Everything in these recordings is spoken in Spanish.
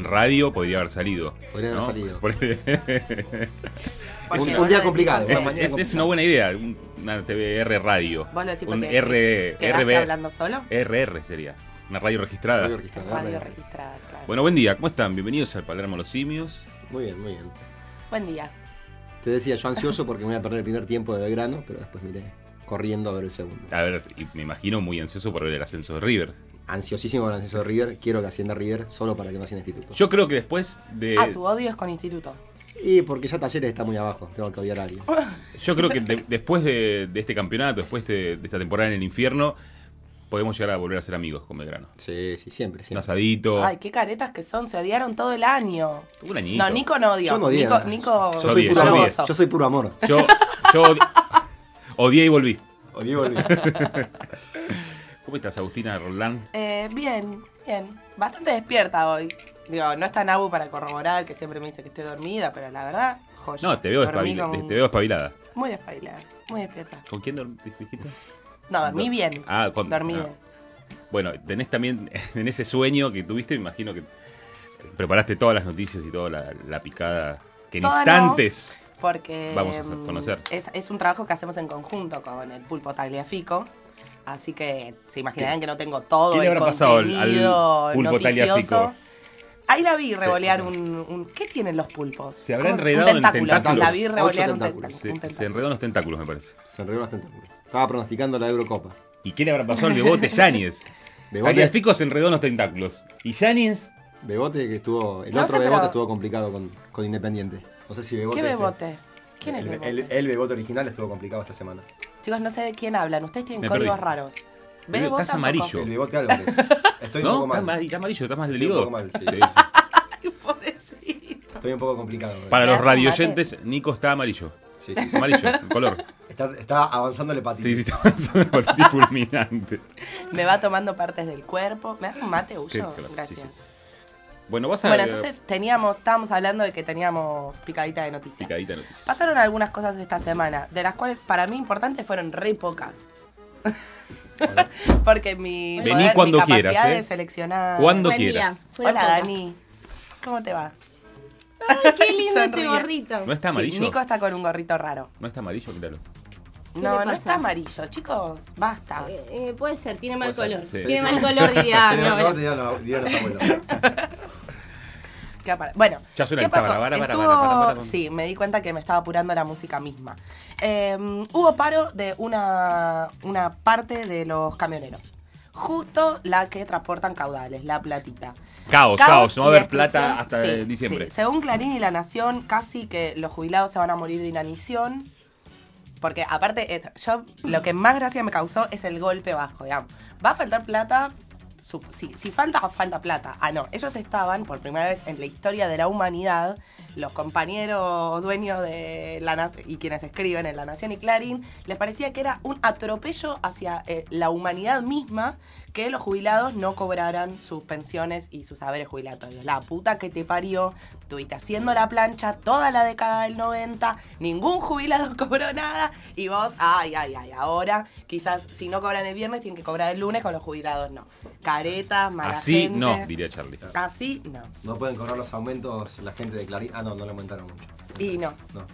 en radio, podría haber salido. Podría haber salido. Porque un, día complicado. es, una es- es buena idea, un- una TBR radio. ¿Vos lo decís un porque R, quedaste RB, hablando solo? RR sería. Una radio registrada. Radio registrada, Radio registrada, claro. Bueno, buen día, ¿cómo están? Bienvenidos al Palermo Los Simios. Muy bien, muy bien. Buen día. Te decía yo ansioso porque me voy a perder el primer tiempo de Belgrano, pero después miré corriendo a ver el segundo. A ver, y me imagino muy ansioso por ver el ascenso de River. Ansiosísimo con el ascenso de River. Quiero que ascienda River solo para que no ascienda Instituto. Yo creo que después de. Ah, tu odio es con instituto. Y porque ya Talleres está muy abajo, tengo que odiar a alguien. Yo creo que de- después de, de este campeonato, después de, de esta temporada en el infierno, podemos llegar a volver a ser amigos con Belgrano. Sí, sí, siempre, Un siempre. asadito. Ay, qué caretas que son, se odiaron todo el año. Un añito. No, Nico no odió. Yo no odié Nico. Nico Yo soy puro amor. Yo soy puro amor. Yo, yo odi- odié y volví. Odié, volví. ¿Cómo estás, Agustina Roland? Eh, bien, bien. Bastante despierta hoy. Digo, no está Nabu para corroborar, que siempre me dice que estoy dormida, pero la verdad, joya. No, te veo, espabila- te veo espabilada. Muy despabilada, muy despierta. ¿Con quién dijiste? No, dormí Do- bien. Ah, con- Dormí ah. bien. Bueno, tenés también, en ese sueño que tuviste, me imagino que preparaste todas las noticias y toda la, la picada que en no. instantes... Porque Vamos a mm, conocer. Es, es un trabajo que hacemos en conjunto con el Pulpo Tagliafico. Así que se imaginarán que no tengo todo ¿Qué le el habrá pasado al- contenido Pulpo noticioso. Ahí la vi revolear un, un- ¿Qué tienen los pulpos? Se habrá enredado en tentáculo. tentáculos. La vi revolear un tentáculo. Se, un se tentáculo. enredó en los tentáculos, me parece. Se enredó los tentáculos. Estaba pronosticando la Eurocopa. ¿Y qué le habrá pasado al Bebote Yáñez? Tagliafico se enredó en los tentáculos. ¿Y Yáñez? Bebote que estuvo. El No otro sé, Bebote pero- estuvo complicado con, con Independiente. No sé si Bebote. ¿Qué este- bebote? ¿Quién es el, Bebote? el, el Bebote original estuvo complicado esta semana. No sé de quién hablan. Ustedes tienen Me códigos perdí. raros. Pero vos estás tampoco? amarillo. El Álvarez. Estoy un ¿No? poco Está, mal. amar- está amarillo, está más Estoy un mal, sí. Ay, pobrecito. Estoy un poco complicado. Para ¿Me los das un radioyentes, Nico está amarillo. Sí, sí, sí. amarillo, el color. Está, está avanzando la hepatitis. Sí, sí, está avanzando el hepatitis fulminante. Me va tomando partes del cuerpo. ¿Me das un mate, Qué Uyo? crack, sí, Gracias. sí. Bueno, vas a Bueno, entonces teníamos, estábamos hablando de que teníamos picadita de noticias. Picadita de noticias. Pasaron algunas cosas esta semana, de las cuales para mí importantes fueron re pocas. Porque mi, Vení poder, cuando mi capacidad quieras, ¿eh? de seleccionar... Cuando Buen día. quieras. Fueron Hola, pocas. Dani. ¿Cómo te va? Ay, qué lindo este Sonríe. gorrito. ¿No está amarillo? Sí, Nico está con un gorrito raro. ¿No está amarillo? Míralo. ¿Qué No, no está amarillo, chicos. Basta. Eh, eh, puede ser, tiene mal Puede color. sí. Tiene Sí, mal color, diría Tiene abuela. mejor, dirían los- abuelos. ¿Qué apare- Bueno, Ya suena ¿qué pasó? bara, bara, Estuvo-. Sí, me di cuenta que me estaba apurando la música misma. Eh, hubo paro de una, una parte de los camioneros. Justo la que transportan caudales, la platita. Caos, caos. No va a haber plata hasta Sí, diciembre. sí. Según Clarín y La Nación, casi que los jubilados se van a morir de inanición. Porque aparte, yo lo que más gracia me causó es el golpe bajo, digamos. Va a faltar plata, si, si falta, falta plata. Ah, no, ellos estaban, por primera vez en la historia de la humanidad, los compañeros dueños de la Na- y quienes escriben en La Nación y Clarín, les parecía que era un atropello hacia eh, la humanidad misma que los jubilados no cobraran sus pensiones y sus saberes jubilatorios. La puta que te parió, estuviste haciendo la plancha toda la década del 90, ningún jubilado cobró nada y vos, ay, ay, ay, ahora quizás si no cobran el viernes tienen que cobrar el lunes con los jubilados, no. Caretas, mala Así gente. no, diría Charlie. Así no. No pueden cobrar los aumentos la gente de Clarín. Ah, no, no le aumentaron mucho. Y no, No.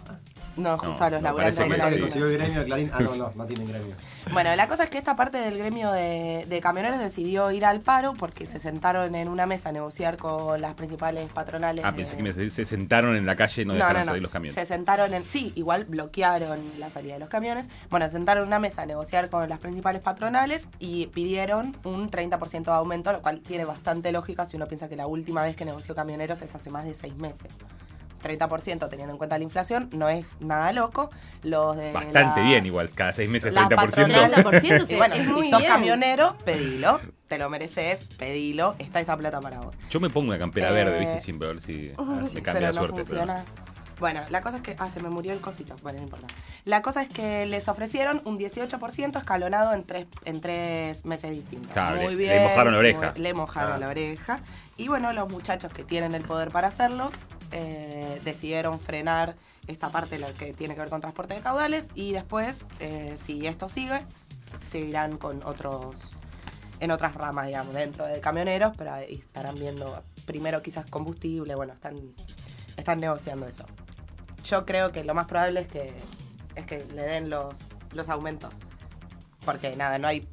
No, justo No, a los laburantes. parece que de la sí. que época. consiguió el gremio de Clarín. Ah, no, no, no tienen gremio. Bueno, la cosa es que esta parte del gremio de, de decidió ir al paro porque se sentaron en una mesa a negociar con las principales patronales. Ah, de- pensé que me se sentaron en la calle y no, dejaron salir los camiones. Se sentaron en. Sí, igual bloquearon la salida de los camiones. Bueno, se sentaron en una mesa a negociar con las principales patronales y pidieron un 30% de aumento, lo cual tiene bastante lógica si uno piensa que la última vez que negoció camioneros es hace más de seis meses. 30% teniendo en cuenta la inflación, no es nada loco. Los de Bastante la- bien igual, cada seis meses la 30%. patronal- 30% Y se- bueno, es si sos bien. camionero, pedilo. Te lo mereces, pedilo. Está esa plata para vos. Yo me pongo una campera Eh, verde, viste, siempre a ver si a ver si me cambia pero la no suerte. pero funciona. Bueno, la cosa es que. Ah, se me murió el cosito. Bueno, no importa. La cosa es que les ofrecieron un 18% escalonado en tres, en tres meses distintos. Claro, muy le- bien. le mojaron la oreja. muy- le mojaron Ah. la oreja. Y bueno, los muchachos que tienen el poder para hacerlo eh, decidieron frenar esta parte lo que tiene que ver con transporte de caudales. Y después, eh, si esto sigue, seguirán con otros. En otras ramas, digamos, dentro de camioneros, pero ahí estarán viendo primero quizás combustible. Bueno, están están negociando eso. Yo creo que lo más probable es que es que le den los, los aumentos. Porque nada, no hay.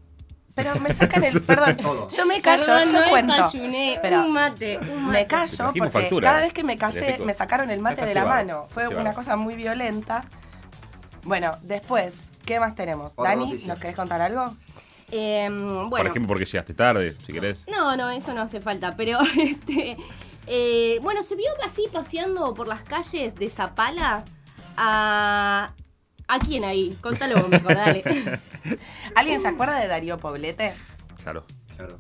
Pero me sacan el. Perdón, Todo. yo me callo, Perdón, yo no cuento. desayuné. Pero un mate, un mate. me callo porque factura. cada vez que me callé me sacaron el mate de la mano. Fue una cosa muy violenta. Bueno, después, ¿qué más tenemos? Otra Dani, noticia. ¿nos querés contar algo? Eh, Por bueno, ejemplo, porque llegaste tarde, si querés. no, no, eso no hace falta, pero este... eh, bueno, se vio así paseando por las calles de Zapala a... ¿A quién ahí? Contalo vos mejor, dale. ¿Alguien se acuerda de Darío Poblete? Claro. Claro.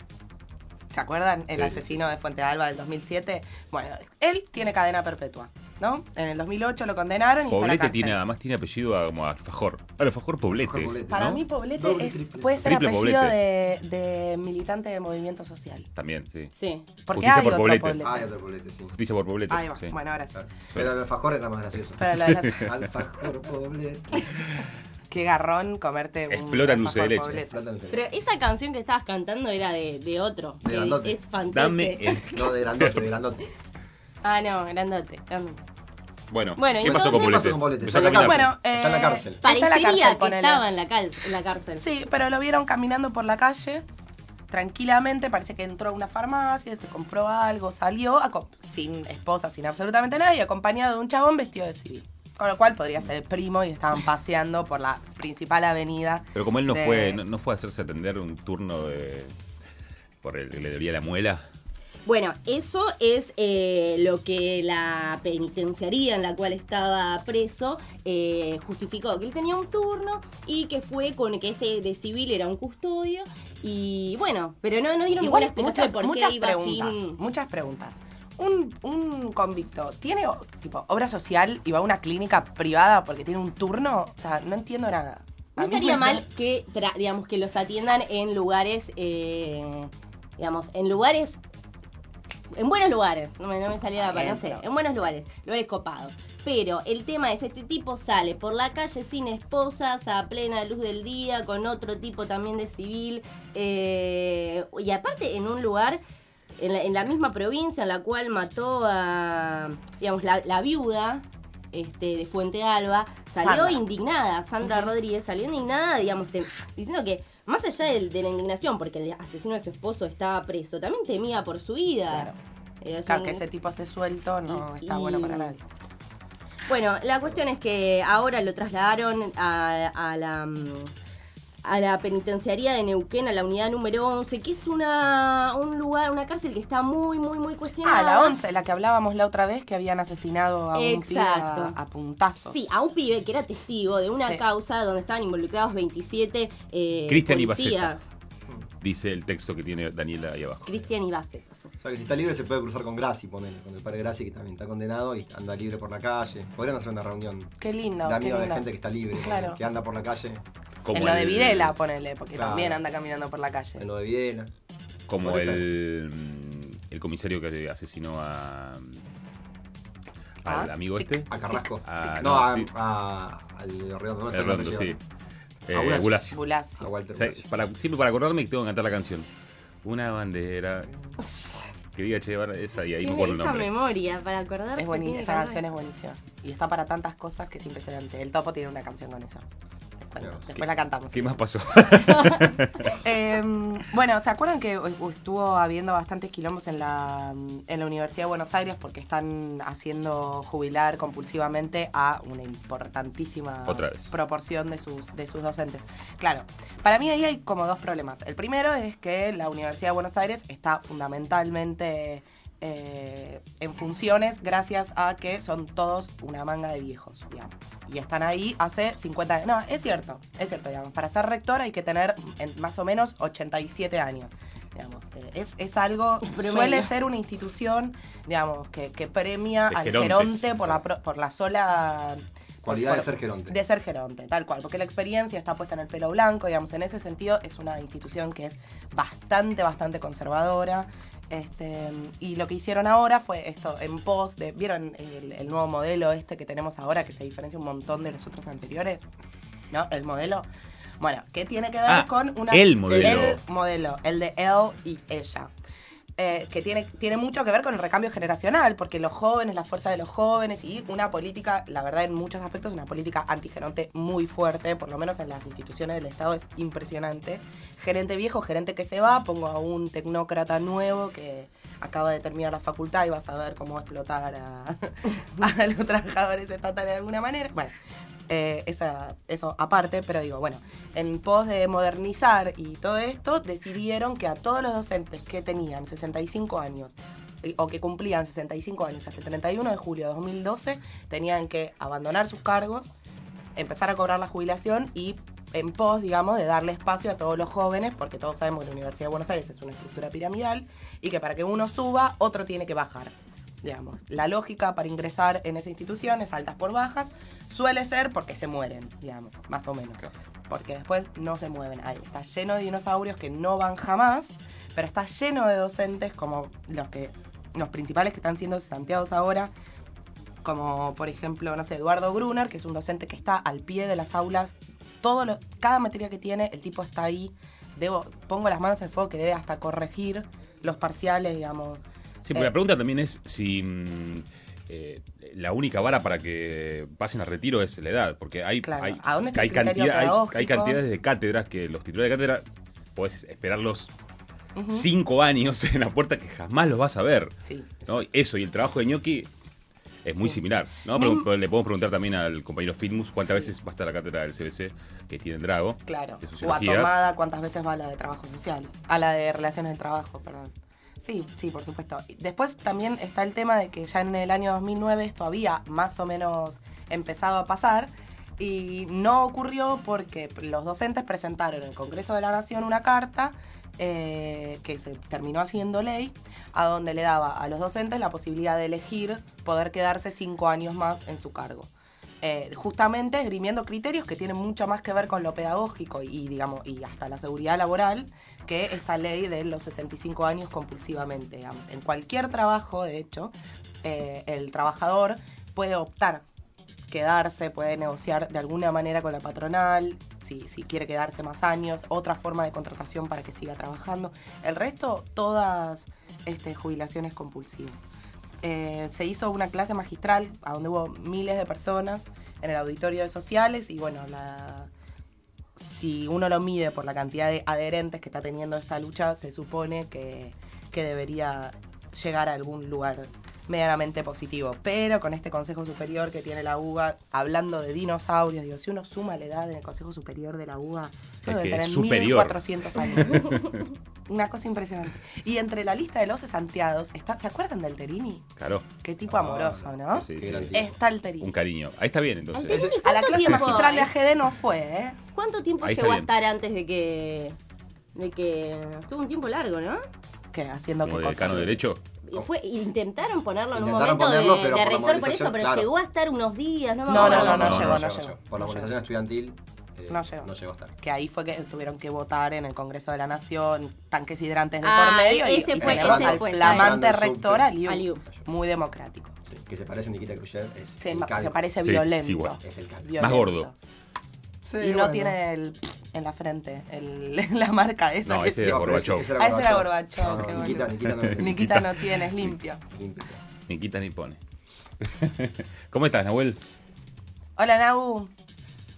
¿Se acuerdan? El Sí, asesino de Fuente Alba del 2007. Bueno, él tiene cadena perpetua, ¿no? En el 2008 lo condenaron y la Poblete cárcel. tiene, además tiene apellido a- como Alfajor. Alfajor Poblete. Alfajor Poblete. Para ¿no? mí Poblete Doble, es- triple. puede ser Triple apellido de, Poblete. de militante de movimiento social. También, sí. Sí. Porque Justicia hay por otro Poblete. Poblete. Ah, hay otro Poblete, sí. Justicia por Poblete. Ahí va. sí. Bueno, ahora sí. Claro. Pero el alfajor era más gracioso. Pero lo de la- Alfajor Poblete. qué garrón comerte un Explota en dulce de alfajor leche. Poblete. Pero esa canción que estabas cantando era de, de otro. De que Grandote. es fantoche. Dame el... No, de grandote, de grandote. Ah, no, grandote. grandote. Bueno, Bueno, ¿qué pasó con Poblete? ¿Qué pasó con Poblete? Empezó a Está en la caminar. Bueno, Está en la eh, cárcel. Está en la Parecería cárcel, que ponele. estaba en la, cal- en la cárcel. Sí, pero lo vieron caminando por la calle tranquilamente, parece que entró a una farmacia, se compró algo, salió aco- sin esposa, sin absolutamente nada y acompañado de un chabón vestido de civil. Con lo cual podría ser el primo y estaban paseando por la principal avenida. Pero como él no de- fue no, no fue a hacerse atender un turno de por el que le dolía la muela. Bueno, eso es eh, lo que la penitenciaría en la cual estaba preso eh, justificó, que él tenía un turno y que fue con que ese de civil era un custodio y bueno, pero no, no dieron ninguna explicación muchas, de por muchas qué iba preguntas, sin... muchas preguntas. Un, un convicto tiene tipo obra social y va a una clínica privada porque tiene un turno, o sea, no entiendo nada. A No estaría mal que, digamos, que los atiendan en lugares, eh, digamos, en lugares, en buenos lugares. No me, no me salía, bien, no sé, en buenos lugares, lugares copados. Pero el tema es, este tipo sale por la calle sin esposas, a plena luz del día, con otro tipo también de civil, eh, y aparte en un lugar... En la, en la misma provincia en la cual mató a, digamos, la, la viuda este, de Fuente Alba, salió Sandra. indignada, Sandra Rodríguez salió indignada, digamos, te- diciendo que más allá de, la indignación, porque el asesino de su esposo estaba preso, también temía por su vida. Claro. Eh, Claro, un- que ese tipo esté suelto no Y- está bueno para nadie. Bueno, la cuestión es que ahora lo trasladaron a, a la mm, a la penitenciaría de Neuquén, a la unidad número 11, que es una un lugar, una cárcel que está muy, muy, muy cuestionada. Ah, la 11, la que hablábamos la otra vez que habían asesinado a un pibe Exacto. a, a puntazos. Sí, a un pibe que era testigo de una Sí. causa donde estaban involucrados 27 eh, Cristian dice el texto que tiene Daniela ahí abajo. Cristian Ibácet. O sea que si está libre se puede cruzar con Graci, ponele, con el padre Graci que también está condenado y anda libre por la calle. Podrían hacer una reunión Qué lindo. de amigos de gente que está libre, Claro. que anda por la calle, Como en lo de el- Videla, ponele, porque Claro. también anda caminando por la calle. en lo de Videla. Como el, el comisario que asesinó a. al Ah, amigo este. A Carrasco. Ah, no, no, a, sí. a- al de Redondo, no sé sí. Eh, A Bulacio. Bulacio. A Walter O sea, para, siempre para acordarme que tengo que cantar la canción. Una bandera. Que diga che, Guevara, esa y ahí me acuerdo el esa nombre. memoria para acordarse. Es buenísima, esa canción es buenísima. Y está para tantas cosas que es impresionante. El Topo tiene una canción con eso. Cuento. Claro. Después la cantamos. ¿Qué más pasó? Eh, bueno, ¿se acuerdan que estuvo habiendo bastantes quilombos en la, en la Universidad de Buenos Aires porque están haciendo jubilar compulsivamente a una importantísima Otra vez. proporción de sus, de sus docentes? Claro, para mí ahí hay como dos problemas. El primero es que la Universidad de Buenos Aires está fundamentalmente eh, en funciones gracias a que son todos una manga de viejos, digamos. Y están ahí hace 50 años. No, es cierto, es cierto, digamos. Para ser rector hay que tener en más o menos 87 años. Digamos, Eh, es, es algo, suele ser una institución, digamos, que, que premia De al gerontes. geronte por la, por la sola Cualidad de ser geronte. De ser geronte, tal cual. Porque la experiencia está puesta en el pelo blanco, digamos, en ese sentido es una institución que es bastante, bastante conservadora. Este, y lo que hicieron ahora fue esto, en pos de. ¿Vieron el, el nuevo modelo este que tenemos ahora que se diferencia un montón de los otros anteriores? ¿No? El modelo. Bueno, ¿qué tiene que ver Ah, con una. el modelo. El modelo, el de él y ella. Eh, que tiene, tiene mucho que ver con el recambio generacional, porque los jóvenes, la fuerza de los jóvenes y una política, la verdad, en muchos aspectos, una política antigeronte muy fuerte, por lo menos en las instituciones del Estado es impresionante. Gerente viejo, gerente que se va, pongo a un tecnócrata nuevo que acaba de terminar la facultad y va a saber cómo explotar a, a los trabajadores estatales de alguna manera. Bueno, eh, esa, eso aparte, pero digo, bueno, en pos de modernizar y todo esto, decidieron que a todos los docentes que tenían 65 años eh, o que cumplían 65 años hasta el 31 de julio de 2012, tenían que abandonar sus cargos, empezar a cobrar la jubilación y en pos, digamos, de darle espacio a todos los jóvenes, porque todos sabemos que la Universidad de Buenos Aires es una estructura piramidal y que para que uno suba, otro tiene que bajar. Digamos, la lógica para ingresar en esa institución es altas por bajas, suele ser porque se mueren, digamos, más o menos. Porque después no se mueven. Ahí está lleno de dinosaurios que no van jamás, pero está lleno de docentes como los que los principales que están siendo cesanteados ahora, como por ejemplo, no sé, Eduardo Gruner, que es un docente que está al pie de las aulas, todo lo, cada materia que tiene, el tipo está ahí, debo, pongo las manos en el fuego que debe hasta corregir los parciales, digamos. Sí, porque Eh, la pregunta también es si mm, eh, la única vara para que pasen a retiro es la edad, porque hay, Claro, hay, ¿a dónde está hay, cantidad- hay- cantidades de cátedras que los titulares de cátedra podés esperarlos cinco años en la puerta que jamás los vas a ver. Sí. ¿no? Eso, y el trabajo de ñoqui es muy Sí. similar. ¿no? Pero- le podemos preguntar también al compañero Filmus cuántas veces va a estar la cátedra del CBC que tiene Drago. Claro. de O a tomada, ¿cuántas veces va a la de trabajo social? A la de relaciones del trabajo, perdón. Sí, sí, por supuesto. Después también está el tema de que ya en el año 2009 esto había más o menos empezado a pasar y no ocurrió porque los docentes presentaron en el Congreso de la Nación una carta eh, que se terminó haciendo ley, a donde le daba a los docentes la posibilidad de elegir poder quedarse cinco años más en su cargo. Eh, justamente esgrimiendo criterios que tienen mucho más que ver con lo pedagógico y, digamos y hasta la seguridad laboral que esta ley de los 65 años compulsivamente en cualquier trabajo de hecho eh, el trabajador puede optar quedarse puede negociar de alguna manera con la patronal si, si quiere quedarse más años otra forma de contratación para que siga trabajando. El resto todas este, jubilaciones compulsivas eh, se hizo una clase magistral a donde hubo miles de personas en el auditorio de sociales y bueno, si uno lo mide por la cantidad de adherentes que está teniendo esta lucha, se supone que, que debería llegar a algún lugar medianamente positivo. Pero con este Consejo Superior que tiene la UBA, hablando de dinosaurios, digo, si uno suma la edad en el Consejo Superior de la UBA, Es debe que tener es superior. 1400 años. Una cosa impresionante. Y entre la lista de los cesanteados, está, ¿se acuerdan del Terini? Claro. Qué tipo Ah, amoroso, ¿no? Sí, sí. Está el Terini. Un cariño. Ahí está bien, entonces. A la ¿Cuánto clase tiempo? magistral de AGD no fue, ¿eh? ¿Cuánto tiempo Ahí llegó a estar antes de que de que estuvo un tiempo largo, ¿no? ¿Qué? Haciendo Como qué de cosas. decano de derecho. Y Fue, intentaron ponerlo en un momento ponerlo, de, de rector por eso, pero claro. llegó a estar unos días, ¿no? me No, no, no, no, llegó, no no llegó. Por la no movilización estudiantil eh, No llegó. no llegó a estar. Que ahí fue que tuvieron que votar en el Congreso de la Nación, tanques hidrantes de Ah, por medio. y- ese y, fue- tenemos ese al fue, flamante rector Aliu. Aliu. Muy democrático. Sí, que se parece a Nikita Khrushchev. Es Se, el se parece Sí, violento. es el. Más gordo. Sí, Y no bueno. tiene el en la frente, el, la marca esa. No, que ese ese- Gorbachev. ese Ah, ese era Gorbachev. No, qué no, Nikita. Nikita no tiene. Nikita no tiene, es limpio. Limpio. Ni quita ni pone. ¿Cómo estás, Nahuel? Hola, Nabu.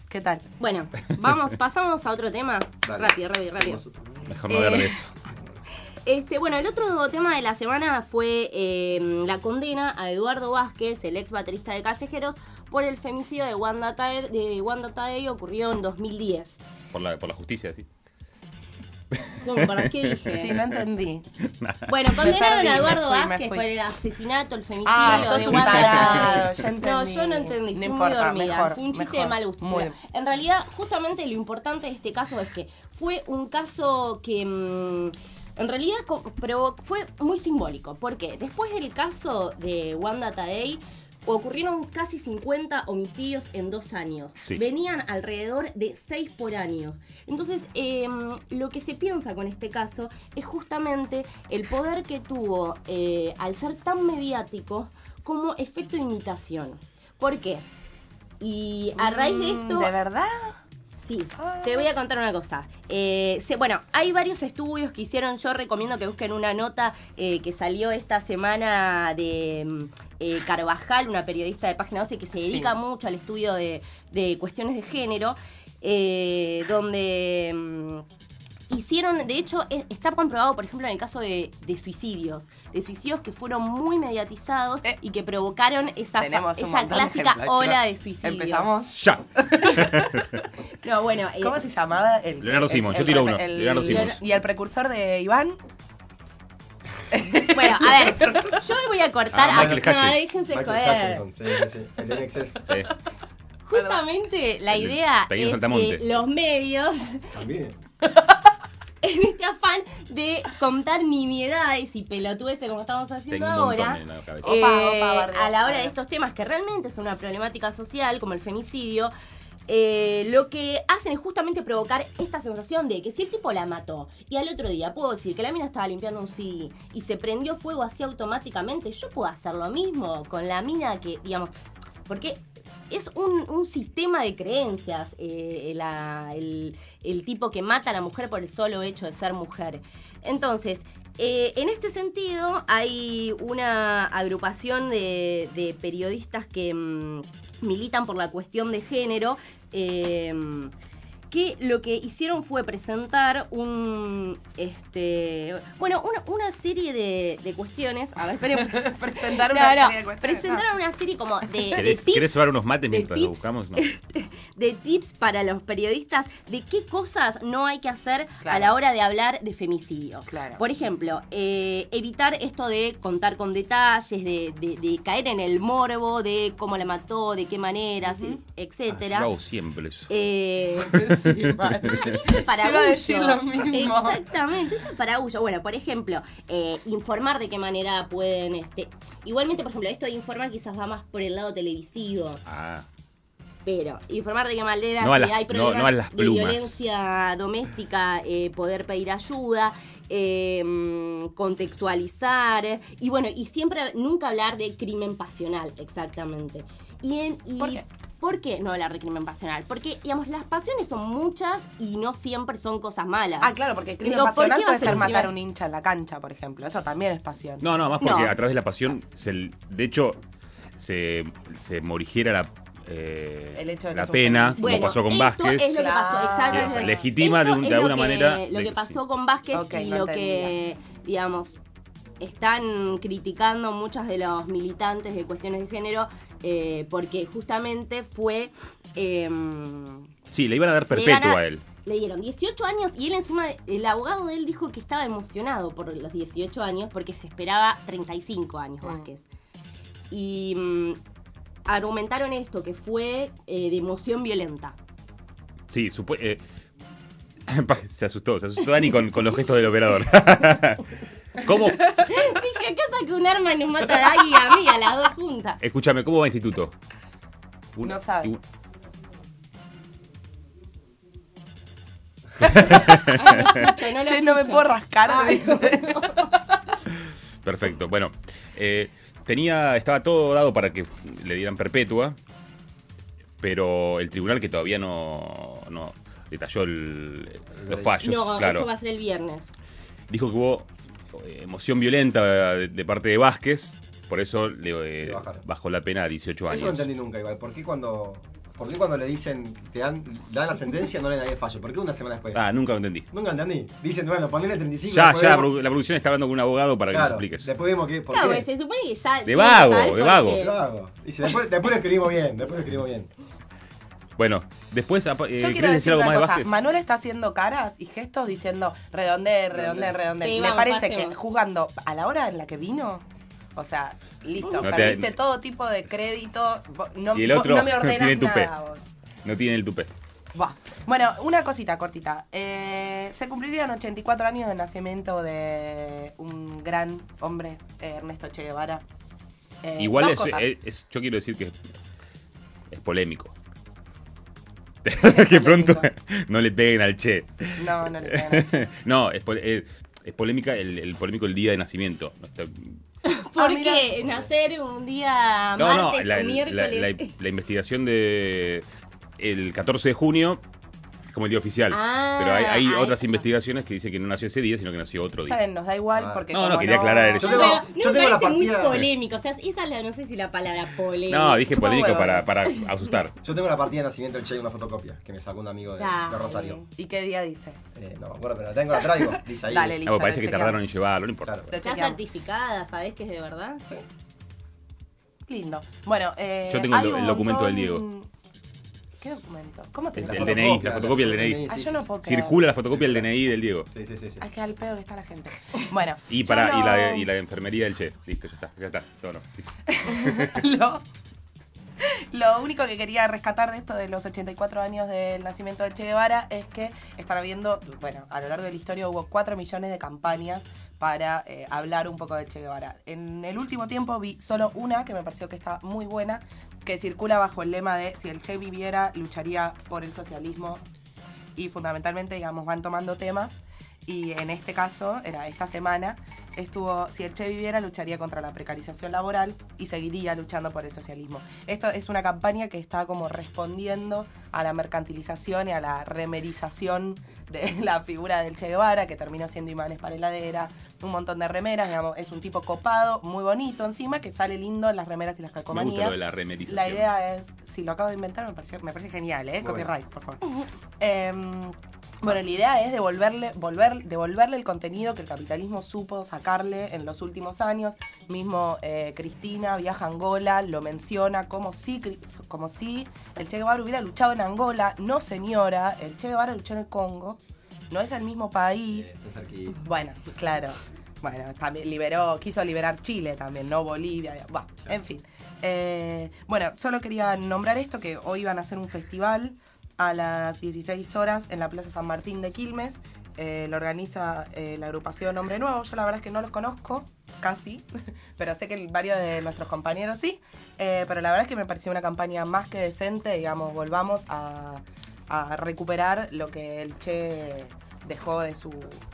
¿Qué tal? Bueno, vamos, pasamos a otro tema. Dale. Rápido, rápido, rápido. Mejor no hablar Eh, de eso. Este, bueno, el otro tema de la semana fue eh, la condena a Eduardo Vázquez, el ex baterista de Callejeros, por el femicidio de Wanda, Tae- de Wanda Tadei ocurrió en 2010. Por la, por la justicia, sí. ¿Cómo? ¿Para qué dije? Sí, no entendí. Bueno, condenaron perdí, a Eduardo fui, Vázquez por el asesinato, el femicidio Ah, sos de un Wanda tarado, ya entendí. No, yo no entendí, No importa, muy dormida. mejor, fue un chiste mejor. de mal gusto. Muy- En realidad, justamente lo importante de este caso es que fue un caso que... mm, en realidad fue muy simbólico, porque después del caso de Wanda Tadei ocurrieron casi 50 homicidios en dos años. Sí. Venían alrededor de 6 por año. Entonces, eh, lo que se piensa con este caso es justamente el poder que tuvo eh, al ser tan mediático como efecto de imitación. ¿Por qué? Y a raíz de Mm, esto... ¿De verdad? Sí, te voy a contar una cosa. Eh, se- bueno, hay varios estudios que hicieron, yo recomiendo que busquen una nota eh, que salió esta semana de mm, eh, Carvajal, una periodista de Página 12 que se Sí. dedica mucho al estudio de, de cuestiones de género, donde mm, hicieron, de hecho, es- está comprobado, por ejemplo, en el caso de, de suicidios, de suicidios que fueron muy mediatizados Eh, y que provocaron esa, esa de clásica ejemplos, ola de suicidios. Empezamos. ¡Ya! No, bueno, eh, ¿Cómo se llamaba? El, Leonardo el- yo tiro el- uno, el- Leonardo Simons. Y el precursor de Iván. Bueno, a ver, yo me voy a cortar. Ah, Michael a, no, déjense Michael joder. Hutchinson, sí, sí, sí. El de NXS. Sí. Justamente la idea es Saltamonte. que los medios, También. en este afán de contar nimiedades y pelotudeces como estamos haciendo Tengo un montón ahora, en la cabeza. eh, Opa, opa, a la hora de estos temas que realmente son una problemática social, como el femicidio, eh, lo que hacen es justamente provocar esta sensación de que si el tipo la mató y al otro día puedo decir que la mina estaba limpiando un CD y se prendió fuego así automáticamente, yo puedo hacer lo mismo con la mina que, digamos, porque es un, un sistema de creencias eh, el, el tipo que mata a la mujer por el solo hecho de ser mujer. Entonces, eh, en este sentido, hay una agrupación de, de periodistas que mm, militan por la cuestión de género. eh, que lo que hicieron fue presentar un este bueno una, una serie de, de cuestiones a ver esperen Presentar una no, serie de cuestiones. presentaron una serie como de, de ¿Querés, tips ¿Querés llevar unos mates mientras lo buscamos? No. de tips para los periodistas de qué cosas no hay que hacer Claro. a la hora de hablar de femicidio. Claro. Por ejemplo, eh, evitar esto de contar con detalles, de, de- de caer en el morbo, de cómo la mató, de qué maneras, Ujú. etcétera. Ah, yo hago siempre eso. Eh, Sí, mal. esto es para Yo iba a Gullo. decir lo mismo. Exactamente, esto es para Gullo. Bueno, por ejemplo, eh, informar de qué manera pueden. Este, igualmente, por ejemplo, esto de informar quizás va más por el lado televisivo. Ah, Pero informar de qué manera No a si las- hay problemas no a las de violencia doméstica, eh, poder pedir ayuda, eh, mm, contextualizar y bueno, y siempre nunca hablar de crimen pasional, exactamente. Y en, y ¿Por qué? ¿Por qué no hablar de crimen pasional? Porque, digamos, las pasiones son muchas y no siempre son cosas malas. Ah, claro, porque el crimen Digo, ¿por pasional puede a ser matar a un hincha en la cancha, por ejemplo. Eso también es pasión. no, no, más porque No. a través de la pasión, se, de hecho, se, se morigera la, eh, El hecho de que la pena, como Bueno, pasó con esto Vázquez. es lo que pasó, Claro. exactamente. O sea, legitima de un- de alguna que- manera Lo que pasó sí. con Vázquez y no lo que, digamos, están criticando muchos de los militantes de cuestiones de género eh, porque justamente fue... em, Sí, le iban a dar perpetua a él. Le dieron 18 años y él encima, el abogado de él dijo que estaba emocionado por los 18 años porque se esperaba 35 años Mm. Vázquez. Y mm, argumentaron esto, que fue eh, de emoción violenta. Sí, eh, se asustó, se asustó Dani con, con los gestos del operador. ¿Cómo? Dije, acá saca un arma y nos mata a Dagui y a mí, a las dos juntas. Escúchame, ¿cómo va instituto? No sabe. Ah, no escucho, no lo Che, no me puedo rascar. Ah, dice. Perfecto. Bueno, eh, tenía, estaba todo dado para que le dieran perpetua, pero el tribunal que todavía no, no detalló el- los fallos, No, claro, eso va a ser el viernes. dijo que hubo emoción violenta de, de parte de Vázquez, por eso le eh, bajó la pena a 18 Eso no años. entendí nunca igual. ¿Por qué cuando, por qué cuando le dicen, te dan, le dan la sentencia, no le dan el fallo? ¿Por qué una semana después? Ah, nunca lo entendí. Nunca entendí. Dicen, bueno, ponele 35. Ya, ya, la vemos- la producción está hablando con un abogado para que Claro, nos expliques. después vemos qué, por Claro, qué. se supone que ya. De que vago, de vago. qué. Lo hago. Dice, después, después lo escribimos bien, después lo escribimos bien. Bueno, después, eh, Yo ¿querés quiero decir decir algo una más de cosa. Vázquez? Manuel está haciendo caras y gestos diciendo redondé, redondé. Sí, Me vamos, parece pasemos. que jugando a la hora en la que vino, o sea, listo, No te- perdiste todo tipo de crédito. No, Y el otro no me ordenás tiene tupé. nada vos. No tiene el tupé. Buah. Bueno, una cosita cortita. Eh, se cumplirían 84 años de nacimiento de un gran hombre, eh, Ernesto Che Guevara. Eh, Igual dos es, cosas. es- es- yo quiero decir que es, es polémico. que pronto no le peguen al che. No, no le pegan a Che. no, es, pol- es- es polémica el, el polémico el día de nacimiento. No, está- ¿Por Ah, mira. qué? Nacer un día no, no, martes la, o la- miércoles. la- la investigación de el 14 de junio como el día oficial. Ah, pero hay, otras está. investigaciones que dicen que no nació ese día, sino que nació otro Está día. bien, nos da igual Ah. porque No, no, quería aclarar eso. Yo tengo- no yo me tengo la parece muy polémico. O sea, esa es la, no sé si la palabra polémica. No, dije polémico para, para asustar. Yo tengo la partida de nacimiento del Che, una fotocopia, que me sacó un amigo de. Rosario. ¿Y qué día dice? Eh, no me acuerdo, pero la tengo, la traigo. Dice ahí. Dale, listo. bueno, parece lo que tardaron en llevarlo, no importa. Está certificada, ¿sabés que es de verdad? Lindo. Bueno, eh, Yo tengo el el documento del montón- ¿Qué documento? ¿Cómo te El, el La DNI, la fotocopia del DNI. sí, Ah, sí, yo no sí. puedo creer. Circula la fotocopia del DNI del Diego. Sí, sí, sí. sí. Ay, qué al pedo que está la gente. Bueno. Y yo para y, la, y la de enfermería del Che. Listo, ya está, ya está. No, no. lo, lo único que quería rescatar de esto de los 84 años del nacimiento de Che Guevara es que están habiendo, bueno, a lo largo de la historia hubo 4 millones de campañas para eh, hablar un poco de Che Guevara. En el último tiempo vi solo una que me pareció que está muy buena, que circula bajo el lema de si el Che viviera, lucharía por el socialismo y fundamentalmente, digamos, van tomando temas. Y en este caso, era esta semana, estuvo, si el Che viviera, lucharía contra la precarización laboral y seguiría luchando por el socialismo. Esto es una campaña que está como respondiendo a la mercantilización y a la remerización de la figura del Che Guevara, que terminó siendo imanes para heladera, un montón de remeras, digamos, es un tipo copado, muy bonito encima, que sale lindo en las remeras y las Me gusta calcomanías. lo de la remerización. La idea es, si lo acabo de inventar, me parece, me parece genial, ¿eh? Copyright, por favor. Em, bueno, la idea es devolverle, volver, devolverle el contenido que el capitalismo supo sacarle en los últimos años. Mismo eh, Cristina viaja a Angola, lo menciona como si, como si el Che Guevara hubiera luchado en Angola. No, señora, el Che Guevara luchó en el Congo. No es el mismo país. Cerquita. Bueno, claro. Bueno, también liberó, quiso liberar Chile también, no Bolivia. Bueno, en fin. Eh, bueno, solo quería nombrar esto, que hoy van a hacer un festival a las 16 horas en la Plaza San Martín de Quilmes. Eh, lo organiza eh, la agrupación Hombre Nuevo. Yo la verdad es que no los conozco, casi, pero sé que varios de nuestros compañeros sí. Eh, pero la verdad es que me pareció una campaña más que decente, digamos, volvamos a, a recuperar lo que el Che dejó de su...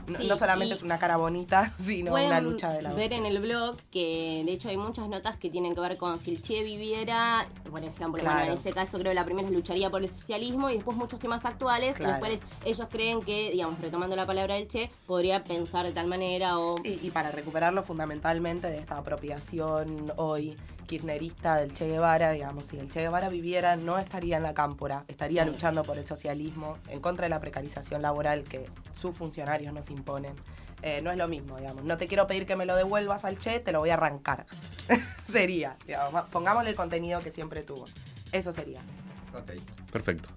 No, Sí, no solamente es una cara bonita, sino una lucha de la ver en el blog que de hecho hay muchas notas que tienen que ver con si el Che viviera, por ejemplo, bueno, Claro. en este caso creo que la primera es lucharía por el socialismo y después muchos temas actuales en los Claro. cuales ellos creen que, digamos, retomando la palabra del Che, podría pensar de tal manera o... Y, y para recuperarlo fundamentalmente de esta apropiación hoy kirchnerista del Che Guevara, digamos, si el Che Guevara viviera no estaría en la cámpora, estaría luchando por el socialismo, en contra de la precarización laboral que sus funcionarios nos imponen. Eh, no es lo mismo, digamos. No te quiero pedir que me lo devuelvas al Che, te lo voy a arrancar. sería, digamos, pongámosle el contenido que siempre tuvo. Eso sería. Ok. Perfecto.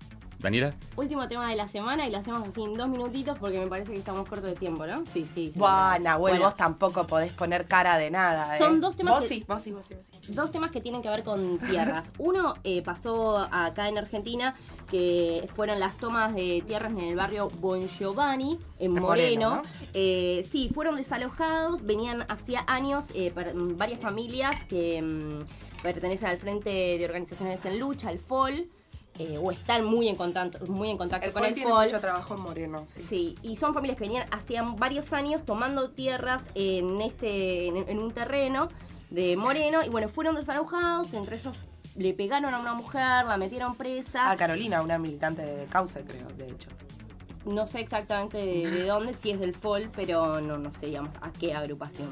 Daniela. Último tema de la semana y lo hacemos así en dos minutitos porque me parece que estamos cortos de tiempo, ¿no? Sí, sí. sí. Buah, Nahuel, Bueno, vos tampoco podés poner cara de nada. ¿eh? Son dos temas Vos que- sí, vos sí, vos sí, vos sí. Dos temas que tienen que ver con tierras. Uno eh, pasó acá en Argentina, que fueron las tomas de tierras en el barrio Bon Giovanni, en En Moreno. Moreno, ¿no? Eh, sí, fueron desalojados, venían hacía años eh, per- varias familias que mm, pertenecen al Frente de Organizaciones en Lucha, el FOL, eh, o están muy en contacto, muy en contacto El con el tiene FOL. mucho trabajo en Moreno, sí. Sí, y son familias que venían hacían varios años tomando tierras en este en, en un terreno de Moreno y bueno, fueron desalojados, entre ellos le pegaron a una mujer, la metieron presa. A Carolina, una militante de causa, creo, de hecho. No sé exactamente de, de dónde, si es del FOL, pero no, no sé, digamos, a qué agrupación.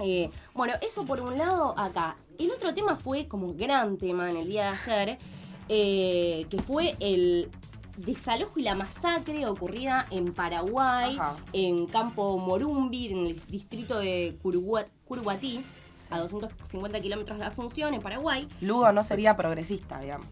Eh, bueno, eso por un lado acá. El otro tema fue como gran tema en el día de ayer, eh, que fue el desalojo y la masacre ocurrida en Paraguay, Ajá. en Campo Morumbi, en el distrito de Curugua- Curuguatí, a 250 kilómetros de Asunción, en Paraguay. Lugo no sería progresista, digamos.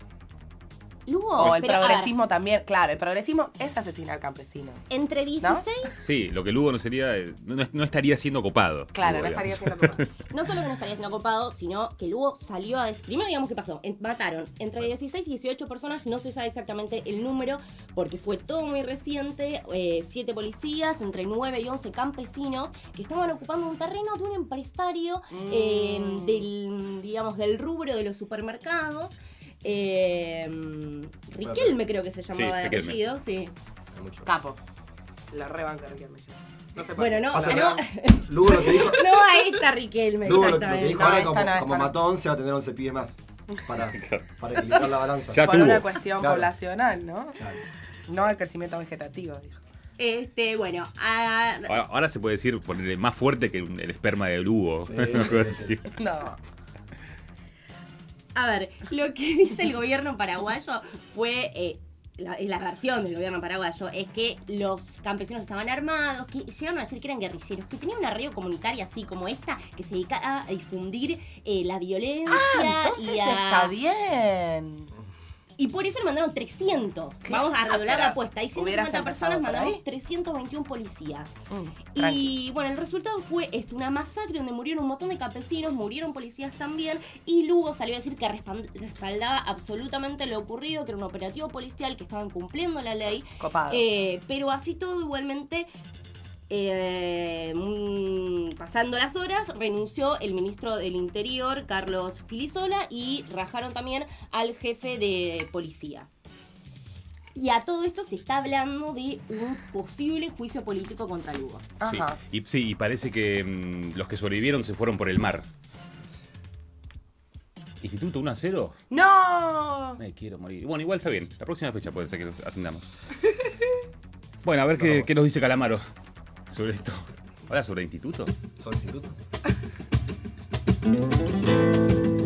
Lugo, O el pero, progresismo también, claro, el progresismo es asesinar al campesino. entre 16 Sí, lo que Lugo no sería. eh, No, no estaría siendo copado. Claro, Lugo, no estaría haciendo como... No solo que no estaría siendo copado, sino que luego salió a decir. Primero, digamos, ¿qué pasó? En- mataron entre 16 y 18 personas, no se sabe exactamente el número, porque fue todo muy reciente. eh, siete policías, entre 9 y 11 campesinos, que estaban ocupando un terreno de un empresario eh, del, digamos, del rubro de los supermercados. Eh, Riquelme, creo que se llamaba de Riquelme. apellido, sí. Mucho. Capo. La rebanca de Riquelme. No sé Bueno, no, Pasa no, que Lugo lo que dijo, no a esta Riquelme, Lugo lo, lo que dijo No, ahora, como, no, como no. mató 11, va a tener 11 pibes más. Para, para equilibrar la balanza. Ya Por tuvo. una cuestión Claro. poblacional, ¿no? Claro. No al crecimiento vegetativo, dijo. Este, bueno, a- Ahora, ahora se puede decir ponerle más fuerte que el esperma de Lugo. Sí, cosa así. No. A ver, lo que dice el gobierno paraguayo fue, eh, la, versión del gobierno paraguayo, es que los campesinos estaban armados, que llegaron a decir que eran guerrilleros, que tenían una radio comunitaria así como esta, que se dedicaba a difundir eh, la violencia. Ah, entonces y a- está bien. Y por eso le mandaron 300. ¿Qué? Vamos a Ah, redoblar la apuesta. Hay hubieras 150 empezado personas, ahí. 321 policías. Mm, tranqui. Y bueno, el resultado fue esto, una masacre donde murieron un montón de campesinos, murieron policías también, y Lugo salió a decir que respaldaba absolutamente lo ocurrido, que era un operativo policial, que estaban cumpliendo la ley. Copado. Eh, pero así todo igualmente, eh, mm, pasando las horas, renunció el ministro del Interior, Carlos Filisola, y rajaron también al jefe de policía. Y a todo esto se está hablando de un posible juicio político contra Lugo. Sí. Ajá. Y, sí, y parece que mm, los que sobrevivieron se fueron por el mar. Instituto 1 a 0. ¡No! Me quiero morir. Bueno, igual está bien. La próxima fecha puede ser que nos ascendamos. Bueno, a ver qué, qué nos dice Calamaro sobre esto. Ahora sobre instituto. Soy instituto.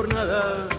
por nada.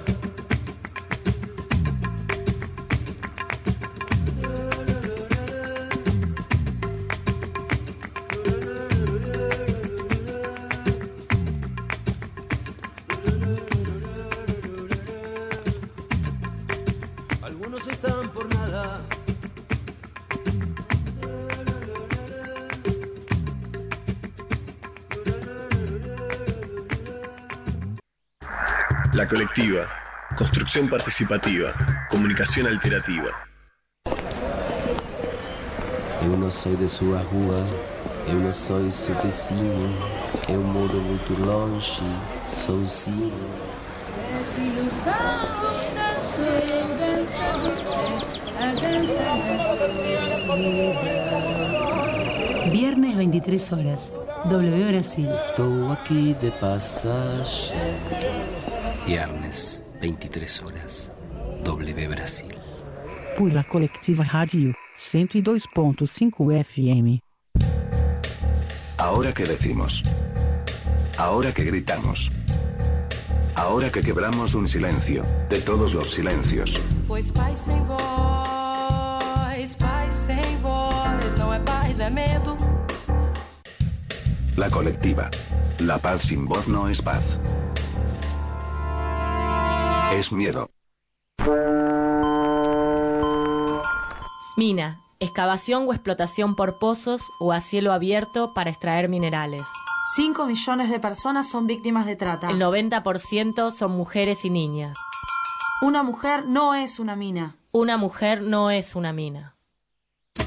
Construcción participativa. Comunicación alterativa. Eu não sou da sua rua, eu não sou seu vizinho, eu moro muito longe, sozinho. Viernes 23 horas. W Brasil. Estou aqui de passagem. Viernes, 23 horas. W Brasil. Por la Colectiva Rádio 102.5 FM. Ahora que decimos. Ahora que gritamos. Ahora que quebramos un silencio, de todos los silencios. Pois paz sem voz, paz sem voz, não é paz, é medo. La colectiva. La paz sin voz no es paz. Es miedo. Mina, excavación o explotación por pozos o a cielo abierto para extraer minerales. 5 millones de personas son víctimas de trata. El 90% son mujeres y niñas. Una mujer no es una mina. Una mujer no es una mina.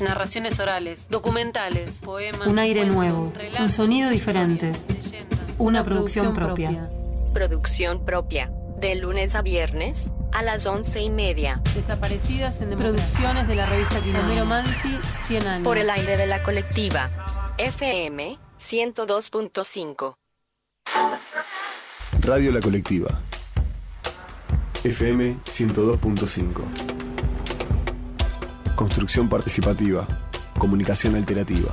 Narraciones orales, documentales, poemas. Un aire cuentos, nuevo, relatos, un sonido diferente. leyendas. Una producción propia. Producción propia. De lunes a viernes a las once y media. Desaparecidas en Producciones de la revista Quilomero Mansi, 100 años. Por el aire de la colectiva. FM 102.5. Radio La Colectiva. FM 102.5. Construcción participativa. Comunicación alterativa.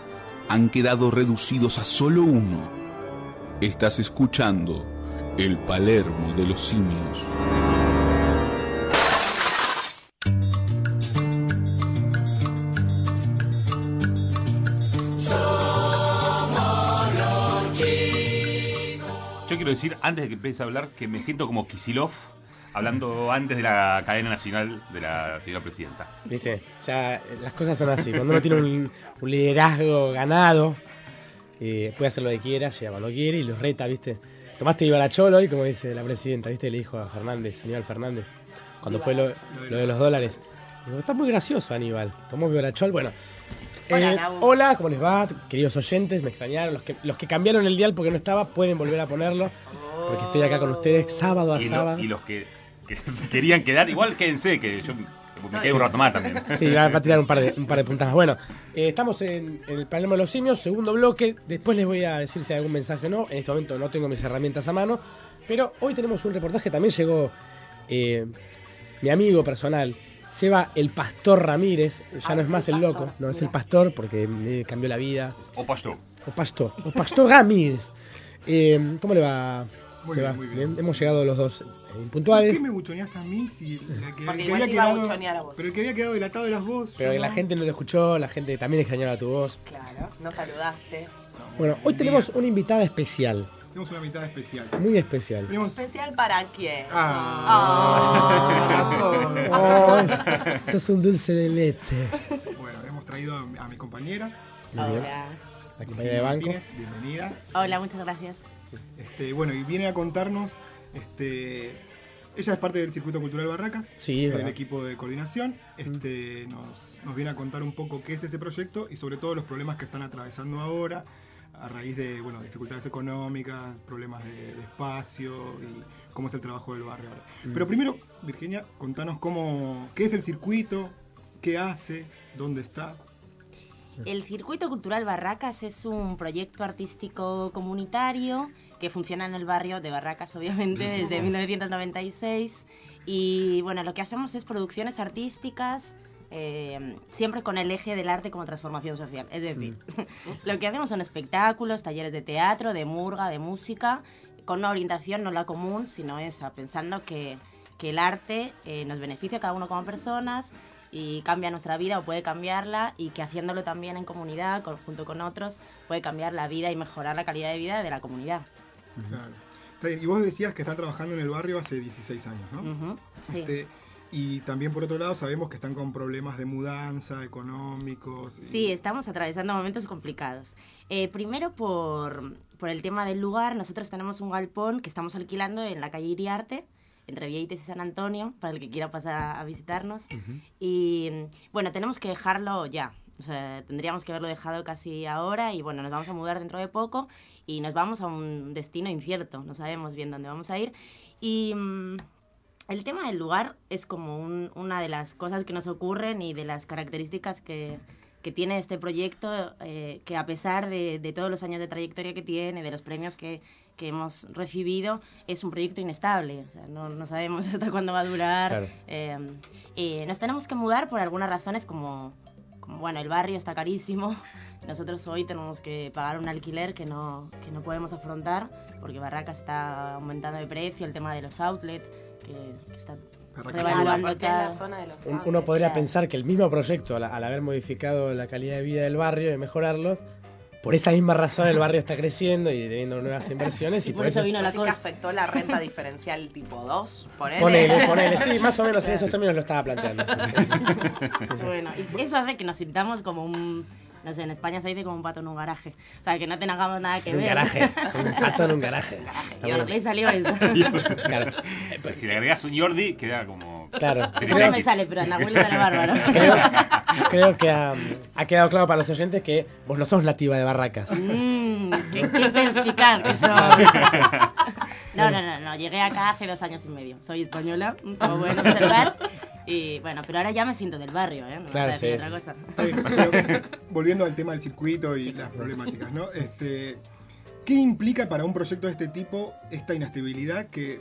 han quedado reducidos a solo uno. Estás escuchando el Palermo de los simios. Somos los decir, antes de que empiece a hablar, que me siento como Kisilov hablando antes de la cadena nacional de la señora presidenta. ¿Viste? Ya eh, las cosas son así. Cuando uno tiene un, un liderazgo ganado, eh, puede hacer lo que quiera, llega cuando quiere y los reta, ¿viste? Tomaste Ibarachol hoy, como dice la presidenta, ¿viste? Le dijo a Fernández, Aníbal Fernández, cuando fue lo, lo de los dólares. Digo, está muy gracioso, Aníbal. Tomó Ibarachol, bueno. Hola, Eh, hola, ¿cómo les va? Queridos oyentes, me extrañaron. Los que, los que cambiaron el dial porque no estaba, pueden volver a ponerlo. Porque estoy acá con ustedes sábado a Y, lo- sábado. y los que, que se querían quedar, igual quédense, que yo me quedo un rato más también. Sí, va, va a tirar un par de, un par de puntas más. Bueno, eh, estamos en, en el Palermo de los Simios, segundo bloque. Después les voy a decir si hay algún mensaje o no. En este momento no tengo mis herramientas a mano. Pero hoy tenemos un reportaje. También llegó eh, mi amigo personal, Seba el Pastor Ramírez. Ya no es más el loco, no es el pastor porque me cambió la vida. O pastor. O pastor. O pastor Ramírez. Eh, ¿Cómo le va, Muy bien, muy bien. Hemos llegado los dos eh, ¿Por impuntuales. qué me buchoneás a mí si la que, Porque el que igual había te iba a quedado, buchonear a vos. Pero el que había quedado delatado eras vos. Pero yo la no. gente no te escuchó, la gente también extrañaba tu voz. Claro, no saludaste. Bueno, hoy tenemos una invitada especial, Tenemos una mitad especial. muy especial. Tenemos ¿Especial para quién? Oh, sos un dulce de leche. Bueno, hemos traído a, a mi compañera. Muy bien. Hola. La compañera de banco. Martínez, bienvenida. Hola, muchas gracias. Este, bueno, y viene a contarnos. Este, ella es parte del Circuito Cultural Barracas, Sí, del equipo de coordinación. Este, nos, nos viene a contar un poco qué es ese proyecto y sobre todo los problemas que están atravesando ahora a raíz de bueno, dificultades económicas, problemas de, de espacio y cómo es el trabajo del barrio ahora. Mm. Pero primero, Virginia, contanos cómo, qué es el circuito, qué hace, dónde está. El Circuito Cultural Barracas es un proyecto artístico comunitario que funciona en el barrio de Barracas, obviamente, desde 1996. Y bueno, lo que hacemos es producciones artísticas, eh, siempre con el eje del arte como transformación social. Es decir, lo que hacemos son espectáculos, talleres de teatro, de murga, de música, con una orientación no la común, sino esa, pensando que, que el arte eh, nos beneficia a cada uno como personas y cambia nuestra vida o puede cambiarla y que haciéndolo también en comunidad, con- junto con otros, puede cambiar la vida y mejorar la calidad de vida de la comunidad. Claro. Y vos decías que están trabajando en el barrio hace 16 años, ¿no? Ujú, sí. Este, y también por otro lado sabemos que están con problemas de mudanza, económicos. y- Sí, estamos atravesando momentos complicados. Eh, primero por, por el tema del lugar, nosotros tenemos un galpón que estamos alquilando en la calle Iriarte, entre Vieites y San Antonio, para el que quiera pasar a, visitarnos. Y bueno, tenemos que dejarlo ya. O sea, tendríamos que haberlo dejado casi ahora y bueno, nos vamos a mudar dentro de poco y nos vamos a un destino incierto, no sabemos bien dónde vamos a ir. Y mm, el tema del lugar es como un- una de las cosas que nos ocurren y de las características que, que tiene este proyecto, eh, que a pesar de, de todos los años de trayectoria que tiene, de los premios que, que hemos recibido, es un proyecto inestable. O sea, no, no sabemos hasta cuándo va a durar. Claro. Eh, eh, nos tenemos que mudar por algunas razones como, como, bueno, el barrio está carísimo. Nosotros hoy tenemos que pagar un alquiler que no, que no podemos afrontar porque Barracas está aumentando de precio, el tema de los outlets, que, que está Uno podría claro. pensar que el mismo proyecto, al, al haber modificado la calidad de vida del barrio y mejorarlo, por esa misma razón el barrio está creciendo y teniendo nuevas inversiones. Y, Y por eso vino la Así que cosa. afectó la renta diferencial tipo 2. Ponele. Ponele, ponele, sí, más o menos en esos términos lo estaba planteando. sí, sí, sí. Bueno, y eso hace que nos sintamos como un... No sé, en España se dice como un pato en un garaje. O sea, que no tengamos nada que En un ver. garaje, un pato en un garaje. Le salió eso. Claro. Pues si le agregas un Jordi, queda como. Claro. A mí no me sale, pero a Nahuel le sale bárbaro. Creo, creo que ha, ha quedado claro para los oyentes que vos no sos nativa de Barracas. Mmm, qué, qué perspicaz que sos. No, no, no, no, llegué acá hace dos años y medio. Soy española, como pueden observar. Y bueno, pero ahora ya me siento del barrio, ¿eh? No Claro, sí, otra sí. cosa. Pero volviendo al tema del circuito y las problemáticas, ¿no? Este, ¿Qué implica para un proyecto de este tipo esta inestabilidad que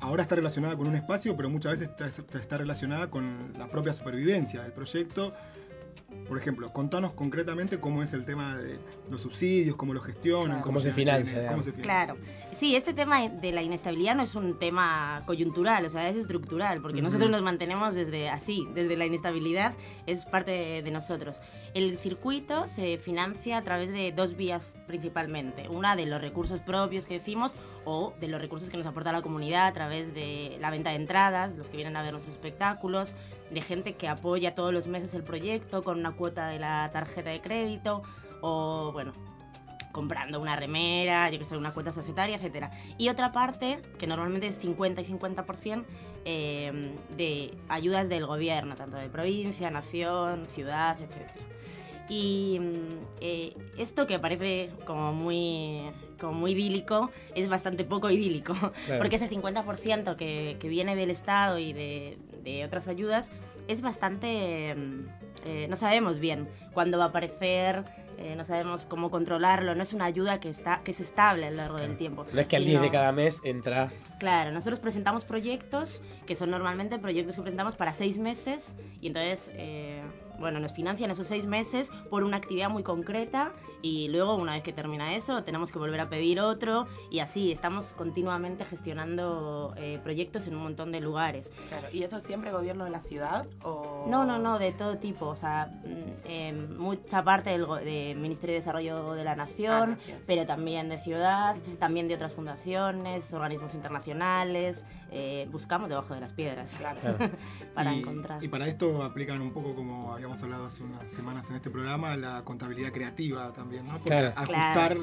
ahora está relacionada con un espacio, pero muchas veces está- está relacionada con la propia supervivencia del proyecto? Por ejemplo, contanos concretamente cómo es el tema de los subsidios, cómo lo gestionan, Cómo se financian, financia, cómo se financia. Claro. Sí, este tema de la inestabilidad no es un tema coyuntural, o sea, es estructural, porque Ujú. nosotros nos mantenemos desde así, desde la inestabilidad, es parte de, de nosotros. El circuito se financia a través de dos vías principalmente. Una de los recursos propios que decimos o de los recursos que nos aporta la comunidad a través de la venta de entradas, los que vienen a ver nuestros espectáculos, de gente que apoya todos los meses el proyecto con una cuota de la tarjeta de crédito o, bueno, comprando una remera, yo que sé, una cuenta societaria, etcétera. Y otra parte, que normalmente es 50 y 50%, eh, de ayudas del gobierno, tanto de provincia, nación, ciudad, etcétera. Y mm, eh, esto que parece como muy, como muy idílico es bastante poco idílico, Claro. porque ese 50% que, que viene del Estado y de, de otras ayudas es bastante... mm, eh, no sabemos bien cuándo va a aparecer, eh, no sabemos cómo controlarlo, no es una ayuda que, está, que es estable a lo largo del tiempo. No es que al 10 sino- de cada mes entra. Claro, nosotros presentamos proyectos que son normalmente proyectos que presentamos para seis meses y entonces, eh, bueno, nos financian esos seis meses por una actividad muy concreta y luego una vez que termina eso tenemos que volver a pedir otro y así estamos continuamente gestionando eh, proyectos en un montón de lugares. Claro, ¿y eso es siempre gobierno de la ciudad? O... No, no, no, de todo tipo. O sea, mm, eh, mucha parte del go- Ministerio de Desarrollo de la Nación, Nación. pero también de ciudad, también de otras fundaciones, organismos internacionales. eh, buscamos debajo de las piedras para y, encontrar. y para esto aplican un poco como habíamos hablado hace unas semanas en este programa, la contabilidad creativa también, ¿no? Porque Claro. ajustar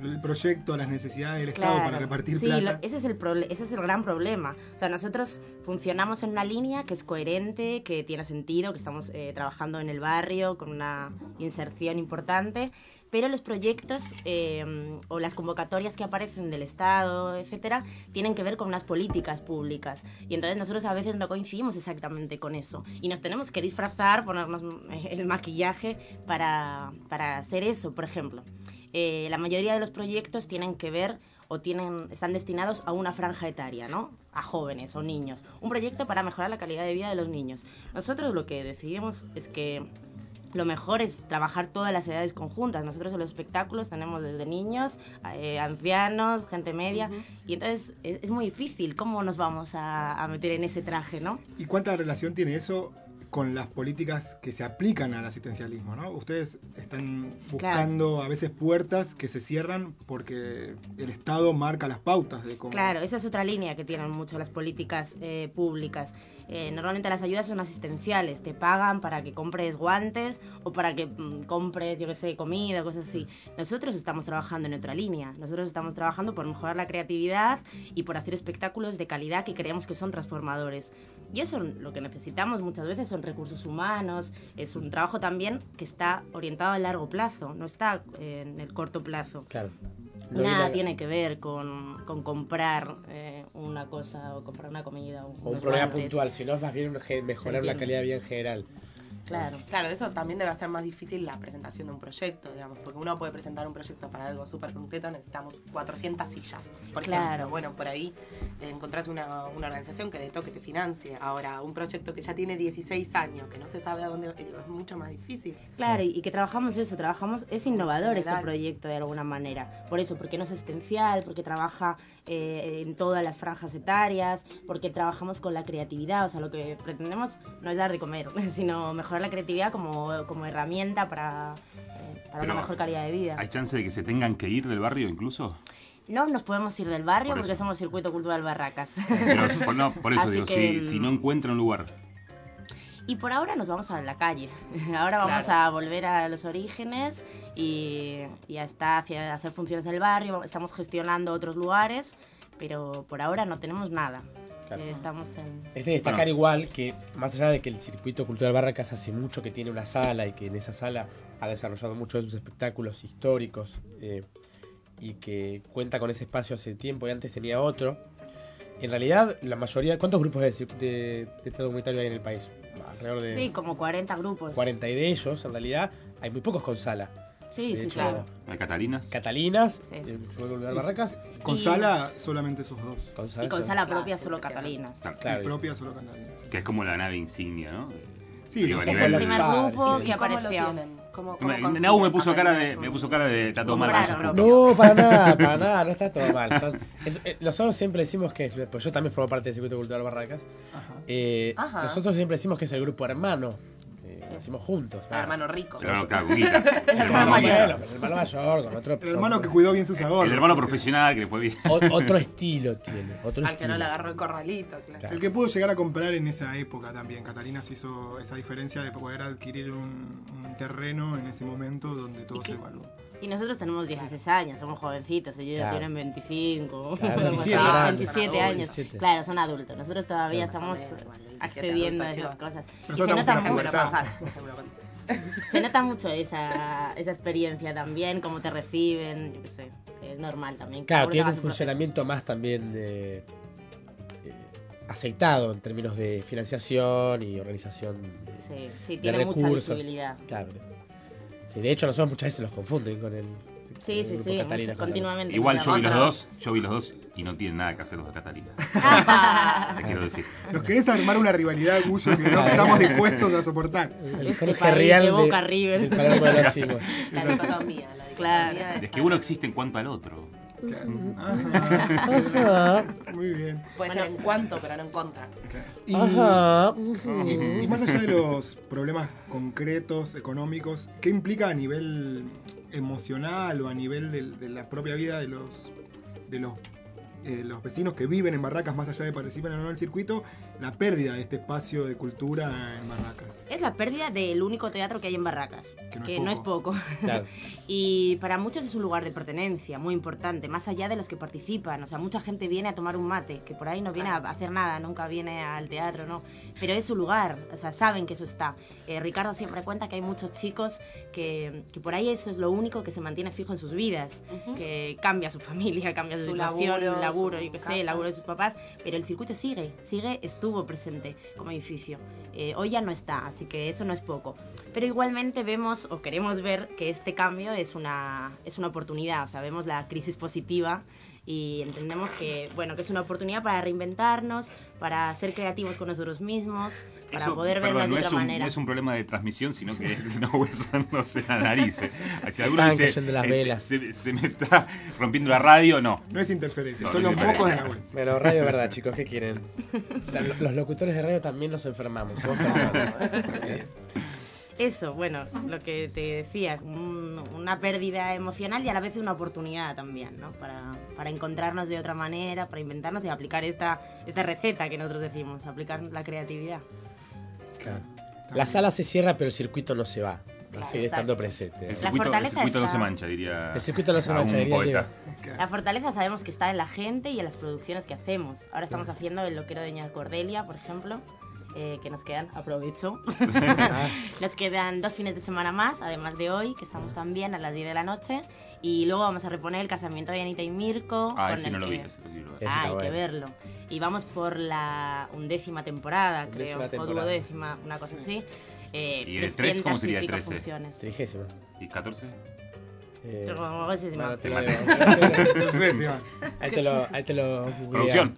el proyecto a las necesidades del Estado para repartir sí, plata. lo- ese, es el ese es el gran problema. O sea, nosotros funcionamos en una línea que es coherente, que tiene sentido, que estamos eh, trabajando en el barrio con una inserción importante, pero los proyectos eh, o las convocatorias que aparecen del Estado, etcétera, tienen que ver con unas políticas públicas. Y entonces nosotros a veces no coincidimos exactamente con eso. Y nos tenemos que disfrazar, ponernos eh, el maquillaje para, para hacer eso, por ejemplo. Eh, la mayoría de los proyectos tienen que ver o tienen, están destinados a una franja etaria, ¿no? A jóvenes o niños. Un proyecto para mejorar la calidad de vida de los niños. Nosotros lo que decidimos es que lo mejor es trabajar todas las edades conjuntas. Nosotros en los espectáculos tenemos desde niños, eh, ancianos, gente media, y entonces es, es muy difícil. ¿Cómo nos vamos a, a meter en ese traje, no? ¿Y cuánta relación tiene eso con las políticas que se aplican al asistencialismo? ¿no? Ustedes están buscando a veces puertas que se cierran porque el Estado marca las pautas de cómo... Claro, esa es otra línea que tienen mucho las políticas eh, públicas. Eh, normalmente las ayudas son asistenciales, te pagan para que compres guantes o para que mm, compres, yo qué sé, comida, cosas así. Nosotros estamos trabajando en otra línea. Nosotros estamos trabajando por mejorar la creatividad y por hacer espectáculos de calidad que creemos que son transformadores. Y eso lo que necesitamos muchas veces son recursos humanos, es un trabajo también que está orientado a largo plazo, no está eh, en el corto plazo. Claro. Nada tiene que ver con, con comprar eh, una cosa o comprar una comida. O, O un problema guantes. puntual, sino es más bien mejorar la calidad de vida en general. Claro. Claro, eso también debe hacer más difícil la presentación de un proyecto, digamos, porque uno puede presentar un proyecto para algo súper concreto, necesitamos 400 sillas, por Claro. ejemplo. Bueno, por ahí eh, encontrás una, una organización que de toque te financie. Ahora, un proyecto que ya tiene 16 años, que no se sabe a dónde, eh, es mucho más difícil. Claro, y, que trabajamos eso, trabajamos, es innovador este proyecto de alguna manera. Por eso, porque no es existencial, porque trabaja eh, en todas las franjas etarias, porque trabajamos con la creatividad. O sea, lo que pretendemos no es dar de comer, sino mejorar la creatividad como, como herramienta para, eh, para Pero, una mejor calidad de vida. ¿Hay chance de que se tengan que ir del barrio incluso? No nos podemos ir del barrio Por porque somos Circuito Cultural Barracas. Pero, por, no, por eso Así digo, que, si, si no encuentran un lugar. Y por ahora nos vamos a la calle. Ahora vamos Claro. a volver a los orígenes y, y a, estar hacia, hacer funciones del barrio. Estamos gestionando otros lugares, pero por ahora no tenemos nada. Claro. Eh, estamos en... Es de destacar igual que, más allá de que el circuito cultural Barracas hace mucho que tiene una sala y que en esa sala ha desarrollado muchos de sus espectáculos históricos eh, y que cuenta con ese espacio hace tiempo y antes tenía otro. En realidad, la mayoría. ¿Cuántos grupos de, de, de teatro comunitario hay en el país? Alrededor de Sí, como 40 grupos. 40 y de ellos, en realidad, hay muy pocos con sala. Sí, De sí, hecho, claro. ¿Hay Catalinas? Catalinas, Sí. el Circuito Cultural Barracas. Con Y- sala solamente esos dos. Con Y con sala propia Claro, solo Catalinas. Claro. Y propia solo Catalinas. Que es como la nave insignia, ¿no? Sí, Digo, ese a fue nivel- el primer grupo sí. que ¿Y cómo lo apareció. tienen? ¿Cómo, cómo Me- Nau me puso cara de, me puso cara de está todo mal con Compraron, grupos. No, para nada, para nada, no está todo mal. Son- es- eh, nosotros siempre decimos que, pues yo también formo parte del Circuito Cultural Barracas. Eh, Ajá. nosotros siempre decimos que es el grupo hermano. Nacimos juntos. El hermano rico. El hermano, claro, guita. El El hermano pero el hermano mayor, con otro. El hermano que cuidó bien sus ahorros. El hermano profesional que le fue bien. o- otro estilo tiene. Otro Al que no estilo. le agarró el corralito, claro. El que pudo llegar a comprar en esa época también. Catalina se hizo esa diferencia de poder adquirir un, un terreno en ese momento donde todo se evaluó. Y nosotros tenemos 16 años, somos jovencitos, ellos ya Claro. tienen 25, Claro, algo 27 así, grandes. 27 Son años. 27. Claro, son adultos. Nosotros todavía Claro. estamos accediendo a esas cosas. Y se nota, mucho, se nota mucho esa, esa experiencia también, cómo te reciben, yo qué sé, es normal también. Claro, tiene un proceso. funcionamiento más también eh, eh, aceitado en términos de financiación y organización de, Sí, sí, de tiene mucha recursos. visibilidad. Claro. Sí, de hecho, nosotros muchas veces los confunden con el. Sí, sí, sí, Catalina mucho- con- continuamente. Igual yo vi los dos, yo vi los dos y no tienen nada que hacer los de Catalina. Te quiero decir. Nos querés armar una rivalidad, Gullo, que no estamos dispuestos a soportar. El Este Jorge país Rial de de- Boca River. del Palermo de los Cimos. La dicotomía, la dicotomía. Claro. Es que uno existe en cuanto al otro. Ajá. Muy bien. Puede ser en cuanto, pero no en contra. Y, Ajá. y más allá de los problemas concretos, económicos, ¿qué implica a nivel emocional o a nivel del- de, la propia vida de los, de los, eh, los vecinos que viven en Barracas, más allá de participar o no en el circuito, la pérdida de este espacio de cultura en Barracas? Es la pérdida del único teatro que hay en Barracas, Que no que es no es poco. poco. Claro. y para muchos es un lugar de pertenencia muy importante, más allá de los que participan. O sea, mucha gente viene a tomar un mate, que por ahí no viene a hacer nada, nunca viene al teatro, ¿no? Pero es su lugar, o sea, saben que eso está. Eh, Ricardo siempre cuenta que hay muchos chicos que, que por ahí eso es lo único que se mantiene fijo en sus vidas, que cambia su familia, cambia su, Su situación, laburo, laburo, yo qué sé, el laburo de sus papás, pero el circuito sigue, sigue, estuvo presente como edificio. Eh, hoy ya no está, así que eso no es poco. Pero igualmente vemos o queremos ver que este cambio es una, es una oportunidad, o sea, vemos la crisis positiva y entendemos que, bueno, que es una oportunidad para reinventarnos, para ser creativos con nosotros mismos, para Eso, poder perdón, vernos no de es, otra un, manera. no es un problema de transmisión, sino que es no huesándose la nariz. Si alguno Están dice, cayendo las eh, velas. Se, se me está rompiendo la radio, no. No es interferencia, No, son no los es mocos de interferencia. Nahuel. Bueno, radio es verdad, chicos, ¿qué quieren? La- Los locutores de radio también nos enfermamos, somos personas. Eso, bueno, lo que te decía, un- una pérdida emocional y a la vez una oportunidad también, ¿no? Para, para encontrarnos de otra manera, para inventarnos y aplicar esta, esta receta que nosotros decimos, aplicar la creatividad. Claro. La sala se cierra, pero el circuito no se va. Va a seguir estando presente. El circuito, el fortaleza circuito no se mancha, diría. El circuito no se mancha, diría poeta. La fortaleza sabemos que está en la gente y en las producciones que hacemos. Ahora estamos haciendo el loquero de Doña Cordelia, por ejemplo, eh, que nos quedan, aprovecho, nos quedan dos fines de semana más, además de hoy, que estamos también a las 10 de la noche. Y luego vamos a reponer el casamiento de Anita y Mirko. Ah, con ese el no lo vi. que- ese lo quiero ver. Ese Ah, hay que verlo. Y vamos por la undécima temporada, Undécima creo, temporada. o duodécima, una cosa así. Eh, ¿Y el 3 cómo 300 y sería el pico 13? funciones. Trigésima. ¿Y 14? Eh, bueno, te lo. Ahí te lo, ahí te lo. Producción.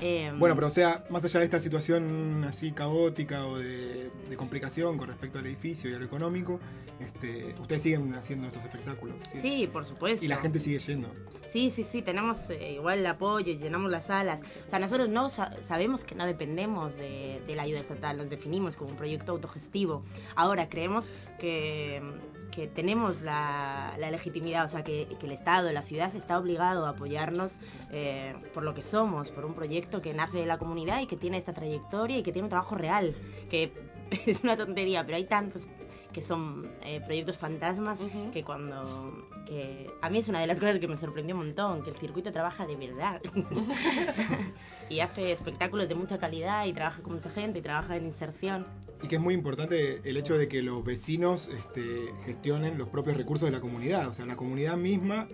Eh, Bueno, pero o sea, más allá de esta situación así caótica o de, de complicación con respecto al edificio y a lo económico, este, ustedes siguen haciendo estos espectáculos. Sí, por supuesto. Y la gente sigue yendo. Sí, sí, sí, tenemos eh, igual el apoyo, llenamos las salas. O sea, nosotros no sa- sabemos que no dependemos de, de la ayuda estatal, nos definimos como un proyecto autogestivo. Ahora, creemos que, que tenemos la, la legitimidad, o sea, que, que el Estado, la ciudad está obligado a apoyarnos eh, por lo que somos, por un proyecto que nace de la comunidad y que tiene esta trayectoria y que tiene un trabajo real, que es una tontería, pero hay tantos que son eh, proyectos fantasmas que cuando que a mí es una de las cosas que me sorprendió un montón que el circuito trabaja de verdad. Y hace espectáculos de mucha calidad y trabaja con mucha gente y trabaja en inserción Y que es muy importante el hecho de que los vecinos este, gestionen los propios recursos de la comunidad. O sea, la comunidad misma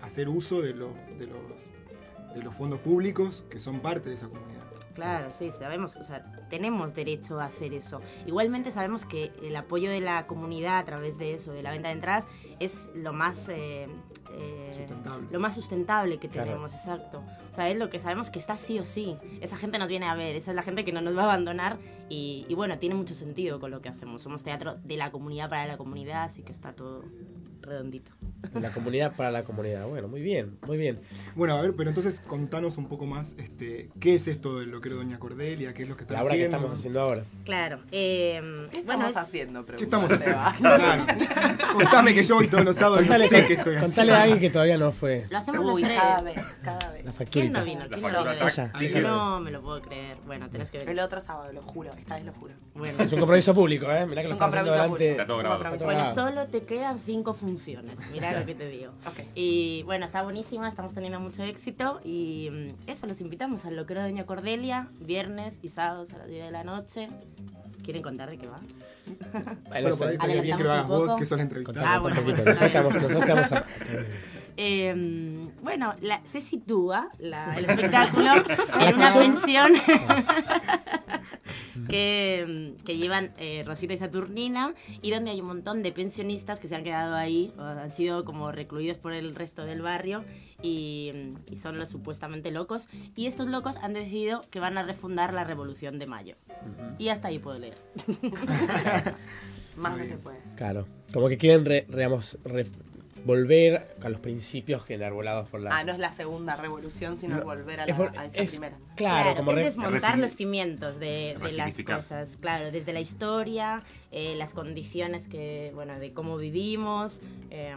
hacer uso de, los de, los, de los fondos públicos que son parte de esa comunidad. Claro, sí, sabemos, o sea, tenemos derecho a hacer eso. Igualmente sabemos que el apoyo de la comunidad a través de eso, de la venta de entradas, es lo más eh, eh, Sustentable. lo más sustentable que Claro. tenemos, exacto. O sea, es lo que sabemos que está sí o sí. Esa gente nos viene a ver, esa es la gente que no nos va a abandonar y, y bueno, tiene mucho sentido con lo que hacemos. Somos teatro de la comunidad para la comunidad, así que está todo redondito. De la comunidad para la comunidad. Bueno, muy bien, muy bien. Bueno, a ver, pero entonces contanos un poco más, este, ¿qué es esto de lo que Doña Cordelia? ¿Qué es lo que están La obra que haciendo? estamos haciendo ahora. Claro. eh, ¿Qué bueno, estamos es- haciendo? ¿Qué estamos haciendo? Contame que yo voy todos los sábados no Contale, sé qué estoy contale haciendo. a alguien que todavía no fue. Lo hacemos Uy, los tres. cada vez, cada vez. La ¿Quién no vino? ¿Quién no vino? No me lo puedo creer. Bueno, tenés que El venir. otro sábado, lo juro. Esta vez lo juro. Bueno, Es un compromiso público, ¿eh? Mirá que lo Es un estás haciendo compromiso delante. público. Está todo grabado. Bueno, solo te quedan cinco funciones. Mira lo que te digo. Ok. Y bueno, está buenísima, estamos teniendo mucho éxito. Y mm, eso, los invitamos al loquero de Doña Cordelia, viernes y sábados a las 10 de la noche. ¿Quieren contar de qué va? Bueno, por ahí bien que lo hagas vos, que sos la entrevistada. Ah, un bueno. Nosotros estamos, nosotros estamos a- Eh, bueno, la- se sitúa la- el espectáculo en una pensión que, que llevan eh, Rosita y Saturnina y donde hay un montón de pensionistas que se han quedado ahí, o han sido como recluidos por el resto del barrio y, y son los supuestamente locos. Y estos locos han decidido que van a refundar la Revolución de Mayo. Y hasta ahí puedo leer. Más no se puede. Claro. Como que quieren re- digamos, re- volver a los principios que enarbolados por la. Ah, no es la segunda revolución, sino No, volver a, la- a esa es- primera. Claro, como es desmontar los cimientos de, de las cosas, claro, desde la historia, eh, las condiciones que, bueno, de cómo vivimos. eh,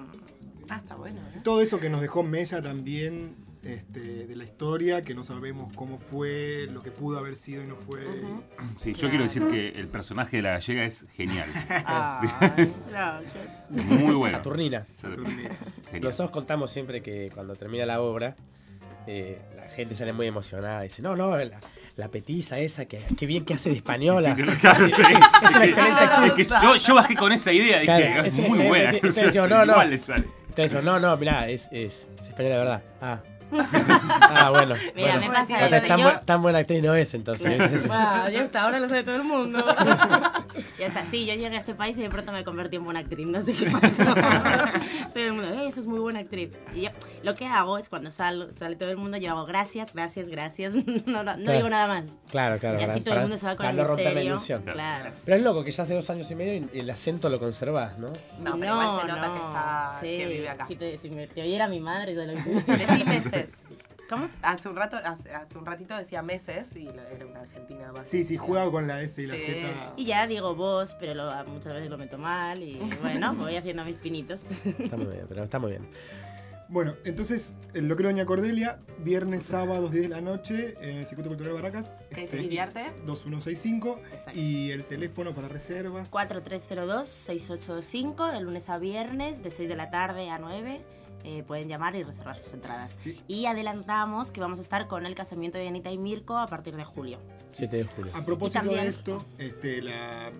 Ah, está bueno. ¿eh? Todo eso que nos dejó Mella también, este, de la historia, que no sabemos cómo fue, lo que pudo haber sido y no fue. Sí, yo quiero decir que el personaje de la gallega es genial. ah. Muy bueno. Saturnina. Genial. Nosotros contamos siempre que cuando termina la obra, eh, la gente sale muy emocionada. Dice, no, no, la, la petiza esa, que, qué bien que hace de española. Sí, claro, Sí, sí. sí, es una excelente actriz. Es que yo, yo bajé con esa idea, dije, Claro, es, muy buena. Entonces no, no. Igual le sale. Entonces decimos, no, no, mirá, es, es, es española de verdad. Ah. Ah, bueno. Mira, bueno. me pasa Entonces, eso, tan, yo- bu- tan buena actriz no es, entonces. Ah, ya está, ahora lo sabe todo el mundo. ya está, sí, yo llegué a este país y de pronto me convertí en buena actriz, no sé qué pasó. todo el mundo, "Eh, eso es muy buena actriz. Y yo, lo que hago es cuando sal- sale todo el mundo, yo hago gracias, gracias, gracias, no, no, no Claro. digo nada más. Claro, claro. Y así para- todo el mundo se va con el no romper la misterio. ilusión. Claro. Pero es loco que ya hace dos años y medio y el acento lo conservas, ¿no? No, pero igual se nota que está- que vive acá. Si, te, si me, te oyera mi madre, se lo Decí meses. ¿Cómo? Hace un rato, hace, hace un ratito decía meses y lo- era una argentina más. Sí, sí, juega con la S y la. Z. Y ya digo vos, pero lo- muchas veces lo meto mal y bueno, voy haciendo mis pinitos. Está muy bien, pero está muy bien. Bueno, entonces, el Loquero Doña Cordelia, viernes, sábados, 10 de la noche, en el Circuito Cultural Barracas. ¿Qué es este, Iriarte? 2165. Y el teléfono para reservas. 4302-6825, de lunes a viernes, de 6 de la tarde a 9. Eh, pueden llamar y reservar sus entradas. Y adelantamos que vamos a estar con el casamiento de Anita y Mirko a partir de julio. 7 de julio. A propósito también- de esto, este, la-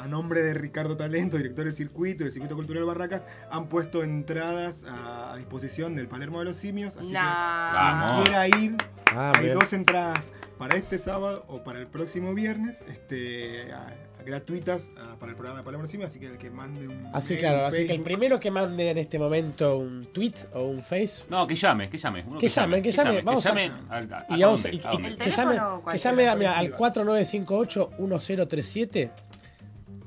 a, nombre de Ricardo Talento, director del circuito del Circuito Cultural Barracas, han puesto entradas a, a disposición del Palermo de los Simios. Así que Vamos. quien quiera ir, Ah, hay bien. dos entradas para este sábado o para el próximo viernes, este, a gratuitas a- para el programa de los Simios. Así que el que mande un. Así mail, claro, un así que el primero que mande en este momento un tweet o un face. No, que llame, que llame. Uno Que llame, que llame, vamos a- llame a- Y, ¿a vamos, dónde? y- ¿A y- dónde? ¿El que llame, que mira, al Colectiva. 4958-1037.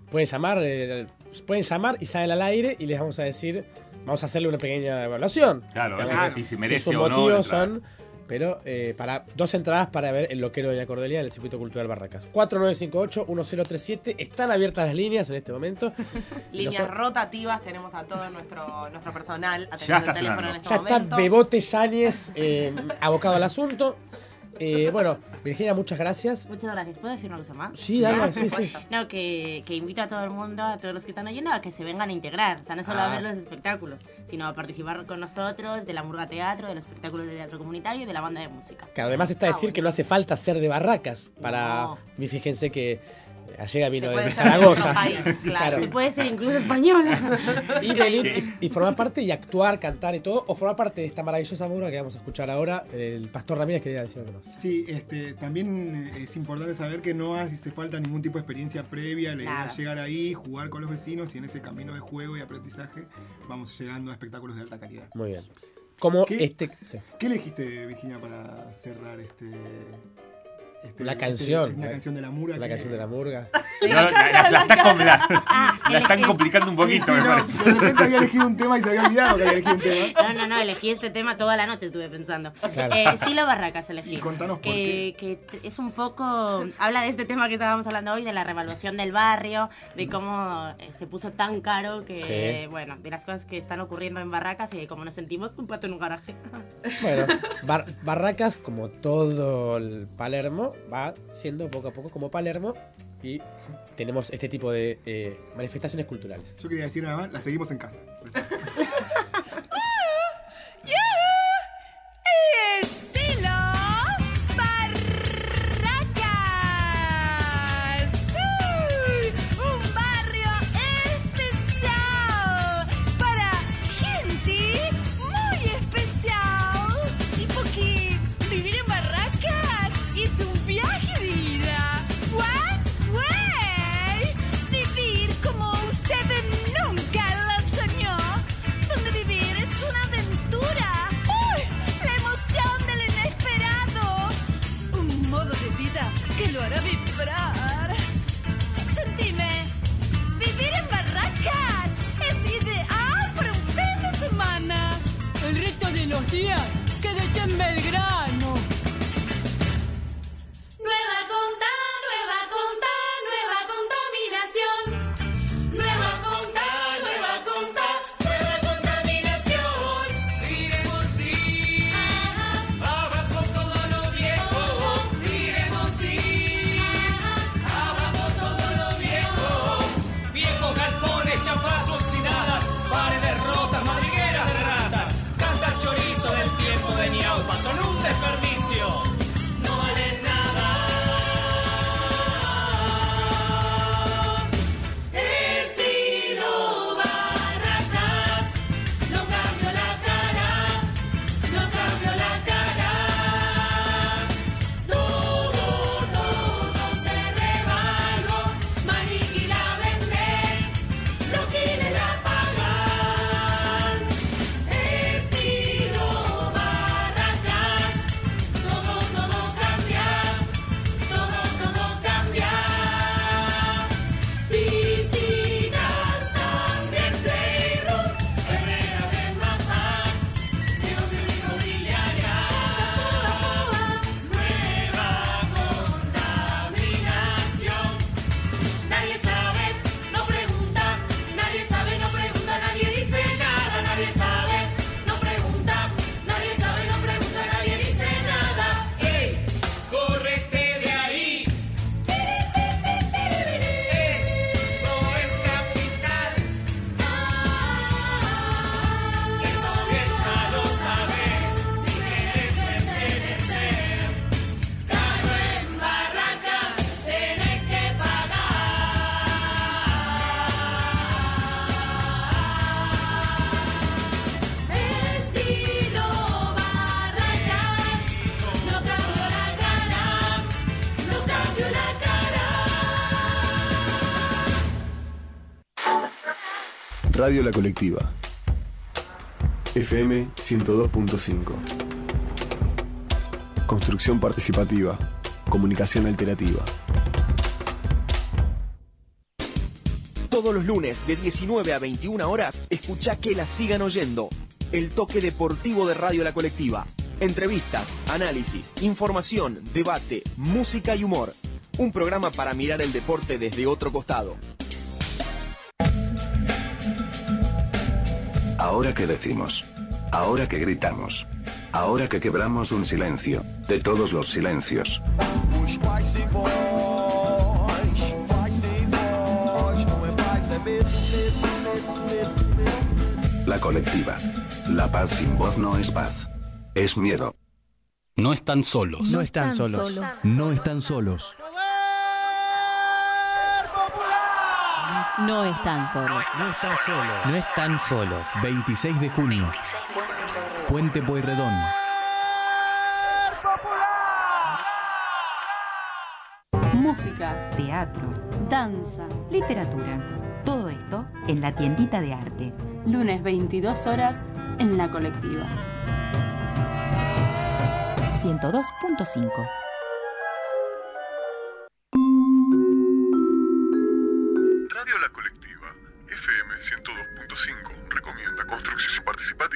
Pueden llamar, eh, pueden llamar y salen al aire y les vamos a decir, vamos a hacerle una pequeña evaluación. Claro, ver si se merece sus o no la motivos son, pero eh, para dos entradas para ver el loquero de Doña Cordelia en el Circuito Cultural Barracas. 4958-1037. Están abiertas las líneas en este momento. Líneas nosotros- rotativas, tenemos a todo nuestro, nuestro personal Ya atendiendo está el teléfono en este Ya está momento. Bebote Yáñez eh, abocado al asunto. Eh, bueno, Virginia, muchas gracias. Muchas gracias. ¿Puedo decir una cosa más? Sí, dale, sí, sí. No, que, que invito a todo el mundo, a todos los que están oyendo, a que se vengan a integrar. O sea, no solo Ah. a ver los espectáculos, sino a participar con nosotros de la Murga Teatro, de los espectáculos de teatro comunitario y de la banda de música. Que además está a decir que no hace falta ser de Barracas para. No. Fíjense que Allega vino Se de puede ser de Zaragoza. país, claro. Se puede ser incluso española. Y venir y, y formar parte y actuar, cantar y todo, o formar parte de esta maravillosa obra que vamos a escuchar ahora. El Pastor Ramírez quería decir algo más. Sí, este, también eh, es importante saber que no hace falta ningún tipo de experiencia previa. La idea llegar ahí, jugar con los vecinos y en ese camino de juego y aprendizaje vamos llegando a espectáculos de alta calidad. Muy bien. Como ¿Qué? este. sí. ¿Qué elegiste, Virginia, para cerrar este, Este, La este, canción. una canción de la murga. La que- canción de la murga. No, la, la- la la- Ah, la están complicando un poquito, Sí, me no, parece. de repente había elegido un tema y se había olvidado que había elegido un tema. No, no, no, elegí este tema toda la noche, estuve pensando. Claro. Eh, estilo Barracas elegí. Y contanos por que, que t- es un poco. Habla de este tema que estábamos hablando hoy, de la revaluación del barrio, de cómo eh, se puso tan caro que, Sí. bueno, de las cosas que están ocurriendo en Barracas y de cómo nos sentimos un pato en un garaje. Bueno, Bar- Barracas, como todo el Palermo, va siendo poco a poco como Palermo y tenemos este tipo de eh, manifestaciones culturales. Yo quería decir nada más, la seguimos en casa. Barracas. Los días quédate en Belgrano. Radio La Colectiva. FM 102.5. Construcción participativa. Comunicación alternativa. Todos los lunes de 19 a 21 horas, escucha que la sigan oyendo. El toque deportivo de Radio La Colectiva. Entrevistas, análisis, información, debate, música y humor. Un programa para mirar el deporte desde otro costado. Ahora que decimos. Ahora que gritamos. Ahora que quebramos un silencio. De todos los silencios. La colectiva. La paz sin voz no es paz. Es miedo. No están solos. No están solos. No están solos. No están solos. No están solos. No están solos. 26 de junio. Puente Pueyrredón. Música, teatro, danza, literatura. Todo esto en la tiendita de arte. Lunes 22 horas en la colectiva. 102.5.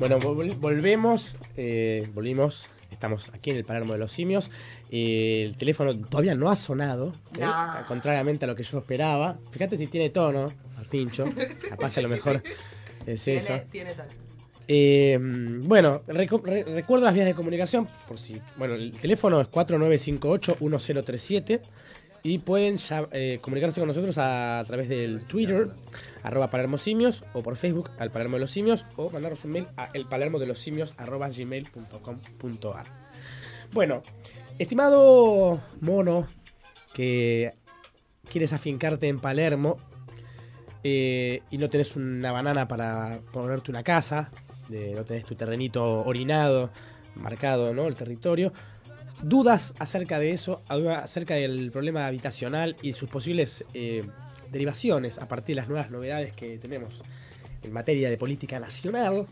Bueno, vol- volvemos, eh, volvimos, estamos aquí en el Palermo de los Simios. Eh, el teléfono todavía no ha sonado, ¿eh? No. contrariamente a lo que yo esperaba. Fíjate si tiene tono, Pincho, capaz a lo mejor es eso. Tiene, tiene todo. Eh, bueno, recu- re- recuerdo las vías de comunicación, por si. Bueno, el teléfono es 4958-1037 y pueden eh, comunicarse con nosotros a, través del Twitter, arroba Palermo Simios, o por Facebook, al Palermo de los Simios, o mandarnos un mail a elpalermodelosimios, arroba gmail.com.ar. Bueno, estimado mono que quieres afincarte en Palermo eh, y no tenés una banana para ponerte una casa, de- no tenés tu terrenito orinado, marcado, ¿no? El territorio. Dudas acerca de eso, acerca del problema habitacional y sus posibles eh, derivaciones a partir de las nuevas novedades que tenemos en materia de política nacional.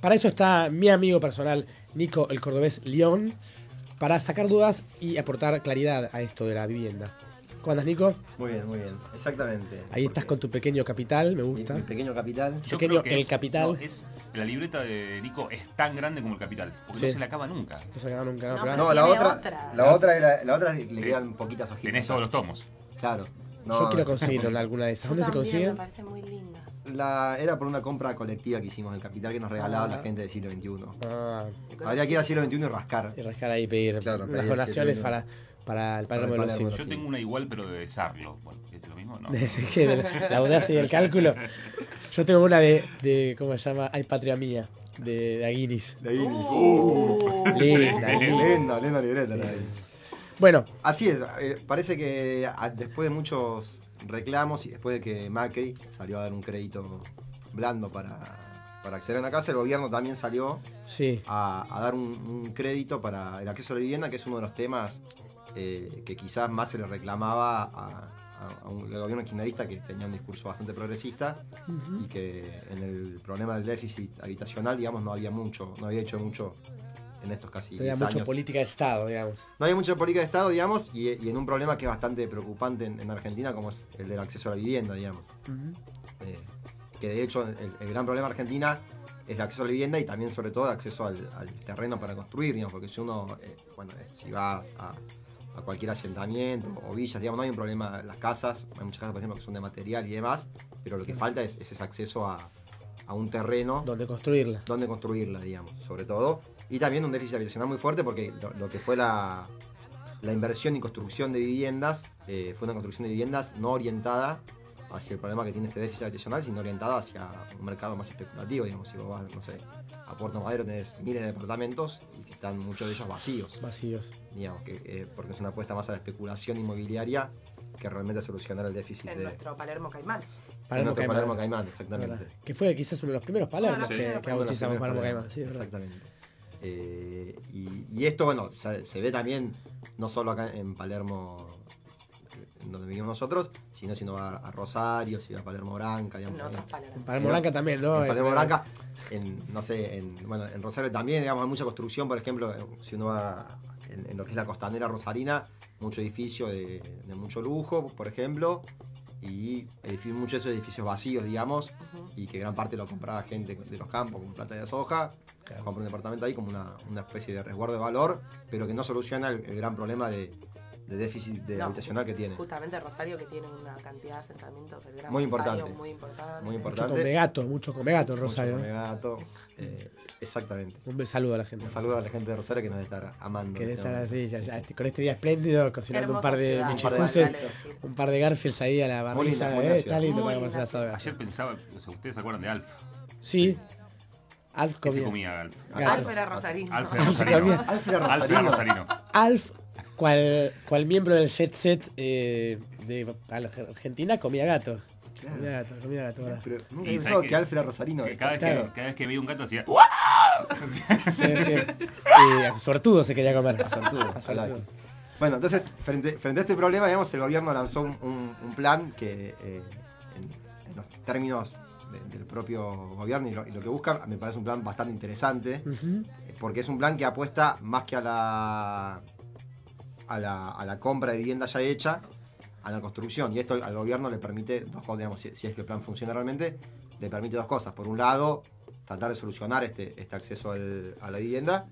Para eso está mi amigo personal, Nico el Cordobés León, para sacar dudas y aportar claridad a esto de la vivienda. ¿Cómo andas, Nico? Muy bien, muy bien. Exactamente. Ahí estás con tu pequeño capital, me gusta. Mi pequeño capital. Yo Pequeño creo que El es- Capital. no, es, la libreta de Nico es tan grande como el Capital, porque Sí. no se le acaba nunca. No se acaba nunca, no, No, pero- pero No, la otra, otra. la otra era, la otra le quedan poquitas hojitas. Tenés todos los tomos. Claro. Yo quiero conseguirlo alguna de esas. ¿Dónde se consigue? Me parece muy linda. La, era por una compra colectiva que hicimos del capital que nos regalaba Ah. la gente del siglo XXI. Ah, Habría que ir al siglo XXI y rascar. y rascar ahí, pedir Claro, pedir donaciones que para, para el Palermo de los. Yo tengo una igual, pero de desarlo. Bueno, ¿es lo mismo? No. ¿Qué? ¿De la- audacia y el cálculo. Yo tengo una de, de ¿cómo se llama? Hay patria mía, de, de Aguinis. De ahí. Uh. Linda, linda. Linda, linda libreta. Bueno, Así es, eh, parece que a- después de muchos reclamos y después de que Macri salió a dar un crédito blando para, para acceder a una casa, el gobierno también salió sí. a, a dar un, un crédito para el acceso a la vivienda, que es uno de los temas eh, que quizás más se le reclamaba a, un- al gobierno kirchnerista, que tenía un discurso bastante progresista y que en el problema del déficit habitacional, digamos, no había mucho, no había hecho mucho en estos casi Había 10 mucho años. política de Estado, digamos. No hay mucha política de Estado, digamos, y, y en un problema que es bastante preocupante en, en Argentina, como es el del acceso a la vivienda, digamos. Eh, que de hecho el, el gran problema de Argentina es el acceso a la vivienda y también sobre todo el acceso al, al terreno para construir, digamos, porque si uno, eh, bueno, eh, si vas a, a cualquier asentamiento o villas, digamos, no hay un problema las casas, hay muchas casas, por ejemplo, que son de material y demás, pero lo que falta es, es ese acceso a, a un terreno Donde construirla. donde construirla, digamos, sobre todo. Y también un déficit habitacional muy fuerte porque lo, lo que fue la, la inversión y construcción de viviendas eh, fue una construcción de viviendas no orientada hacia el problema que tiene este déficit habitacional, sino orientada hacia un mercado más especulativo, digamos. Si vos vas, no sé, a Puerto Madero tenés miles de departamentos y que están muchos de ellos vacíos. Vacíos. Digamos, que, eh, porque es una apuesta más a la especulación inmobiliaria que realmente a solucionar el déficit En de, nuestro Palermo Caimán. en nuestro Palermo Caimán, exactamente. ¿Verdad? Que fue quizás uno de los primeros Palermos los que, que bautizamos Palermo Caimán. Sí. Exactamente. Eh, y, y esto, bueno, se, se ve también no solo acá en Palermo, en donde vivimos nosotros, sino si no va a Rosario, si va a Palermo Branca, digamos. En Palermo. En Palermo Branca también, ¿no? En Palermo Branca, en, no sé, en, bueno, en Rosario también, digamos, hay mucha construcción, por ejemplo, si uno va en, en lo que es la costanera rosarina, mucho edificio de, de mucho lujo, por ejemplo, y muchos de esos edificios vacíos, digamos, y que gran parte lo compraba gente de los campos con plata de soja, compra un departamento ahí como una, una especie de resguardo de valor, pero que no soluciona el, el gran problema de, de déficit de No, habitacional que tiene. Justamente Rosario que tiene una cantidad de asentamientos, el Gran Muy Rosario, importante. muy importante. Muy Mucho importante. mucho come gato en Mucho Rosario. come gato, eh, exactamente. Un saludo a la gente. Un saludo a la gente de Rosario que nos debe estar amando. Que debe estar así, ya, ya, este- con este día espléndido, cocinando un par de michifuses, un par de- Garfields ahí a la linda, muy eh, está lindo para asado. Ayer pensaba, o sea, ustedes se acuerdan de Alf. Sí. Alf ¿Qué se comía. comía Alf? Gato. Alf era rosarino. Alf era rosarino. Alf era rosarino. Alf cual, cual miembro del jet set eh, de Argentina comía gato. Comía gato, comía gato, ¿verdad? Pero nunca que- que Alfred era Rosarino. que cada, vez Claro. que, cada vez que veía un gato hacía. Sí, sí. Y a sortudo se quería comer. A sortudo, A sortudo. Bueno, entonces, frente, frente a este problema, digamos, el gobierno lanzó un, un- un plan que, eh, en, en los términos de- del propio gobierno y lo, y lo que busca, me parece un plan bastante interesante, eh, porque es un plan que apuesta más que a la, a la, a la compra de vivienda ya hecha, a la construcción. Y esto al gobierno le permite dos cosas, digamos, si, si es que el plan funciona realmente, le permite dos cosas. Por un lado, tratar de solucionar este, este acceso al- a la vivienda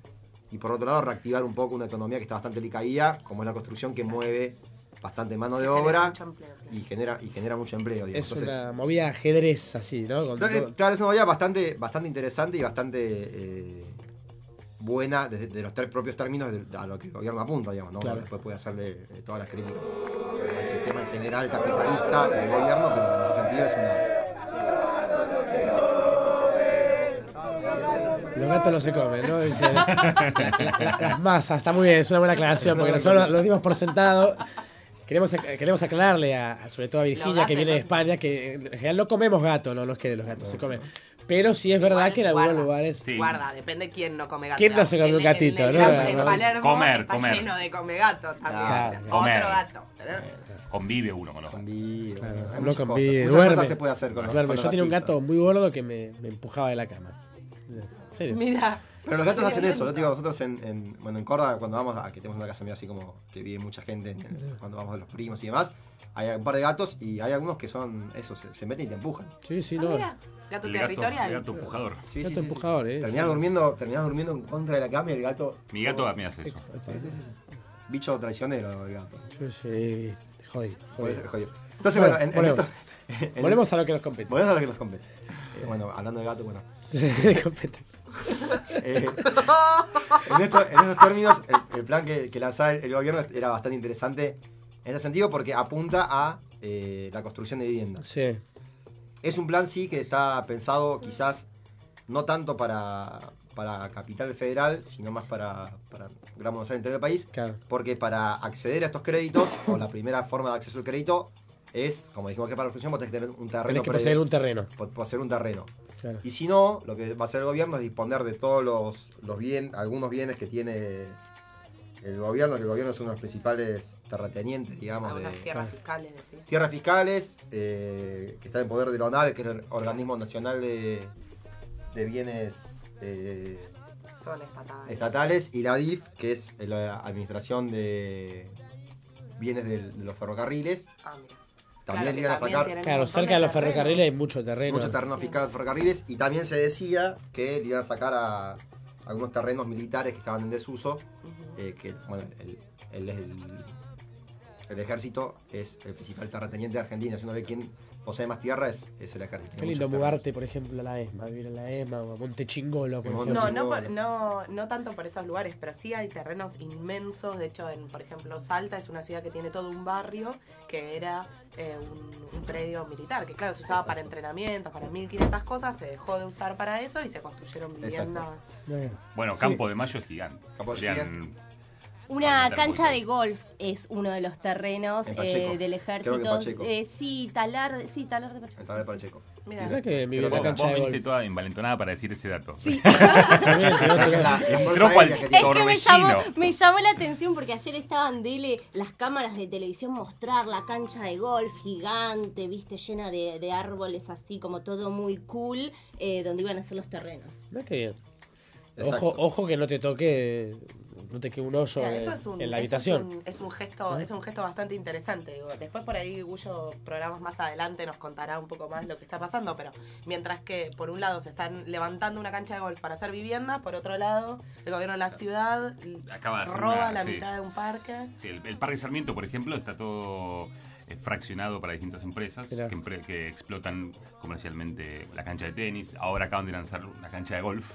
y por otro lado reactivar un poco una economía que está bastante licaída, como es la construcción que mueve bastante mano de obra y genera y genera mucho empleo. digamos. Es Entonces, una movida de ajedrez así, ¿no? Con eh, todo- claro, es una movida bastante, bastante interesante y bastante eh, buena desde de los tres propios términos de- a lo que el gobierno apunta, digamos, ¿no? Claro. Después puede hacerle eh, todas las críticas al sistema en general capitalista del gobierno, pero en ese sentido es una. Los gatos no se comen, ¿no? Dice, la- la- la- las masas, está muy bien, es una buena aclaración, porque nosotros lo dimos por sentado. Queremos, queremos aclararle, a, sobre todo a Virginia, que viene de España, que en general no comemos gato, no, no es que los gatos se comen. Pero sí es verdad que en algunos guarda. lugares... Guarda, depende quién no come gato. ¿Quién no se come En- un gatito, En, el de No. Palermo Comer, está comer. lleno de come gato también. Claro, Otro comer. gato. Convive uno con los gatos. Convive. Claro, no convive, cosas. Duerme. cosas se puede hacer con los- Duerme. con los Yo tenía un gato muy gordo que me, me empujaba de la cama. ¿En serio? Mira. Pero los gatos hacen eso, yo te digo, nosotros en, en- bueno, en Córdoba, cuando vamos a que tenemos una casa medio así como que vive mucha gente, en- en- cuando vamos a los primos y demás, hay un par de gatos y hay algunos que son eso, se, se meten y te empujan. Sí, sí, Ah, no. mira, gato El gato- territorial. el gato empujador. Sí, Gato sí, sí. empujador, eh. Terminás durmiendo, terminás durmiendo en contra de la cama y el gato. Mi gato a mí hace eso. Sí, sí, sí, sí. Bicho traicionero el gato. Sí, sí. Jodido. jodido. Jodido. Entonces, bueno, en, en volvemos. esto- en- Volvemos a lo que nos compete. Volvemos a lo que nos compete. Eh, bueno, hablando de gato, bueno. Sí, compete. Eh, en, esto- en esos términos, el, el plan que, que lanzaba el, el gobierno era bastante interesante en ese sentido porque apunta a eh, la construcción de viviendas. Sí. Es un plan, sí, que está pensado quizás no tanto para, para Capital Federal, sino más para, para Gran Buenos Aires, interior del país, Claro. porque para acceder a estos créditos, o la primera forma de acceso al crédito, es, como dijimos que para la construcción, vos tenés que tener un terreno. Tenés que poseer un terreno. Po- poseer un terreno. Claro. Y si no, lo que va a hacer el gobierno es disponer de todos los, los bien, algunos bienes que tiene el gobierno, que el gobierno es uno de los principales terratenientes, digamos, de tierras fiscales, decís. tierras fiscales, eh, que está en poder de la ONAVE, que es el organismo nacional de, de bienes eh, Son estatales. estatales, y la DIF, que es la administración de bienes del- de, los ferrocarriles. Ah, mira. También Claro, le iban a sacar Claro, cerca de los ferrocarriles hay mucho terreno. mucho terreno fiscal a los ferrocarriles. Y también se decía que le iban a sacar a algunos terrenos militares que estaban en desuso, eh, que bueno, el, el- el- el ejército es el principal terrateniente de Argentina, si uno ve quién posee más tierra es, es el ejército. Qué lindo mudarte, por ejemplo, a la ESMA, vivir en la ESMA o a Montechingolo, por Monte. No, no, por- no, no tanto por esos lugares, pero sí hay terrenos inmensos. De hecho, en, por ejemplo, Salta es una ciudad que tiene todo un barrio que era eh, un, un predio militar, que claro, se usaba para entrenamientos, para 1500 cosas, se dejó de usar para eso y se construyeron viviendas. Bueno, Sí. Campo de Mayo es gigante. Campo de Podrían- Una cancha de golf es uno de los terrenos En Pacheco. eh, del Creo que ejército. Pacheco. Eh, sí, talar, sí, talar de Pacheco. Está de Pacheco. Mira, Mirá que viví en Vos, la cancha vos de viniste golf. toda envalentonada para decir ese dato. Sí. También, pero no te- La- la fuerza Entró cual aérea que tiene. Es que me llamó, torbellino. me llamó la atención porque ayer estaban dele las cámaras de televisión mostrar la cancha de golf gigante, viste, llena de, de árboles así como todo muy cool, eh, donde iban a ser los terrenos. Mirá qué bien. Exacto. Ojo, ojo que no te toque, no te quede un hoyo Mira, en, eso es un, en la habitación. Es un, es un gesto, es un gesto bastante interesante. digo. Después por ahí Gullo programas más adelante nos contará un poco más lo que está pasando, pero mientras que por un lado se están levantando una cancha de golf para hacer viviendas, por otro lado el gobierno de la ciudad Acaba de hacer roba una- la sí. mitad de un parque. Sí, el, el Parque Sarmiento, por ejemplo, está todo eh, fraccionado para distintas empresas que, que explotan comercialmente la cancha de tenis. Ahora acaban de lanzar una cancha de golf.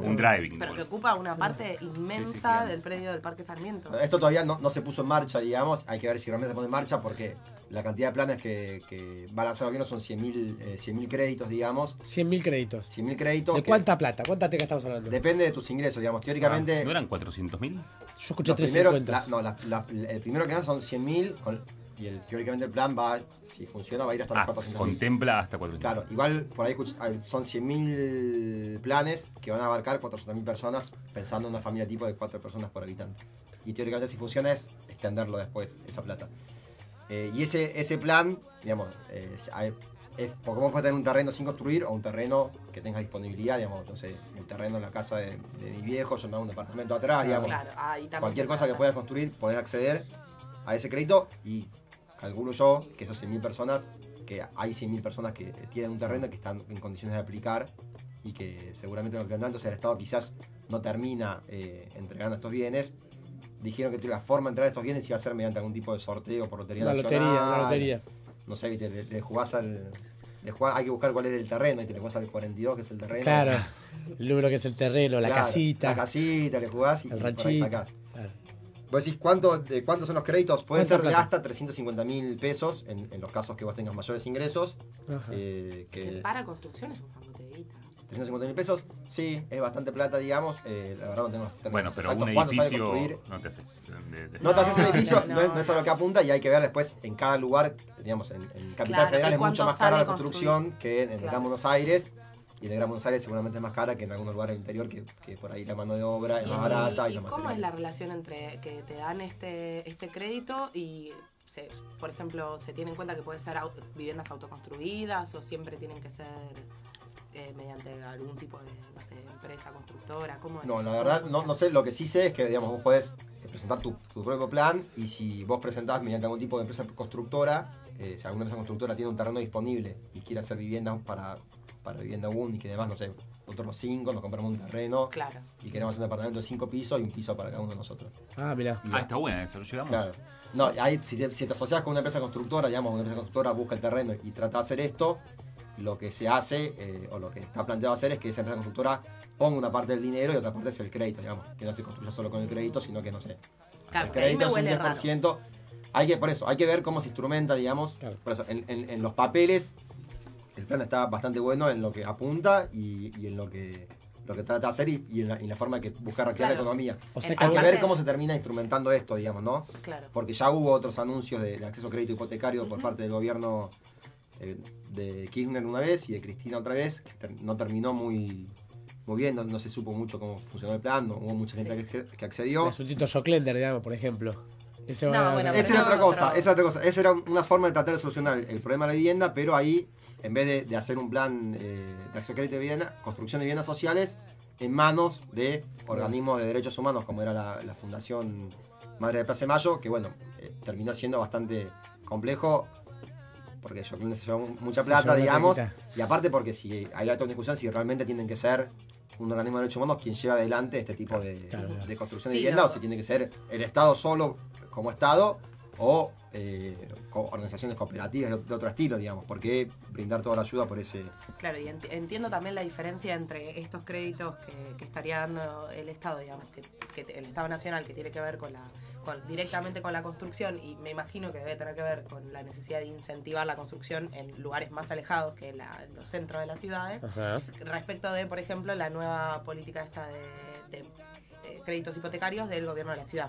Un driving. Pero que ocupa una parte inmensa del predio del Parque Sarmiento. Esto todavía no, no se puso en marcha, digamos. Hay que ver si realmente se pone en marcha porque la cantidad de planes que, que va a lanzar el gobierno son 100.000 eh, 100.000 créditos, digamos. 100.000 créditos. 100.000 créditos. ¿De que- cuánta plata? ¿Cuánta teca estamos hablando? Depende de tus ingresos, digamos. Teóricamente. Ah, ¿No eran 400.000? Yo escuché los primeros, 350. la- no, la- la- el primero que dan son 100.000 con- y el, teóricamente el plan va, si funciona, va a ir hasta los Ah, 400.000. contempla hasta 400.000. Claro, igual por ahí son 100.000 planes que van a abarcar 400.000 personas, pensando en una familia tipo de 4 personas por habitante. Y teóricamente si funciona es extenderlo después, esa plata. Eh, y ese, ese plan, digamos, eh, es- hay- es porque vos puedes tener un terreno sin construir o un terreno que tenga disponibilidad, digamos, no sé, el terreno en la casa de, de mi viejo, yo me hago un departamento atrás, digamos. Claro, ahí también Cualquier cosa puede que puedas construir, podés acceder a ese crédito y calculo yo que esos 100.000 personas, que hay 100.000 personas que tienen un terreno que están en condiciones de aplicar y que seguramente lo tendrán, entonces el Estado quizás no termina eh, entregando estos bienes. Dijeron que la forma de entregar estos bienes iba a ser mediante algún tipo de sorteo por lotería nacional. lotería, una lotería. No sé, le, le jugás al... hay que buscar cuál es el terreno y te le jugás al 42, que es el terreno. Claro. El número que es el terreno, la Claro, casita. La casita, le jugás y, El y por ahí sacás. Vos decís, ¿cuánto, de ¿cuántos son los créditos? Pueden ¿Cuánta ser de hasta 350 mil pesos en, en los casos que vos tengas mayores ingresos. Ajá. eh, Que para construcción es un guita. 350 mil pesos, sí, es bastante plata, digamos. eh, la verdad no tengo términos Bueno, pero un edificio construir. no te haces. de- de- No te haces No, edificio, no, no, es- no, no es a lo que apunta y hay que ver después en cada lugar, digamos, en, en Capital Claro, Federal es mucho más cara la construcción que en el Claro. Gran Buenos Aires. Y en el Gran Buenos Aires seguramente es más cara que en algunos lugares del interior, que, que por ahí la mano de obra es más barata y, ¿Y los cómo es la relación entre que te dan este, este crédito y, se- por ejemplo, se tiene en cuenta que puede ser viviendas autoconstruidas o siempre tienen que ser eh, mediante algún tipo de, no sé, empresa constructora? ¿Cómo es? No, la verdad, no, no sé, lo que sí sé es que, digamos, vos podés presentar tu, tu propio plan y si vos presentás mediante algún tipo de empresa constructora, eh, si alguna empresa constructora tiene un terreno disponible y quiere hacer viviendas para, para vivienda única y demás, no sé, nosotros los cinco nos compramos un terreno Claro. y queremos un departamento de cinco pisos y un piso para cada uno de nosotros. Ah, mira. Ah, está buena eso, lo llegamos. Claro. No, ahí, si, te, si te asocias con una empresa constructora, digamos, una empresa constructora busca el terreno y trata de hacer esto, lo que se hace, eh, o lo que está planteado hacer, es que esa empresa constructora ponga una parte del dinero y otra parte es el crédito, digamos. Que no se construya solo con el crédito, sino que, no sé, Claro, el crédito es un huele raro. 10%. Hay que, por eso, hay que ver cómo se instrumenta, digamos. Por eso, en, en- en los papeles, el plan está bastante bueno en lo que apunta y, y en lo que lo que trata de hacer y, y en, la, y en la forma que busca reactivar Claro. la economía. O sea hay que ver cómo se termina instrumentando esto, digamos, ¿no? Claro. Porque ya hubo otros anuncios de, de acceso a crédito hipotecario por parte del gobierno eh, de Kirchner una vez y de Cristina otra vez, que ter- no terminó muy, muy bien, no, no se supo mucho cómo funcionó el plan, no hubo mucha gente que, que accedió. El asunto Joclender, digamos, por ejemplo. Ese No, bueno, Esa era otra cosa, esa era otra cosa. Esa era una forma de tratar de solucionar el problema de la vivienda, pero ahí, en vez de, de hacer un plan eh, de acceso a crédito de vivienda, construcción de viviendas sociales en manos de organismos de derechos humanos, como era la, la Fundación Madre de Plaza de Mayo, que bueno, eh, terminó siendo bastante complejo, porque yo creo que se llevó mucha plata, llevó digamos, y aparte porque si hay otra discusión, si realmente tienen que ser un organismo de derechos humanos quien lleva adelante este tipo de, de construcción de Sí, vivienda, no. o si tiene que ser el Estado solo como Estado o eh, co- organizaciones cooperativas de, de otro estilo, digamos, porque brindar toda la ayuda por ese... Claro, y enti- entiendo también la diferencia entre estos créditos que, que estaría dando el Estado, digamos, que, que el Estado Nacional, que tiene que ver con la con, directamente con la construcción, y me imagino que debe tener que ver con la necesidad de incentivar la construcción en lugares más alejados que la- los centros de las ciudades, Ajá. respecto de, por ejemplo, la nueva política esta de, de- de créditos hipotecarios del gobierno de la ciudad.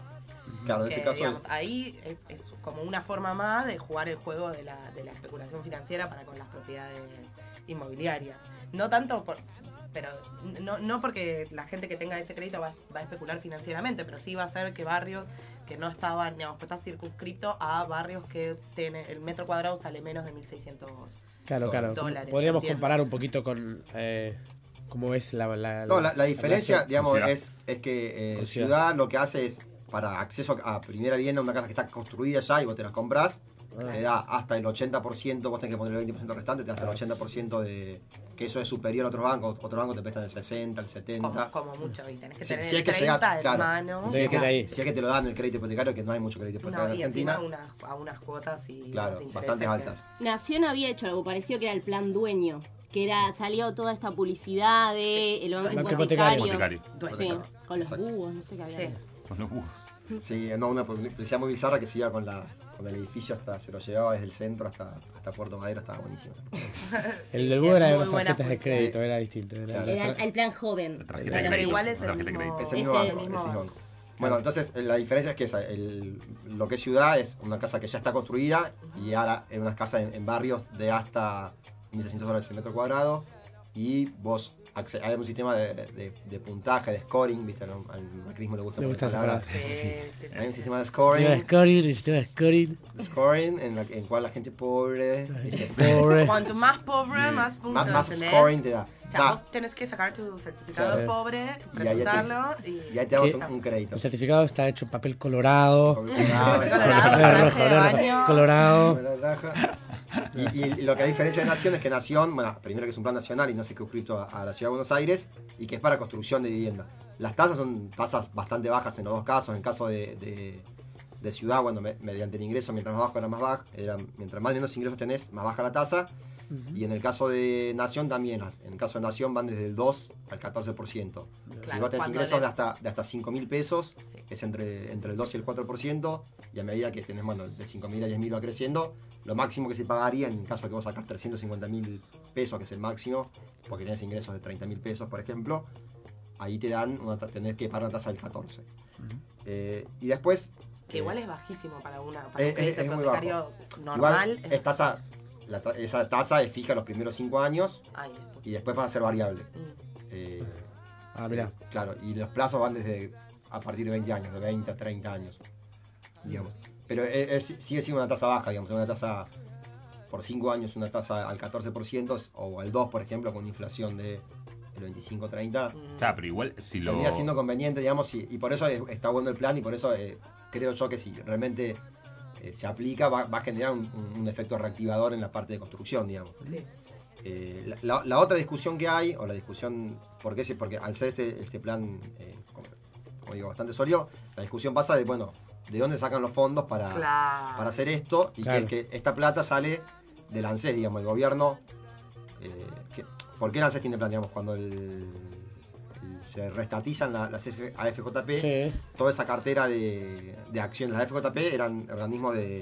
Claro, en Que, ese caso digamos, es- ahí es, es como una forma más de jugar el juego de la, de la especulación financiera para con las propiedades inmobiliarias. No tanto por. Pero no, no porque la gente que tenga ese crédito va, va a especular financieramente, pero sí va a ser que barrios que no estaban, digamos, que está circunscrito a barrios que tiene, el metro cuadrado sale menos de 1.600 Claro, claro. dólares. Podríamos ¿entiendes? comparar un poquito con eh, cómo es la... la, No, la, la diferencia, digamos, es, es que eh, ciudad. ciudad. lo que hace es, para acceso a primera vivienda, una casa que está construida ya y vos te la compras, Ah. te da hasta el 80%, vos tenés que poner el 20% restante, te da hasta el 80% de... que eso es superior a otros bancos, otros bancos te prestan el 60, el 70. Como, como mucho, y tenés que Si, tener si el es que 30 llegás, en claro, mano. si, es que, si es que te lo dan el crédito hipotecario, que no hay mucho crédito hipotecario No, en Argentina. unas, a unas cuotas y Claro, bastante que- altas. Nación había hecho algo parecido que era el plan dueño, que era salió toda esta publicidad de el banco, Banco hipotecario. hipotecario. Sí, con los búhos, no sé qué había. Con los búhos. Sí, no, una publicidad muy bizarra que se iba con, la, con el edificio hasta, se lo llevaba desde el centro hasta, hasta Puerto Madero, estaba buenísimo. El del búho era de muy las tarjetas de crédito, era distinto. Era Era el plan joven. Era Pero igual es el mismo. Es el mismo el banco, mismo es el banco. banco. Bueno, entonces la diferencia es que esa, el- lo que es ciudad es una casa que ya está construida y ahora es una casa en, en barrios de hasta 1.600 dólares el metro cuadrado y vos hay un sistema de, de- de puntaje, de scoring, viste, al, al macrismo le gusta Le gusta palabras. Sí, sí, sí, Hay un sí. sistema de Sistema scoring, scoring, sistema scoring. scoring en, en cual la gente pobre, viste, Pobre. Cuanto más pobre, más puntos más, más tenés. scoring te da. O sea, Da, vos tenés que sacar tu certificado Claro. de pobre, Y ahí ya te- presentarlo y, y ahí te damos un, un crédito. El certificado está hecho en papel colorado. Colorado, Colorado, Colorado, de. Y, y lo que hay diferencia de Nación es que Nación, bueno, primero que es un plan nacional y no circunscrito a, a la ciudad de Buenos Aires y que es para construcción de vivienda. Las tasas son tasas bastante bajas en los dos casos. En caso de, de- ciudad, bueno, me- mediante el ingreso, mientras más bajo era más baja, era, mientras más menos ingresos tenés, más baja la tasa. Y en el caso de Nación también, en el caso de Nación van desde el 2 al 14%. si Claro, vos tenés ingresos de hasta, de hasta 5 mil pesos, es entre, entre el 2 y el 4%, y a medida que tenés, bueno, de 5 mil a 10 mil va creciendo, lo máximo que se pagaría en caso de que vos sacás 350 mil pesos, que es el máximo, porque tenés ingresos de 30 mil pesos, por ejemplo, ahí te dan, una, tenés que pagar una tasa del 14. Eh, y después... Que eh, igual es bajísimo para, una, para es- un crédito es normal. Igual, es tasa, la ta- esa tasa es fija los primeros 5 años Ay, y después va a ser variable. Mm. Eh, Ah, mirá. Claro, y los plazos van desde a partir de 20 años, de 20 a 30 años. Digamos. Pero es- es- sigue siendo una tasa baja, digamos, una tasa por 5 años, una tasa al 14% o al 2, por ejemplo, con una inflación de el 25-30. Claro, pero igual si lo. Siendo conveniente, digamos, y, y por eso es- está bueno el plan y por eso eh, creo yo que si realmente eh, se aplica va, va a generar un, un- un efecto reactivador en la parte de construcción, digamos. Eh, la, la- otra discusión que hay, o la discusión, ¿por qué? Sí, Porque al ser este, este plan, eh, como, como digo, bastante sólido, la discusión pasa de, bueno, ¿de dónde sacan los fondos para, Claro. para hacer esto? Y Claro. que, que esta plata sale del ANSES, digamos, el gobierno. eh, que- ¿Por qué el ANSES tiene plan, digamos, cuando el- se restatizan la- las F- AFJP? Sí. toda esa cartera de, de acciones. Las FJP eran organismos de,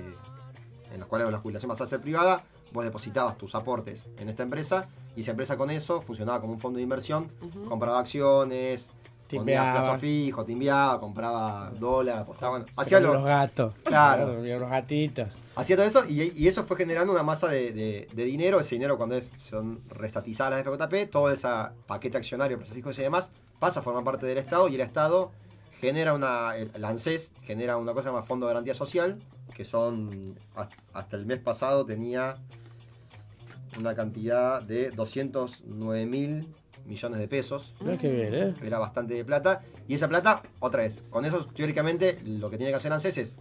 en los cuales la jubilación pasaba a ser privada, vos depositabas tus aportes en esta empresa y esa empresa con eso funcionaba como un fondo de inversión, compraba acciones, ponía Timbeaba. plazo fijo, te enviaba, compraba dólar, apostaba, bueno, hacía comían lo- los gatos. Claro. Los gatitos. Hacía todo eso y, y eso fue generando una masa de, de- de dinero. Ese dinero, cuando es, son restatizadas las FJP, todo ese paquete accionario, plazos fijos y demás, pasa a formar parte del Estado y el Estado genera una. El, el ANSES genera una cosa llamada Fondo de Garantía Social, que son. ha- Hasta el mes pasado tenía una cantidad de 209 mil millones de pesos. Mirá qué bien, ¿eh? Era bastante de plata. Y esa plata, otra vez, con eso teóricamente lo que tiene que hacer ANSES es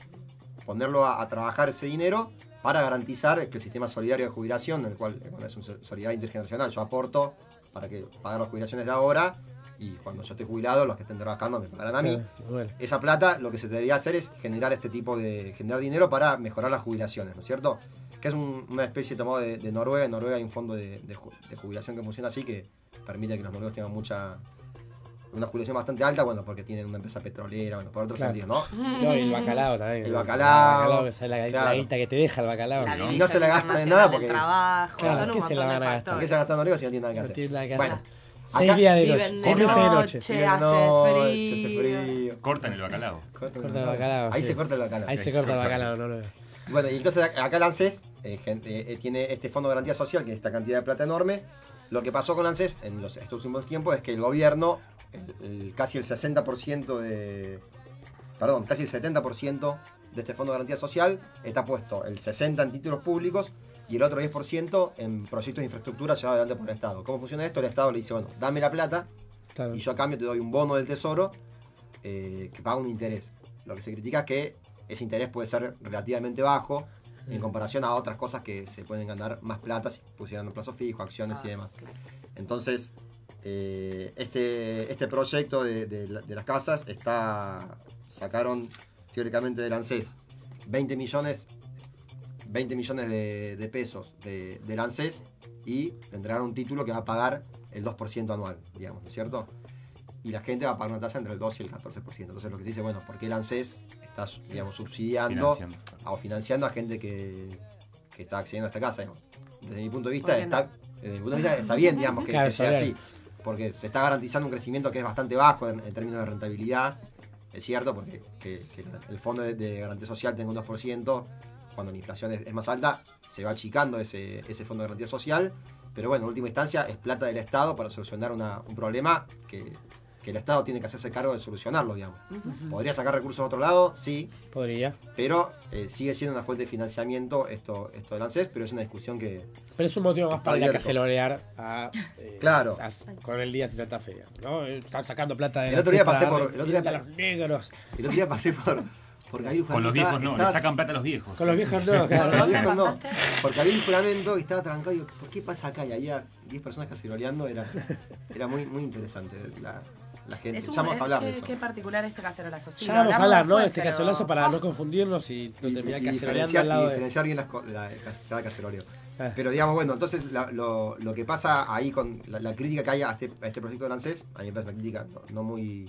ponerlo a, a trabajar ese dinero para garantizar que el sistema solidario de jubilación, en el cual eh, bueno, es una solidaridad intergeneracional, yo aporto para que pagar las jubilaciones de ahora y cuando yo esté jubilado, los que estén trabajando me pagarán a mí. Claro, bueno. Esa plata lo que se debería hacer es generar este tipo de. generar dinero para mejorar las jubilaciones, ¿no es cierto? Que es un- una especie tomado de, de Noruega. En Noruega hay un fondo de, de de jubilación que funciona así que permite que los noruegos tengan mucha. una jubilación bastante alta, bueno, porque tienen una empresa petrolera, bueno, por otros Claro. sentidos, ¿no? No, y el bacalao también. El bacalao. que es la, la claro. guita que te deja el bacalao. La Y divisa no se la en internacional nada porque. trabajo, Claro, ¿qué se la van de a gastar? ¿Por qué se gastan en Noruega si no tienen nada que No hacer? tiene nada que Bueno, hacer. Seis días de noche. de Seis meses de noche. noche, Viven de hace noche, hace frío. Cortan el bacalao. Corta Corta el bacalao. Ahí sí. se corta el bacalao. Ahí se corta el bacalao, no lo veo. Bueno, y entonces ac- acá el ANSES eh, gente, eh, tiene este Fondo de Garantía Social, que es esta cantidad de plata enorme. Lo que pasó con el ANSES en los, estos últimos tiempos es que el gobierno, el- el- casi el 60% de. Perdón, casi el 70% de este Fondo de Garantía Social está puesto el 60% en títulos públicos y el otro 10% en proyectos de infraestructura llevados adelante por el Estado. ¿Cómo funciona esto? El Estado le dice, bueno, dame la plata Claro. y yo a cambio te doy un bono del tesoro eh, que paga un interés. Lo que se critica es que ese interés puede ser relativamente bajo en comparación a otras cosas que se pueden ganar más plata si pusieran un plazo fijo, acciones y demás. Entonces, eh, este, este proyecto de, de las casas está sacaron teóricamente del ANSES 20 millones 20 millones de, de pesos de, del ANSES y le entregaron un título que va a pagar el 2% anual, digamos, ¿no es cierto? y la gente va a pagar una tasa entre el 2 y el 14%. Entonces lo que se dice, bueno, ¿por qué el ANSES está digamos, subsidiando Financiando. o financiando a gente que, que está accediendo a esta casa? digamos? Desde mi punto de vista, ¿Por qué está, desde mi punto de vista está bien, digamos, que, Claro, que sea así. Porque se está garantizando un crecimiento que es bastante bajo en, en términos de rentabilidad. Es cierto, porque que- que el fondo de, de garantía social tenga un 2%, cuando la inflación es, es más alta, se va achicando ese, ese fondo de garantía social. Pero bueno, en última instancia es plata del Estado para solucionar una- un problema que, que el Estado tiene que hacerse cargo de solucionarlo, digamos. ¿Podría sacar recursos de otro lado? Sí. Podría. Pero eh, sigue siendo una fuente de financiamiento esto, esto del ANSES, pero es una discusión que... Pero es un motivo más para ir a cacerolear a, eh, Claro. a- con el día de Santa Fe. ¿no? Están sacando plata de El otro día pasé por- darle el otro día- plata a los negros. El otro día pasé por, por Gabriel Con los viejos estaba- no, le sacan plata a los viejos. Con los viejos no, claro. Con los viejos no. Porque había un juramento y estaba trancado y digo, ¿por qué pasa acá? Y había 10 personas caceroleando, era, era muy, muy interesante la, la gente. Es un, ya vamos a hablar de eso. qué particular este cacerolazo. Sí, ya vamos a hablar, ¿no? De después, este pero- cacerolazo para no confundirnos y no y, terminar y caceroleando diferenciar, al y lado de... diferenciar bien las la, cada caceroleo. Ah. Pero digamos, bueno, entonces la- lo, lo que pasa ahí con la, la crítica que hay a este, a este proyecto de ANSES, a mí me parece una crítica no, no muy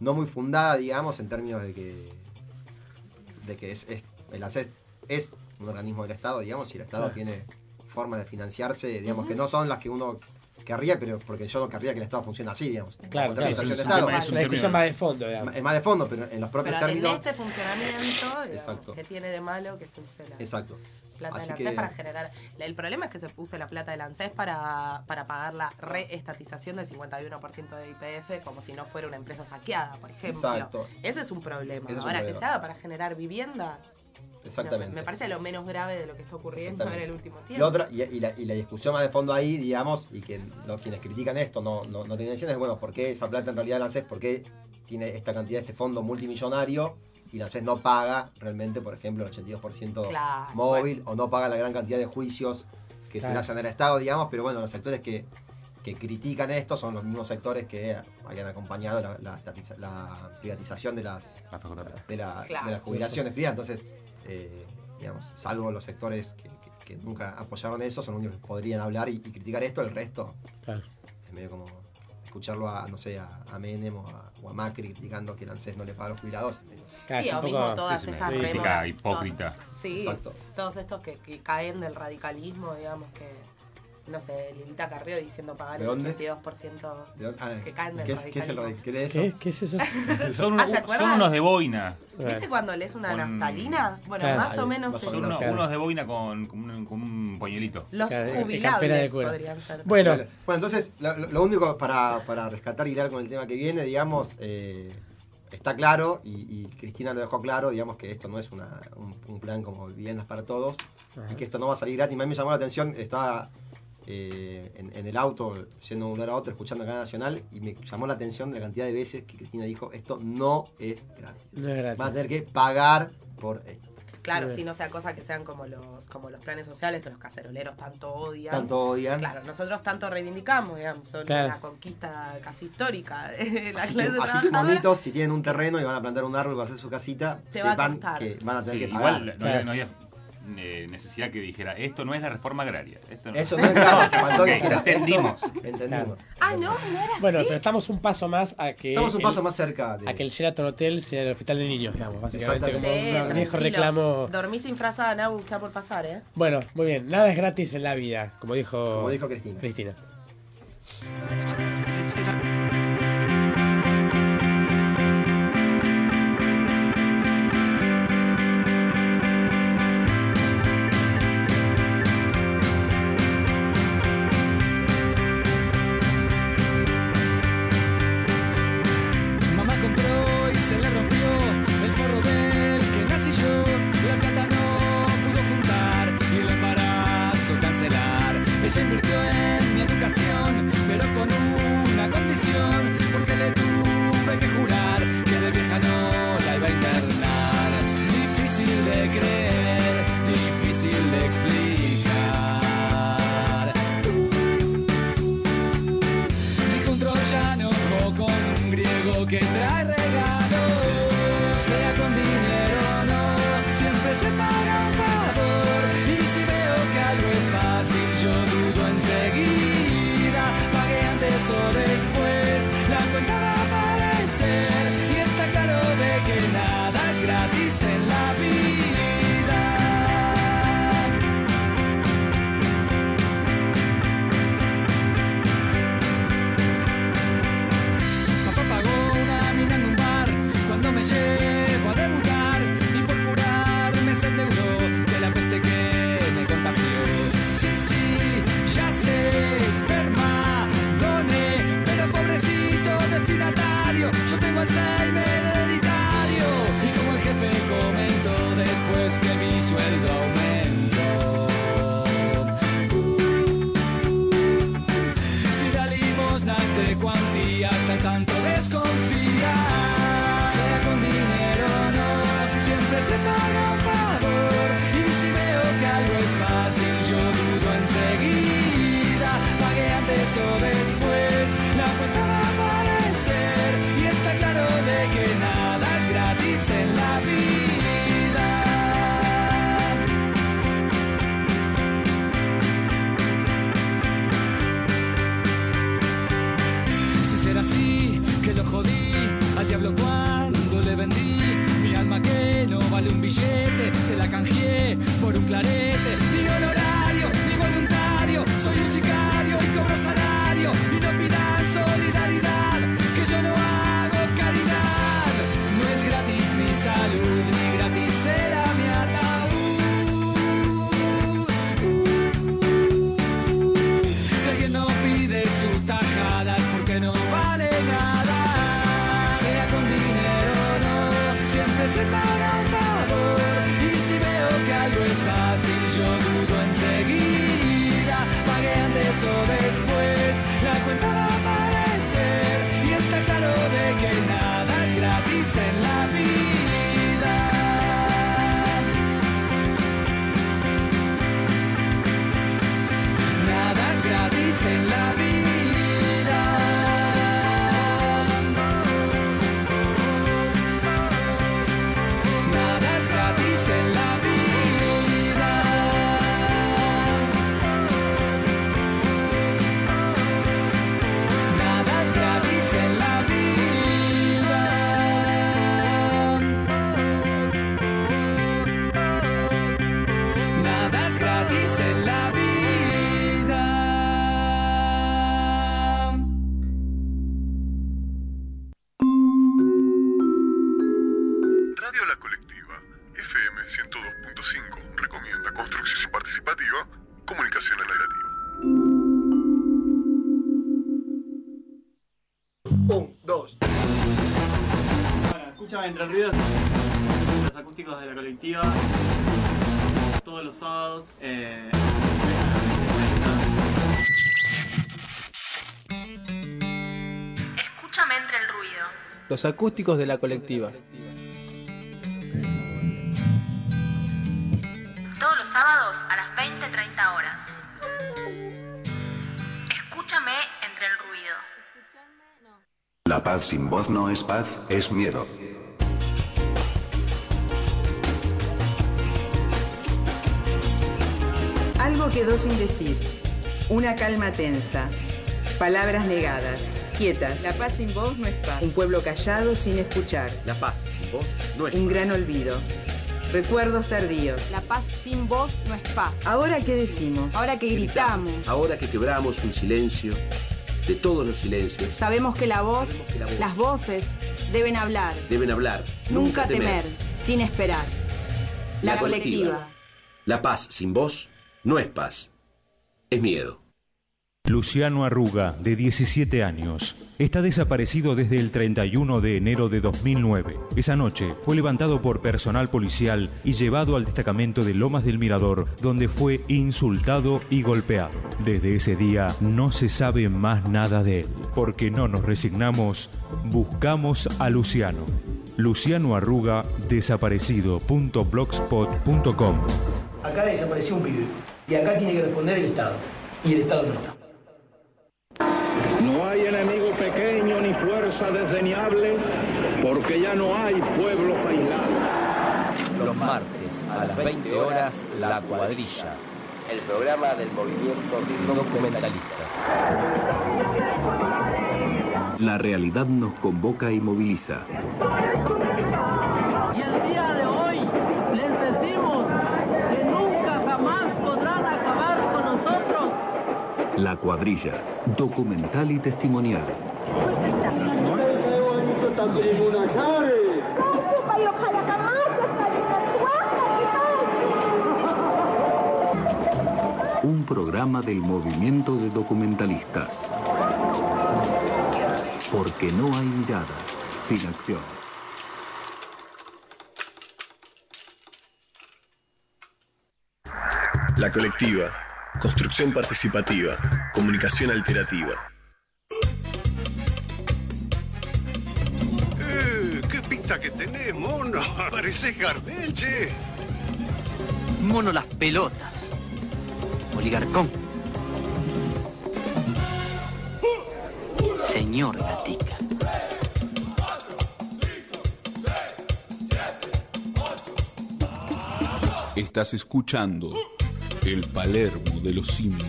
no muy fundada, digamos, en términos de que de que es, es- el ANSES es un organismo del Estado, digamos, y el Estado Claro. tiene formas de financiarse, digamos, que no son las que uno querría, pero porque yo no querría que el Estado funcione así, digamos. Claro, claro, es de un Estado. tema- es una discusión más de fondo, digamos. Es más de fondo, pero en los propios Pero en términos. este funcionamiento, digamos, Exacto. que tiene de malo que se use la Exacto. plata Así del que- ANSES para generar... El problema es que se use la plata del ANSES para, para pagar la reestatización del 51% de IPF como si no fuera una empresa saqueada, por ejemplo. Exacto. Ese es un problema. Es un Ahora, que se haga para generar vivienda, Exactamente. me parece lo menos grave de lo que está ocurriendo en el último tiempo. La otra, y, y la, y la discusión más de fondo ahí, digamos, y que los, quienes critican esto no, no, no tienen es bueno, ¿por qué esa plata en realidad el ANSES, por qué tiene esta cantidad, este fondo multimillonario, y el ANSES no paga realmente, por ejemplo, el 82% Claro, móvil, o no paga la gran cantidad de juicios que se Claro. le hacen al Estado, digamos, pero bueno, los sectores que, que critican esto son los mismos sectores que habían acompañado la, la la privatización de las, de, la- Claro. de las jubilaciones privadas. Entonces, eh, digamos, salvo los sectores que, que- que nunca apoyaron eso, son los únicos que podrían hablar y, y criticar esto, el resto Claro. es medio como escucharlo a, no sé, a, a Menem o a, o a Macri criticando que el ANSES no le paga a los jubilados. es medio- Claro, Sí, es un o mismo todas es estas hipócrita. Sí, Exacto. todos estos que, que caen del radicalismo, digamos que, no sé, Lilita Carrió diciendo pagar ¿De el dónde? 82% ¿De dónde? Ah, que caen del ¿qué es, ¿Qué es el radicalismo. radic- ¿Qué es eso? ¿Qué? ¿Qué es eso? Son, Ah, unos, ¿se acuerdan? son unos de boina. ¿Viste cuando lees una Con- naftalina? Bueno, Claro. más o menos. Son unos, Claro. unos de boina con, con un, con un pañuelito. Los Claro, jubilables podrían ser. Bueno, Bueno, entonces lo, único para, para rescatar y hilar con el tema que viene, digamos, eh, está claro y, y Cristina lo dejó claro, digamos que esto no es una- un, un plan como viviendas para todos y que esto no va a salir gratis. A mí me llamó la atención, estaba eh, en, en el auto yendo de un lugar a otro escuchando Canal Nacional y me llamó la atención la cantidad de veces que Cristina dijo esto no es gratis. no es gratis. Van a tener que pagar por esto. Claro, si no sea cosa que sean como los, como los planes sociales que los caceroleros tanto odian. Tanto odian. Claro, nosotros tanto reivindicamos, digamos, son Claro. una conquista casi histórica de la Así que, así que monitos, si tienen un terreno y van a plantar un árbol para hacer su casita, Te va a sepan que van a tener Sí, que pagar. igual no Claro. no había, eh, necesidad que dijera, esto no es la reforma agraria. Esto no, Esto no es claro, faltó que Ok, dijera, entendimos. Entendimos. Ah, no, no era Bueno, así. pero estamos un paso más a que. Estamos un el- paso más cerca de. A que el Sheraton Hotel sea el hospital de niños, digamos, básicamente. Como. Sí, un viejo reclamo. Dormí sin frazada, Nau, está por pasar, ¿eh? Bueno, muy bien, nada es gratis en la vida, como dijo, Como dijo Cristina. Cristina. Entre ruidos. Los acústicos de la colectiva. Todos los sábados. eh, Escúchame entre el ruido. Los acústicos de la colectiva. Todos los sábados a las 20-30 horas. Escúchame entre el ruido. La paz sin voz no es paz, es miedo. Algo quedó sin decir. Una calma tensa. Palabras negadas. Quietas. La paz sin voz no es paz. Un pueblo callado sin escuchar. La paz sin voz no es Un gran olvido. Recuerdos tardíos. La paz sin voz no es paz. Ahora qué decimos. Ahora que gritamos. Ahora que quebramos un silencio, de todos los silencios, Sabemos que la voz, las voces, deben hablar. deben hablar. Nunca temer, sin esperar. La, colectiva. La paz sin voz no es paz, es miedo. Luciano Arruga, de 17 años, está desaparecido desde el 31 de enero de 2009. Esa noche fue levantado por personal policial y llevado al destacamento de Lomas del Mirador, donde fue insultado y golpeado. Desde ese día no se sabe más nada de él. Porque no nos resignamos, buscamos a Luciano. Luciano Arruga, desaparecido.blogspot.com. Acá desapareció un pibe. Y acá tiene que responder el Estado. Y el Estado no está. No hay enemigo pequeño ni fuerza desdeñable, porque ya no hay pueblos aislados. Los martes a las 20 horas, La Cuadrilla. El programa del movimiento de documentalistas. La realidad nos convoca y moviliza. Y el día de hoy les decimos que nunca jamás podrán acabar con nosotros. La cuadrilla, documental y testimonial. Un programa del movimiento de documentalistas. Porque no hay mirada sin acción. La colectiva. Construcción participativa. Comunicación alternativa. Eh, ¿Qué pinta que tenés, mono? Pareces Gardel, che. Mono las pelotas. Oligarcón. Señor Gatica. Estás escuchando el Palermo de los simios.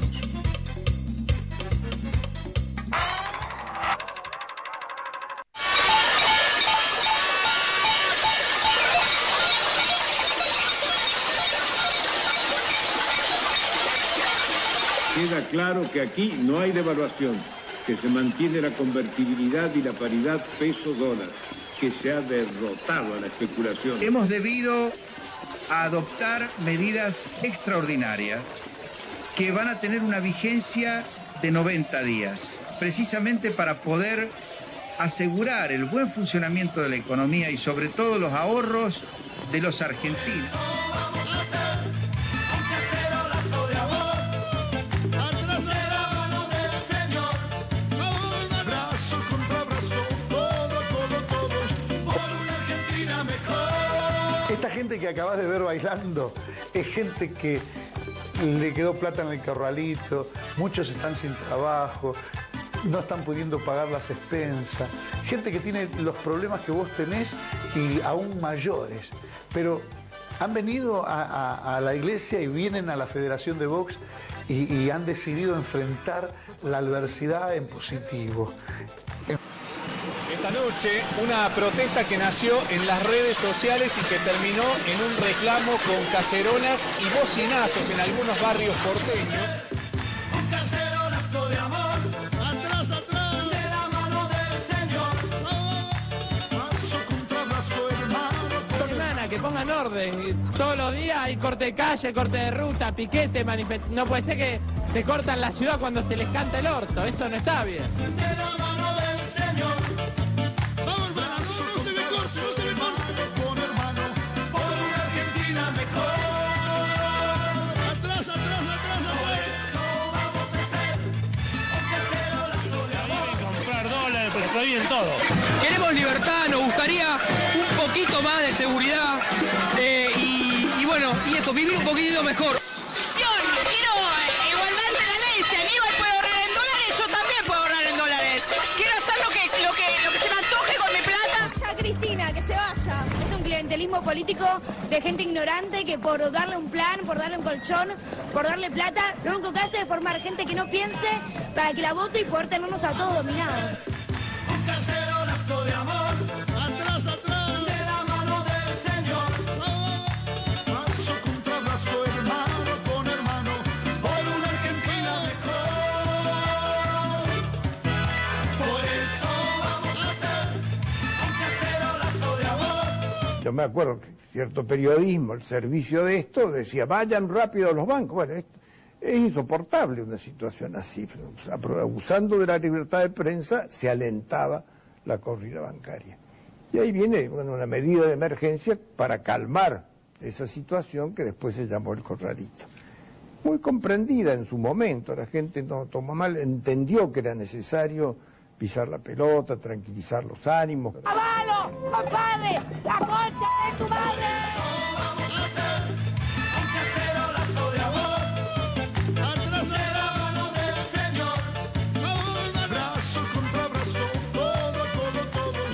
Queda claro que aquí no hay devaluación, que se mantiene la convertibilidad y la paridad peso-dólar, que se ha derrotado a la especulación. Hemos debido adoptar medidas extraordinarias que van a tener una vigencia de 90 días, precisamente para poder asegurar el buen funcionamiento de la economía y sobre todo los ahorros de los argentinos. Que acabas de ver bailando es gente que le quedó plata en el corralito, muchos están sin trabajo, no están pudiendo pagar las expensas, gente que tiene los problemas que vos tenés y aún mayores, pero han venido a, la iglesia y vienen a la Federación de Vox y, y han decidido enfrentar la adversidad en positivo. Esta noche, una protesta que nació en las redes sociales y que terminó en un reclamo con cacerolas y bocinazos en algunos barrios porteños. Un cacerolazo de amor, atrás, atrás, de la mano del Señor. Brazo contra brazo, hermano. Semana, que pongan orden. Todos los días hay corte de calle, corte de ruta, piquete, manifest... No puede ser que se cortan la ciudad cuando se les canta el orto. Eso no está bien. Todo. Queremos libertad, nos gustaría un poquito más de seguridad eh, y, y bueno, y eso, vivir un poquitito mejor. Yo quiero eh, igualdad entre la ley. Si Aníbal puede ahorrar en dólares, yo también puedo ahorrar en dólares. Quiero hacer lo que, lo que, lo que se me antoje con mi plata. Ya Cristina, que se vaya. Es un clientelismo político de gente ignorante que por darle un plan, por darle un colchón, por darle plata, lo único que hace es formar gente que no piense para que la vote y poder tenernos a todos dominados. Yo me acuerdo que cierto periodismo, el servicio de esto, decía, vayan rápido a los bancos. Bueno, es, es insoportable una situación así. Abusando de la libertad de prensa, se alentaba la corrida bancaria. Y ahí viene bueno, una medida de emergencia para calmar esa situación que después se llamó el corralito. Muy comprendida en su momento, la gente no tomó mal, entendió que era necesario pisar la pelota, tranquilizar los ánimos. ¡Avalo! ¡Padre! ¡La concha de tu madre!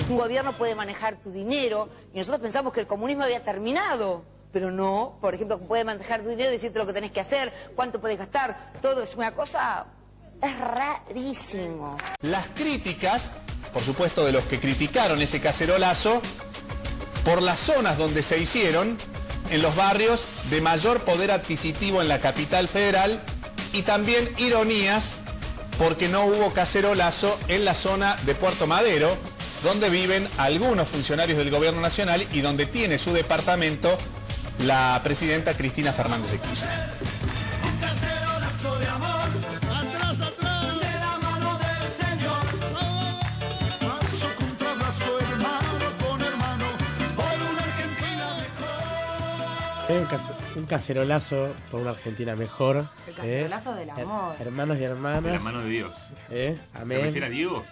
Un gobierno puede manejar tu dinero y nosotros pensamos que el comunismo había terminado. Pero no, por ejemplo, puede manejar tu dinero, decirte lo que tenés que hacer, cuánto podés gastar, todo es una cosa... Es rarísimo. Las críticas por supuesto, de los que criticaron este cacerolazo por las zonas donde se hicieron, en los barrios de mayor poder adquisitivo en la capital federal y también ironías porque no hubo cacerolazo en la zona de Puerto Madero, donde viven algunos funcionarios del gobierno nacional y donde tiene su departamento la presidenta Cristina Fernández de Kirchner. Un cacerolazo de amor. Atrás, atrás. De la mano del Señor. Brazo contra brazo, hermano con hermano. Por una Argentina mejor. Un, cacerolazo por una Argentina mejor. El cacerolazo del Her- amor. Hermanos y hermanas. De la mano de Dios. ¿Eh? ¿Se refiere a Diego?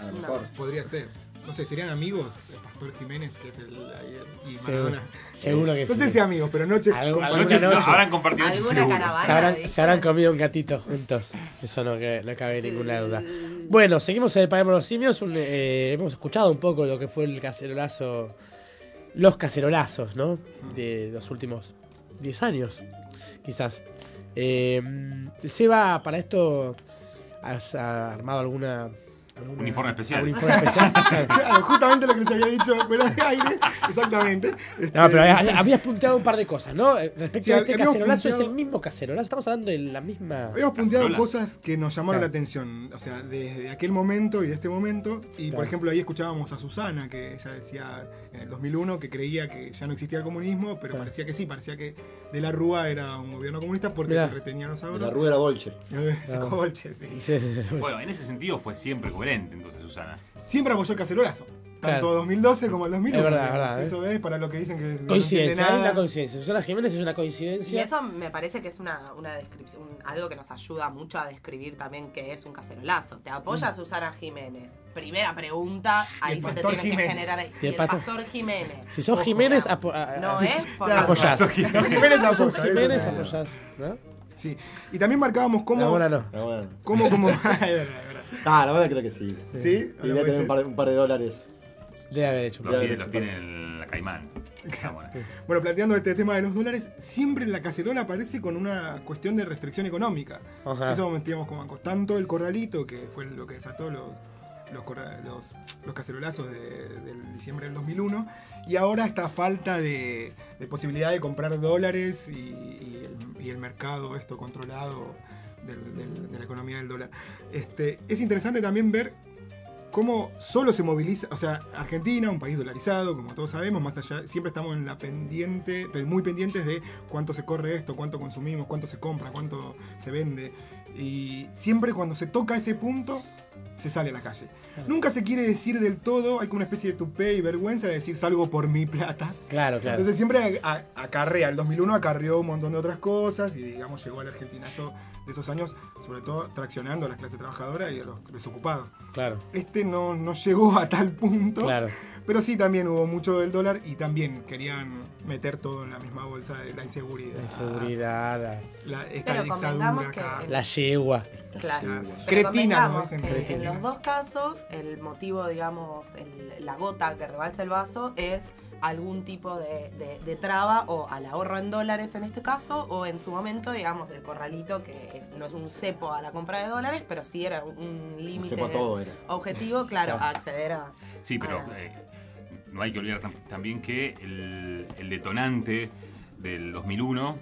A lo mejor. Podría ser. No sé, serían amigos el Pastor Jiménez, que es el. y Maradona. seguro que no sí. sé si amigos, pero noche. Alguna noche. habrán compartido Alguna caravana. Se habrán, se habrán comido un gatito juntos. Eso no, que- no cabe ninguna duda. Bueno, seguimos en el Palermo los Simios. Un, eh, hemos escuchado un poco lo que fue el cacerolazo. Los cacerolazos, ¿no? De los últimos 10 años, quizás. Eh, Seba, para esto, ¿has ah, armado alguna. Alguna- Uniforme especial. justamente lo que les había dicho fuera de aire. Exactamente. Este, No, pero había- habías punteado un par de cosas, ¿no? Eh, Respecto Sí, a este cacerolazo, es el mismo cacerolazo. Estamos hablando de la misma. Habíamos punteado cacerola. cosas que nos llamaron Claro. la atención, o sea, desde aquel momento y de este momento. Y por ejemplo, ahí escuchábamos a Susana, que ella decía en el 2001 que creía que ya no existía el comunismo, pero Claro. parecía que sí, parecía que De la Rúa era un gobierno comunista porque Mirá. te retenía los ahorros. De la Rúa era Bolche. Sí, Bolche, sí. Bueno, en ese sentido fue siempre coherente entonces, Susana. Siempre apoyó el cacerolazo. Tanto Claro. 2012 como el 2001. Es verdad, digamos. verdad, ¿eh? Eso es para lo que dicen que no entiende Coincidencia, hay nada. una coincidencia. Susana Jiménez es una Y coincidencia. eso me parece que es una, una descripción, un- algo que nos ayuda mucho a describir también qué es un cacerolazo. ¿Te apoya Mm. Susana Jiménez? Primera pregunta, Y ahí se te Pastor tiene que Jiménez. generar. Y Y el el Pastor- Pastor Jiménez. Si sos Jiménez, apo- a- a- No es por apoyás. Sos Jiménez. Jiménez Si sos apoya, Jiménez, apoyás. ¿no? Sí. Y también marcábamos cómo. No. Bueno. cómo, cómo. Ah, la verdad creo que sí. ¿Sí? Y Ahora voy a puede tener un par, un par de dólares. Debe haber hecho. Los Ya, tiene, de los tiene en la Caimán. Bueno. Bueno, planteando este tema de los dólares, siempre en la cacerola aparece con una cuestión de restricción económica. Ajá. Eso metíamos como bancos. Tanto el corralito, que fue lo que desató los, los, corra- los, los cacerolazos de- del diciembre del 2001, y ahora esta falta de, de posibilidad de comprar dólares y, y el, y el mercado esto controlado del- del- de la economía del dólar. Este, es interesante también ver cómo solo se moviliza, o sea, Argentina, un país dolarizado, como todos sabemos, más allá, siempre estamos en la pendiente, pe- muy pendientes de cuánto se corre esto, cuánto consumimos, cuánto se compra, cuánto se vende. Y siempre cuando se toca ese punto, se sale a la calle. Nunca se quiere decir del todo, hay como una especie de tupé y vergüenza de decir salgo por mi plata. Claro, claro. Entonces siempre a- a- acarrea, el 2001 acarreó un montón de otras cosas y digamos llegó al argentinazo de esos años, sobre todo traccionando a la clase trabajadora y a los desocupados. Claro. Este no, no llegó a tal punto. Claro. Pero sí también hubo mucho del dólar y también querían meter todo en la misma bolsa de la inseguridad. La seguridad, La- esta Pero dictadura acá. la, la yegua. Claro. Cretina, como convengamos dicen, que cretina. En los dos casos, el motivo, digamos, el- la gota que rebalsa el vaso es algún tipo de, de- de traba o al ahorro en dólares en este caso o en su momento digamos el corralito que es- no es un cepo a la compra de dólares pero sí era un límite objetivo claro Claro. a acceder a Sí, pero a las- eh, no hay que olvidar tam- también que el, el detonante del 2001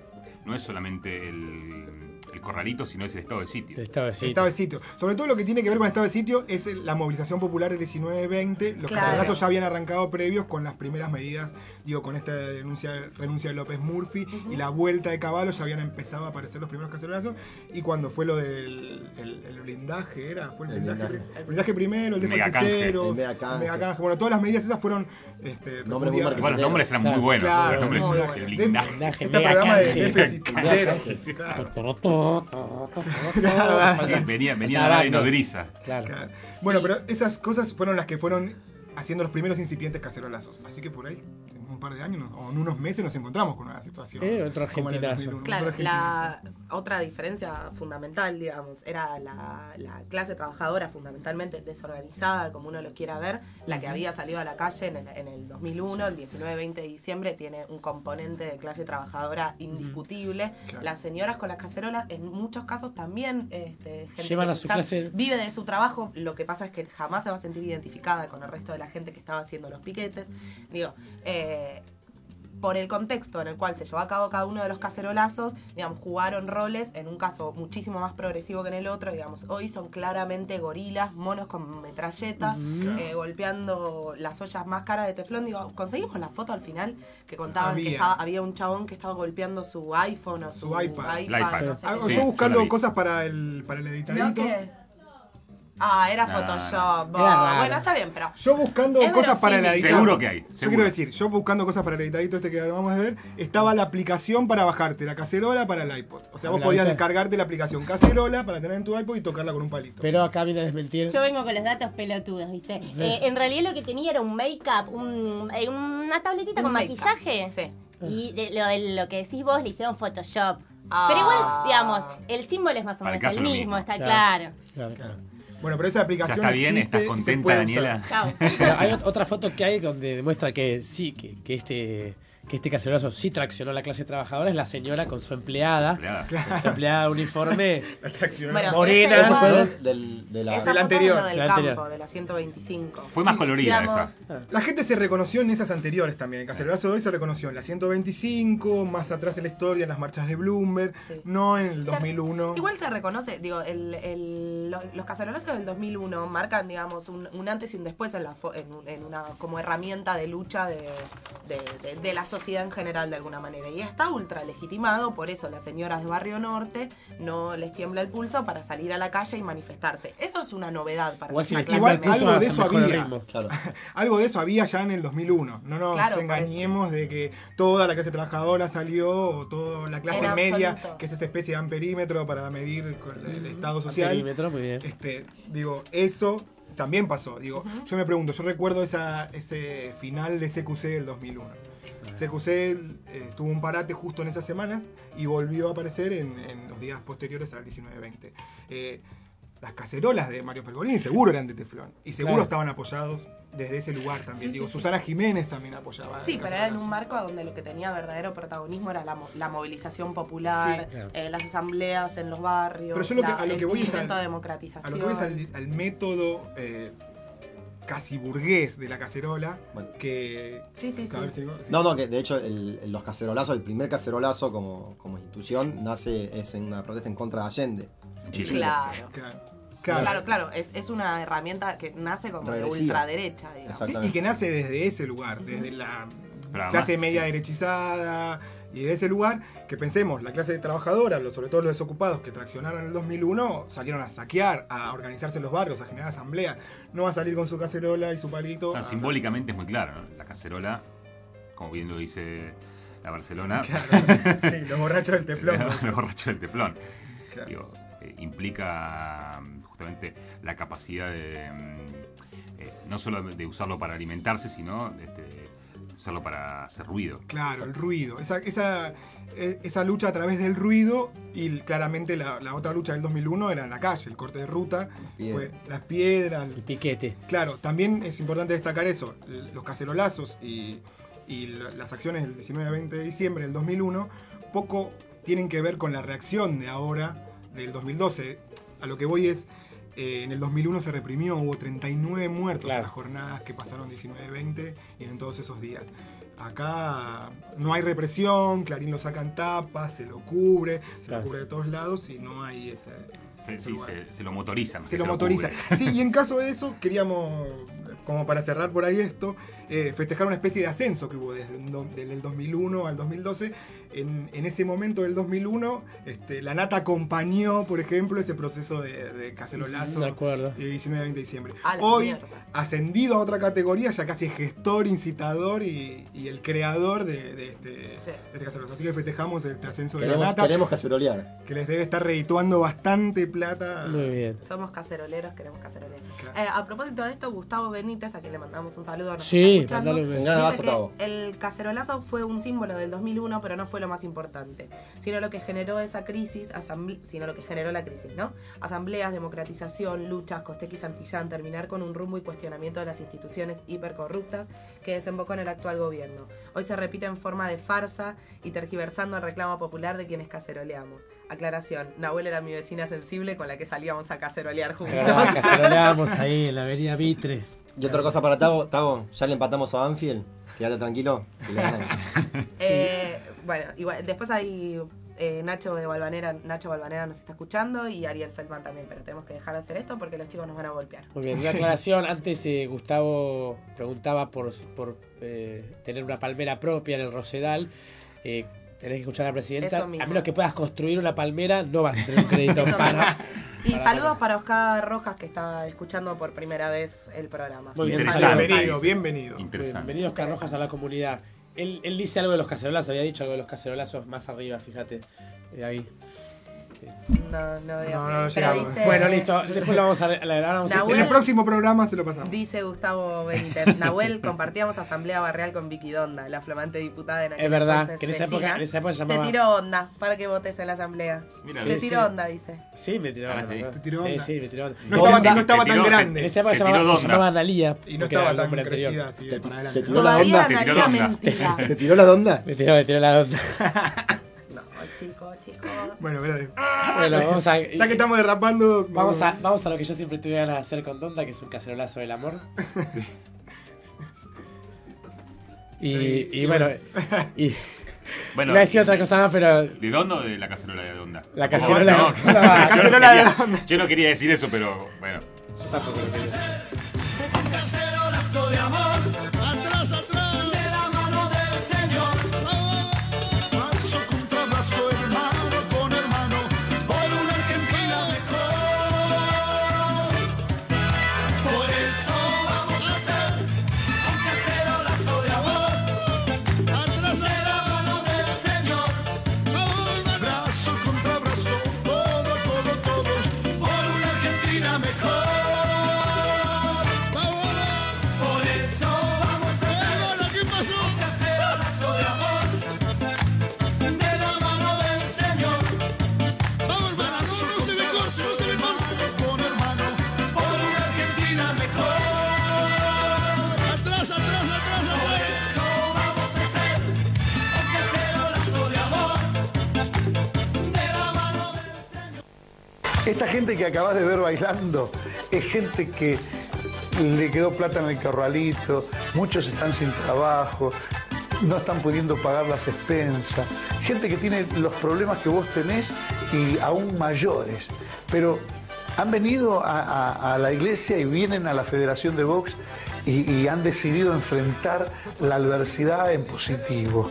no es solamente el, el corralito, sino es el estado de sitio. El estado de El sitio. estado de sitio. Sobre todo lo que tiene que ver con el estado de sitio es el- la movilización popular del 19-20. Los Claro. cacerolazos ya habían arrancado previos con las primeras medidas, digo, con esta denuncia, renuncia de López Murphy y la vuelta de Caballo ya habían empezado a aparecer los primeros cacerolazos. Y cuando fue lo del el, el blindaje, ¿era? Fue el, El blindaje, blindaje. el blindaje primero, el El default megacanje. cero, El megacanje. Bueno, todas las medidas esas fueron. Este, Nombres muy. Bueno, los nombres eran muy buenos. Claro, los nombres, muy el blindaje. Este programa de déficit cero. Claro. venía venía la nodriza. Claro. Claro. Bueno, pero esas cosas fueron las que fueron haciendo los primeros incipientes cacerolazos. Así que por ahí un par de años o en unos meses nos encontramos con una situación. Eh, otro como en el argentinazo. 2001, Claro, otro la otra diferencia fundamental, digamos, era la, la clase trabajadora fundamentalmente desorganizada, como uno lo quiera ver, la que había salido a la calle en el, en el 2001, el 19-20 de diciembre, tiene un componente de clase trabajadora indiscutible. Claro. Las señoras con las cacerolas, en muchos casos también, este, gente Llevan que a su clase- vive de su trabajo, lo que pasa es que jamás se va a sentir identificada con el resto de la gente que estaba haciendo los piquetes. Digo, eh, por el contexto en el cual se llevó a cabo cada uno de los cacerolazos, digamos, jugaron roles, en un caso muchísimo más progresivo que en el otro, digamos, hoy son claramente gorilas, monos con metralletas, eh, golpeando las ollas más caras de teflón, digo, conseguimos la foto al final que contaban que Había. estaba, había un chabón que estaba golpeando su iPhone o su, Su iPad. no sé qué. yo buscando cosas para el, para el ¿No editadito. Ah, era No, Photoshop. no. Era raro. bueno, está bien, pero. Yo buscando Es cosas para el editadito. Seguro que hay, Yo seguro. quiero decir, yo buscando cosas para el editadito este que acabamos de ver, estaba la aplicación para bajarte la cacerola para el iPod. O sea, Ah, vos ¿la podías viste? descargarte la aplicación cacerola para tener en tu iPod y tocarla con un palito. Pero acá viene a desmentir. Yo vengo con los datos pelotudos, ¿viste? Sí. Eh, en realidad lo que tenía era un make-up, un- eh, una tabletita Un con maquillaje. sí. Y de- lo, de lo que decís vos le hicieron Photoshop. Ah. Pero igual, digamos, el símbolo es más o menos el mismo, mismo. está Claro. claro. Bueno, pero esa aplicación Ya está bien, existe ¿estás contenta, Daniela? hay ot- otra foto que hay donde demuestra que sí, que, que este que este cacerolazo sí traccionó a la clase trabajadora es la señora con su empleada. Empleada. Su empleada uniforme. Bueno, morena. ese- Eso fue esa- del, del- de la... Esa del anterior. del campo, anterior. de la 125. Fue más Sí, colorida digamos, esa. La gente se reconoció en esas anteriores también. El cacerolazo de hoy se reconoció en la 125, más atrás en la historia, en las marchas de Bloomberg, Sí. no en el Se- 2001. Igual se reconoce, digo, el, el- los, los cacerolazos del 2001 marcan, digamos, un, un antes y un después en, la en, en una como herramienta de lucha de, de- de- de la sociedad en general, de alguna manera. Y está ultra legitimado, por eso las señoras de Barrio Norte no les tiembla el pulso para salir a la calle y manifestarse. Eso es una novedad para clase Igual algo de eso había. ritmo. Claro. Algo de eso había ya en el 2001. No nos Claro, engañemos de que toda la clase trabajadora salió o toda la clase En media, absoluto. que es esa especie de amperímetro para medir con el estado social. Perímetro, muy bien. Este, digo, eso también pasó. Digo, yo me pregunto, yo recuerdo esa, ese final de CQC del 2001. CQC eh, tuvo un parate justo en esas semanas y volvió a aparecer en, en los días posteriores al 19-20. Eh, las cacerolas de Mario Pergolini seguro eran de Teflón y seguro Claro. estaban apoyados desde ese lugar también. Sí, Digo, sí, sí. Susana Jiménez también apoyaba. Sí, pero era en un marco donde lo que tenía verdadero protagonismo era la, la movilización popular, Sí, claro. eh, las asambleas en los barrios, Pero yo lo que- la- a lo el que voy es intento al- de A democratización. lo que voy es al, al método eh, casi burgués de la cacerola, Bueno. que... Sí, sí, sí. si-. No, no, que de hecho el- los cacerolazos, el primer cacerolazo como, como institución nace es en una protesta en contra de Allende. Chile. Claro. Claro. Claro, Claro. claro, es, es una herramienta que nace como de ultraderecha, digamos. Sí, y que nace desde ese lugar, desde la Pero además, clase media sí. derechizada y de ese lugar, que pensemos, la clase trabajadora, los- sobre todo los desocupados que traccionaron en el 2001, salieron a saquear, a organizarse en los barrios, a generar asambleas, no a salir con su cacerola y su palito. A- simbólicamente es muy claro, ¿no? La cacerola, como bien lo dice la Barcelona. sí, los borrachos del teflón. los, borrachos del teflón. Claro. Digo, eh, implica mm, justamente la capacidad de mm, eh, no solo de usarlo para alimentarse, sino este, usarlo para hacer ruido. Claro, el ruido. Esa, esa, eh, esa lucha a través del ruido y claramente la, la otra lucha del 2001 era en la calle, el corte de ruta, fue las piedras. El piquete. Claro, también es importante destacar eso, los cacerolazos y, y la- las acciones del 19-20 de diciembre del 2001 poco tienen que ver con la reacción de ahora, del 2012. A lo que voy es, eh, en el 2001 se reprimió, hubo 39 muertos Claro. en las jornadas que pasaron 19-20 y en todos esos días. Acá no hay represión, Clarín lo saca en tapas, se lo cubre, se Claro. lo cubre de todos lados y no hay ese, Se, ese sí, lugar. se, se lo motorizan. Se lo motoriza. cubre. Sí, y en caso de eso, queríamos, como para cerrar por ahí esto, eh, festejar una especie de ascenso que hubo desde, el do- desde el 2001 al 2012. En, en ese momento del 2001, este, la Nata acompañó, por ejemplo, ese proceso de, de cacerolazo De acuerdo. de 19 a 20 de diciembre. A Hoy, mierda. ascendido a otra categoría, ya casi es gestor, incitador y, y el creador de, de este, este cacerolazo. Así que festejamos este ascenso de la Nata, queremos cacerolear. que les debe estar redituando bastante plata. Muy bien. Somos caceroleros, queremos caceroleros. Claro. Eh, a propósito de esto, Gustavo Benítez a quien le mandamos un saludo. Sí, escuchando. mandale un beso. Un gran Dice abrazo, que Tavo. el cacerolazo fue un símbolo del 2001, pero no fue lo más importante, sino lo que generó esa crisis, sino lo que generó la crisis, ¿no? Asambleas, democratización, luchas, Costequi Santillán, terminar con un rumbo y cuestionamiento de las instituciones hipercorruptas que desembocó en el actual gobierno. Hoy se repite en forma de farsa y tergiversando el reclamo popular de quienes caceroleamos. Aclaración, Nahuel era mi vecina sensible con la que salíamos a cacerolear juntos. ¿Verdad? Caceroleábamos ahí en la avenida Vitre. Y otra cosa para Tavo, Tavo, ya le empatamos a Banfield, quédate tranquilo. que le ganan. Eh, bueno, igual, después hay eh, Nacho de Balvanera, Nacho Balvanera nos está escuchando y Ariel Feldman también, pero tenemos que dejar de hacer esto porque los chicos nos van a golpear. Muy bien, una aclaración. Antes eh, Gustavo preguntaba por, por eh, tener una palmera propia en el Rosedal. Eh, tenés que escuchar a la presidenta. A menos que puedas construir una palmera, no vas a tener un crédito para. Y para- saludos para Oscar Rojas que está escuchando por primera vez el programa. Muy bien, saludos. Bienvenido, bienvenido. Bienvenidos Carrojas a la comunidad. Él, él dice algo de los cacerolazos, había dicho algo de los cacerolazos más arriba, fíjate. eh, ahí. No, no veo. No, no pero dice. Bueno, listo. Después lo vamos a le- le- vamos a- Nahuel- En el próximo programa se lo pasamos. Dice Gustavo Benítez. Nahuel, compartíamos asamblea barrial con Vicky Donda, la flamante diputada en aquel Es verdad, entonces que en esa época- en esa época se Te llamaba- tiró onda para que votes en la asamblea. Mira, Te sí, tiró sí. onda, dice. Sí, me tiró onda. sí. ¿no? Te tiró Sí, onda. sí, me tiró onda. No estaba- Onda. no estaba tan grande. En esa época llamaba, se llamaba Analía. Y no estaba el tan nombre anterior. crecida así de para adelante. ¿Te tiró la Todavía onda? Te tiró Analía onda. mentira. ¿Te tiró la onda? Me tiró, me tiró la onda. No, chico, chico. Bueno, espérate. Bueno, vamos a. Ya que estamos derrapando. Vamos a, vamos a lo que yo siempre tuve ganas de hacer con Donda, que es un cacerolazo del amor. y, y y bueno, y, Bueno, iba a decir otra cosa más, pero ¿De dónde o de la cacerola de onda? La cacerola No, de- no, La yo no cacerola de quería- onda. Yo no quería decir eso, pero bueno. yo tampoco lo quería. Cacerolazo de amor, Esta gente que acabas de ver bailando es gente que le quedó plata en el corralito, muchos están sin trabajo, no están pudiendo pagar las expensas, gente que tiene los problemas que vos tenés y aún mayores. Pero han venido a, a- la iglesia y vienen a la Federación de Box y, y han decidido enfrentar la adversidad en positivo.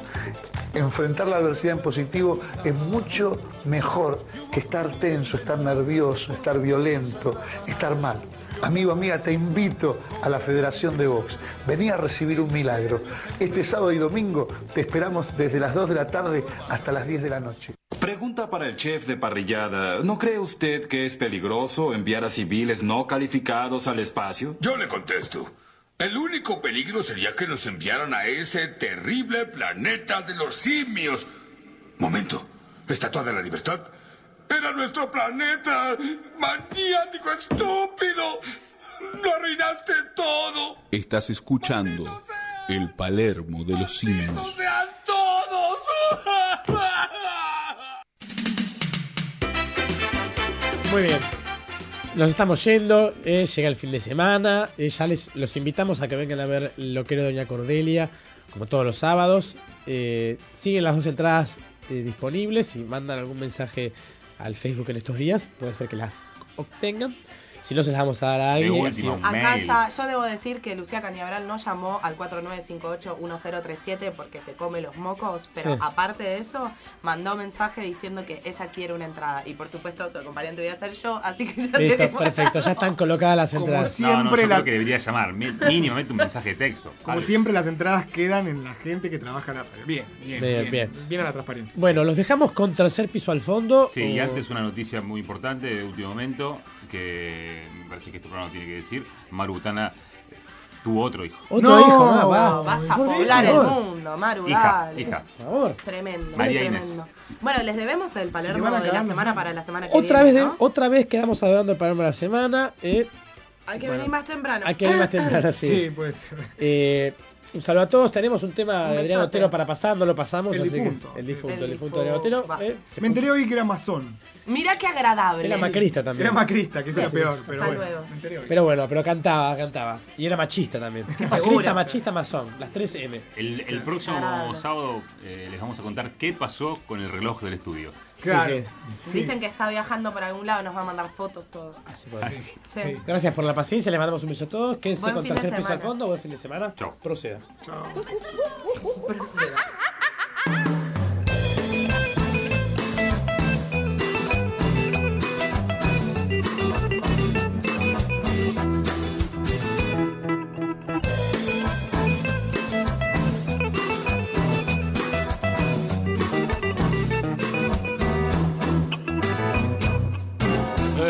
Enfrentar la adversidad en positivo es mucho mejor que estar tenso, estar nervioso, estar violento, estar mal. Amigo, amiga, te invito a la Federación de Box. Vení a recibir un milagro. Este sábado y domingo te esperamos desde las 2 de la tarde hasta las 10 de la noche. Pregunta para el chef de parrillada. ¿No cree usted que es peligroso enviar a civiles no calificados al espacio? Yo le contesto. El único peligro sería que nos enviaran a ese terrible planeta de los simios. Momento. ¿Estatua de la libertad? ¡Era nuestro planeta! ¡Maniático estúpido! ¡Lo arruinaste todo! Estás escuchando el Palermo de los simios. ¡Sean todos! Muy bien. Nos estamos yendo, eh, llega el fin de semana. eh, ya les los invitamos a que vengan a ver lo que era Doña Cordelia, como todos los sábados. Eh, siguen las dos entradas eh, disponibles. Si mandan algún mensaje al Facebook en estos días, puede ser que las obtengan. Si no, se las vamos a dar a alguien. así- Acá ya, yo debo decir que Lucía Cañabral no llamó al 4958-1037 porque se come los mocos, pero Sí. aparte de eso, mandó mensaje diciendo que ella quiere una entrada. Y por supuesto, su acompañante voy a ser yo, así que ya Listo, tenemos- perfecto, ya están colocadas las Como entradas. No, no, yo Siempre la- creo que debería llamar. Mínimamente un mensaje de texto. Como Algo. siempre, las entradas quedan en la gente que trabaja en la. Bien, bien, Bien, bien. bien. A la transparencia. Bueno, los dejamos con tercer piso al fondo. Sí, y o- antes una noticia muy importante de último momento que me parece que este programa tiene que decir. Maru Butana tuvo otro hijo. Otro No, hijo. No, vas a poblar el mundo, Maru, Hija, dale. hija. Por favor. Tremendo, María Inés. Bueno, les debemos el Palermo de la semana para la semana que Otra viene, vez, otra vez quedamos hablando del Palermo de la semana. eh, Hay que Bueno. venir más temprano. hay que ir más temprano, sí. Sí, puede ser. Eh, un saludo a todos. Tenemos un tema Un de Adrián. Otero para pasar, no lo pasamos. El así que- difunto. el difunto, el El difunto de. Otero. Eh, Me enteré hoy que era masón. Mira qué agradable. Era macrista también. Era macrista, que eso era Sí. peor. Pero Hasta bueno, luego. me enteré hoy. Pero bueno, pero cantaba, cantaba. Y era machista también. Macrista, machista, masón. Las tres M. El, el próximo sábado eh, les vamos a contar qué pasó con el reloj del estudio. Claro. Sí, sí. Dicen que está viajando por algún lado, nos va a mandar fotos, todo. Así puede ser. Así. Sí. Sí. Gracias por la paciencia, le mandamos un beso a todos. Quédense Buen con fin de tercer piso al semana. fondo. Buen fin de semana. Chao. Proceda. Chao. Proceda.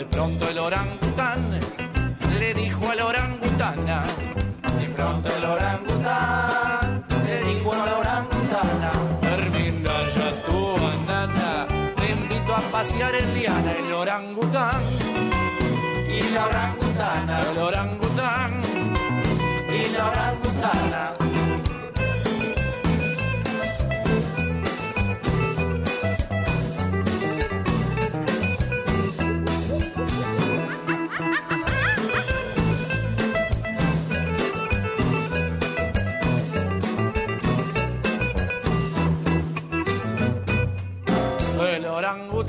De pronto el orangután le dijo a la orangutana. De pronto el orangután le dijo a la orangutana. Termina ya tu banana, te invito a pasear en liana. El orangután y la orangutana. El orangután y la orangutana.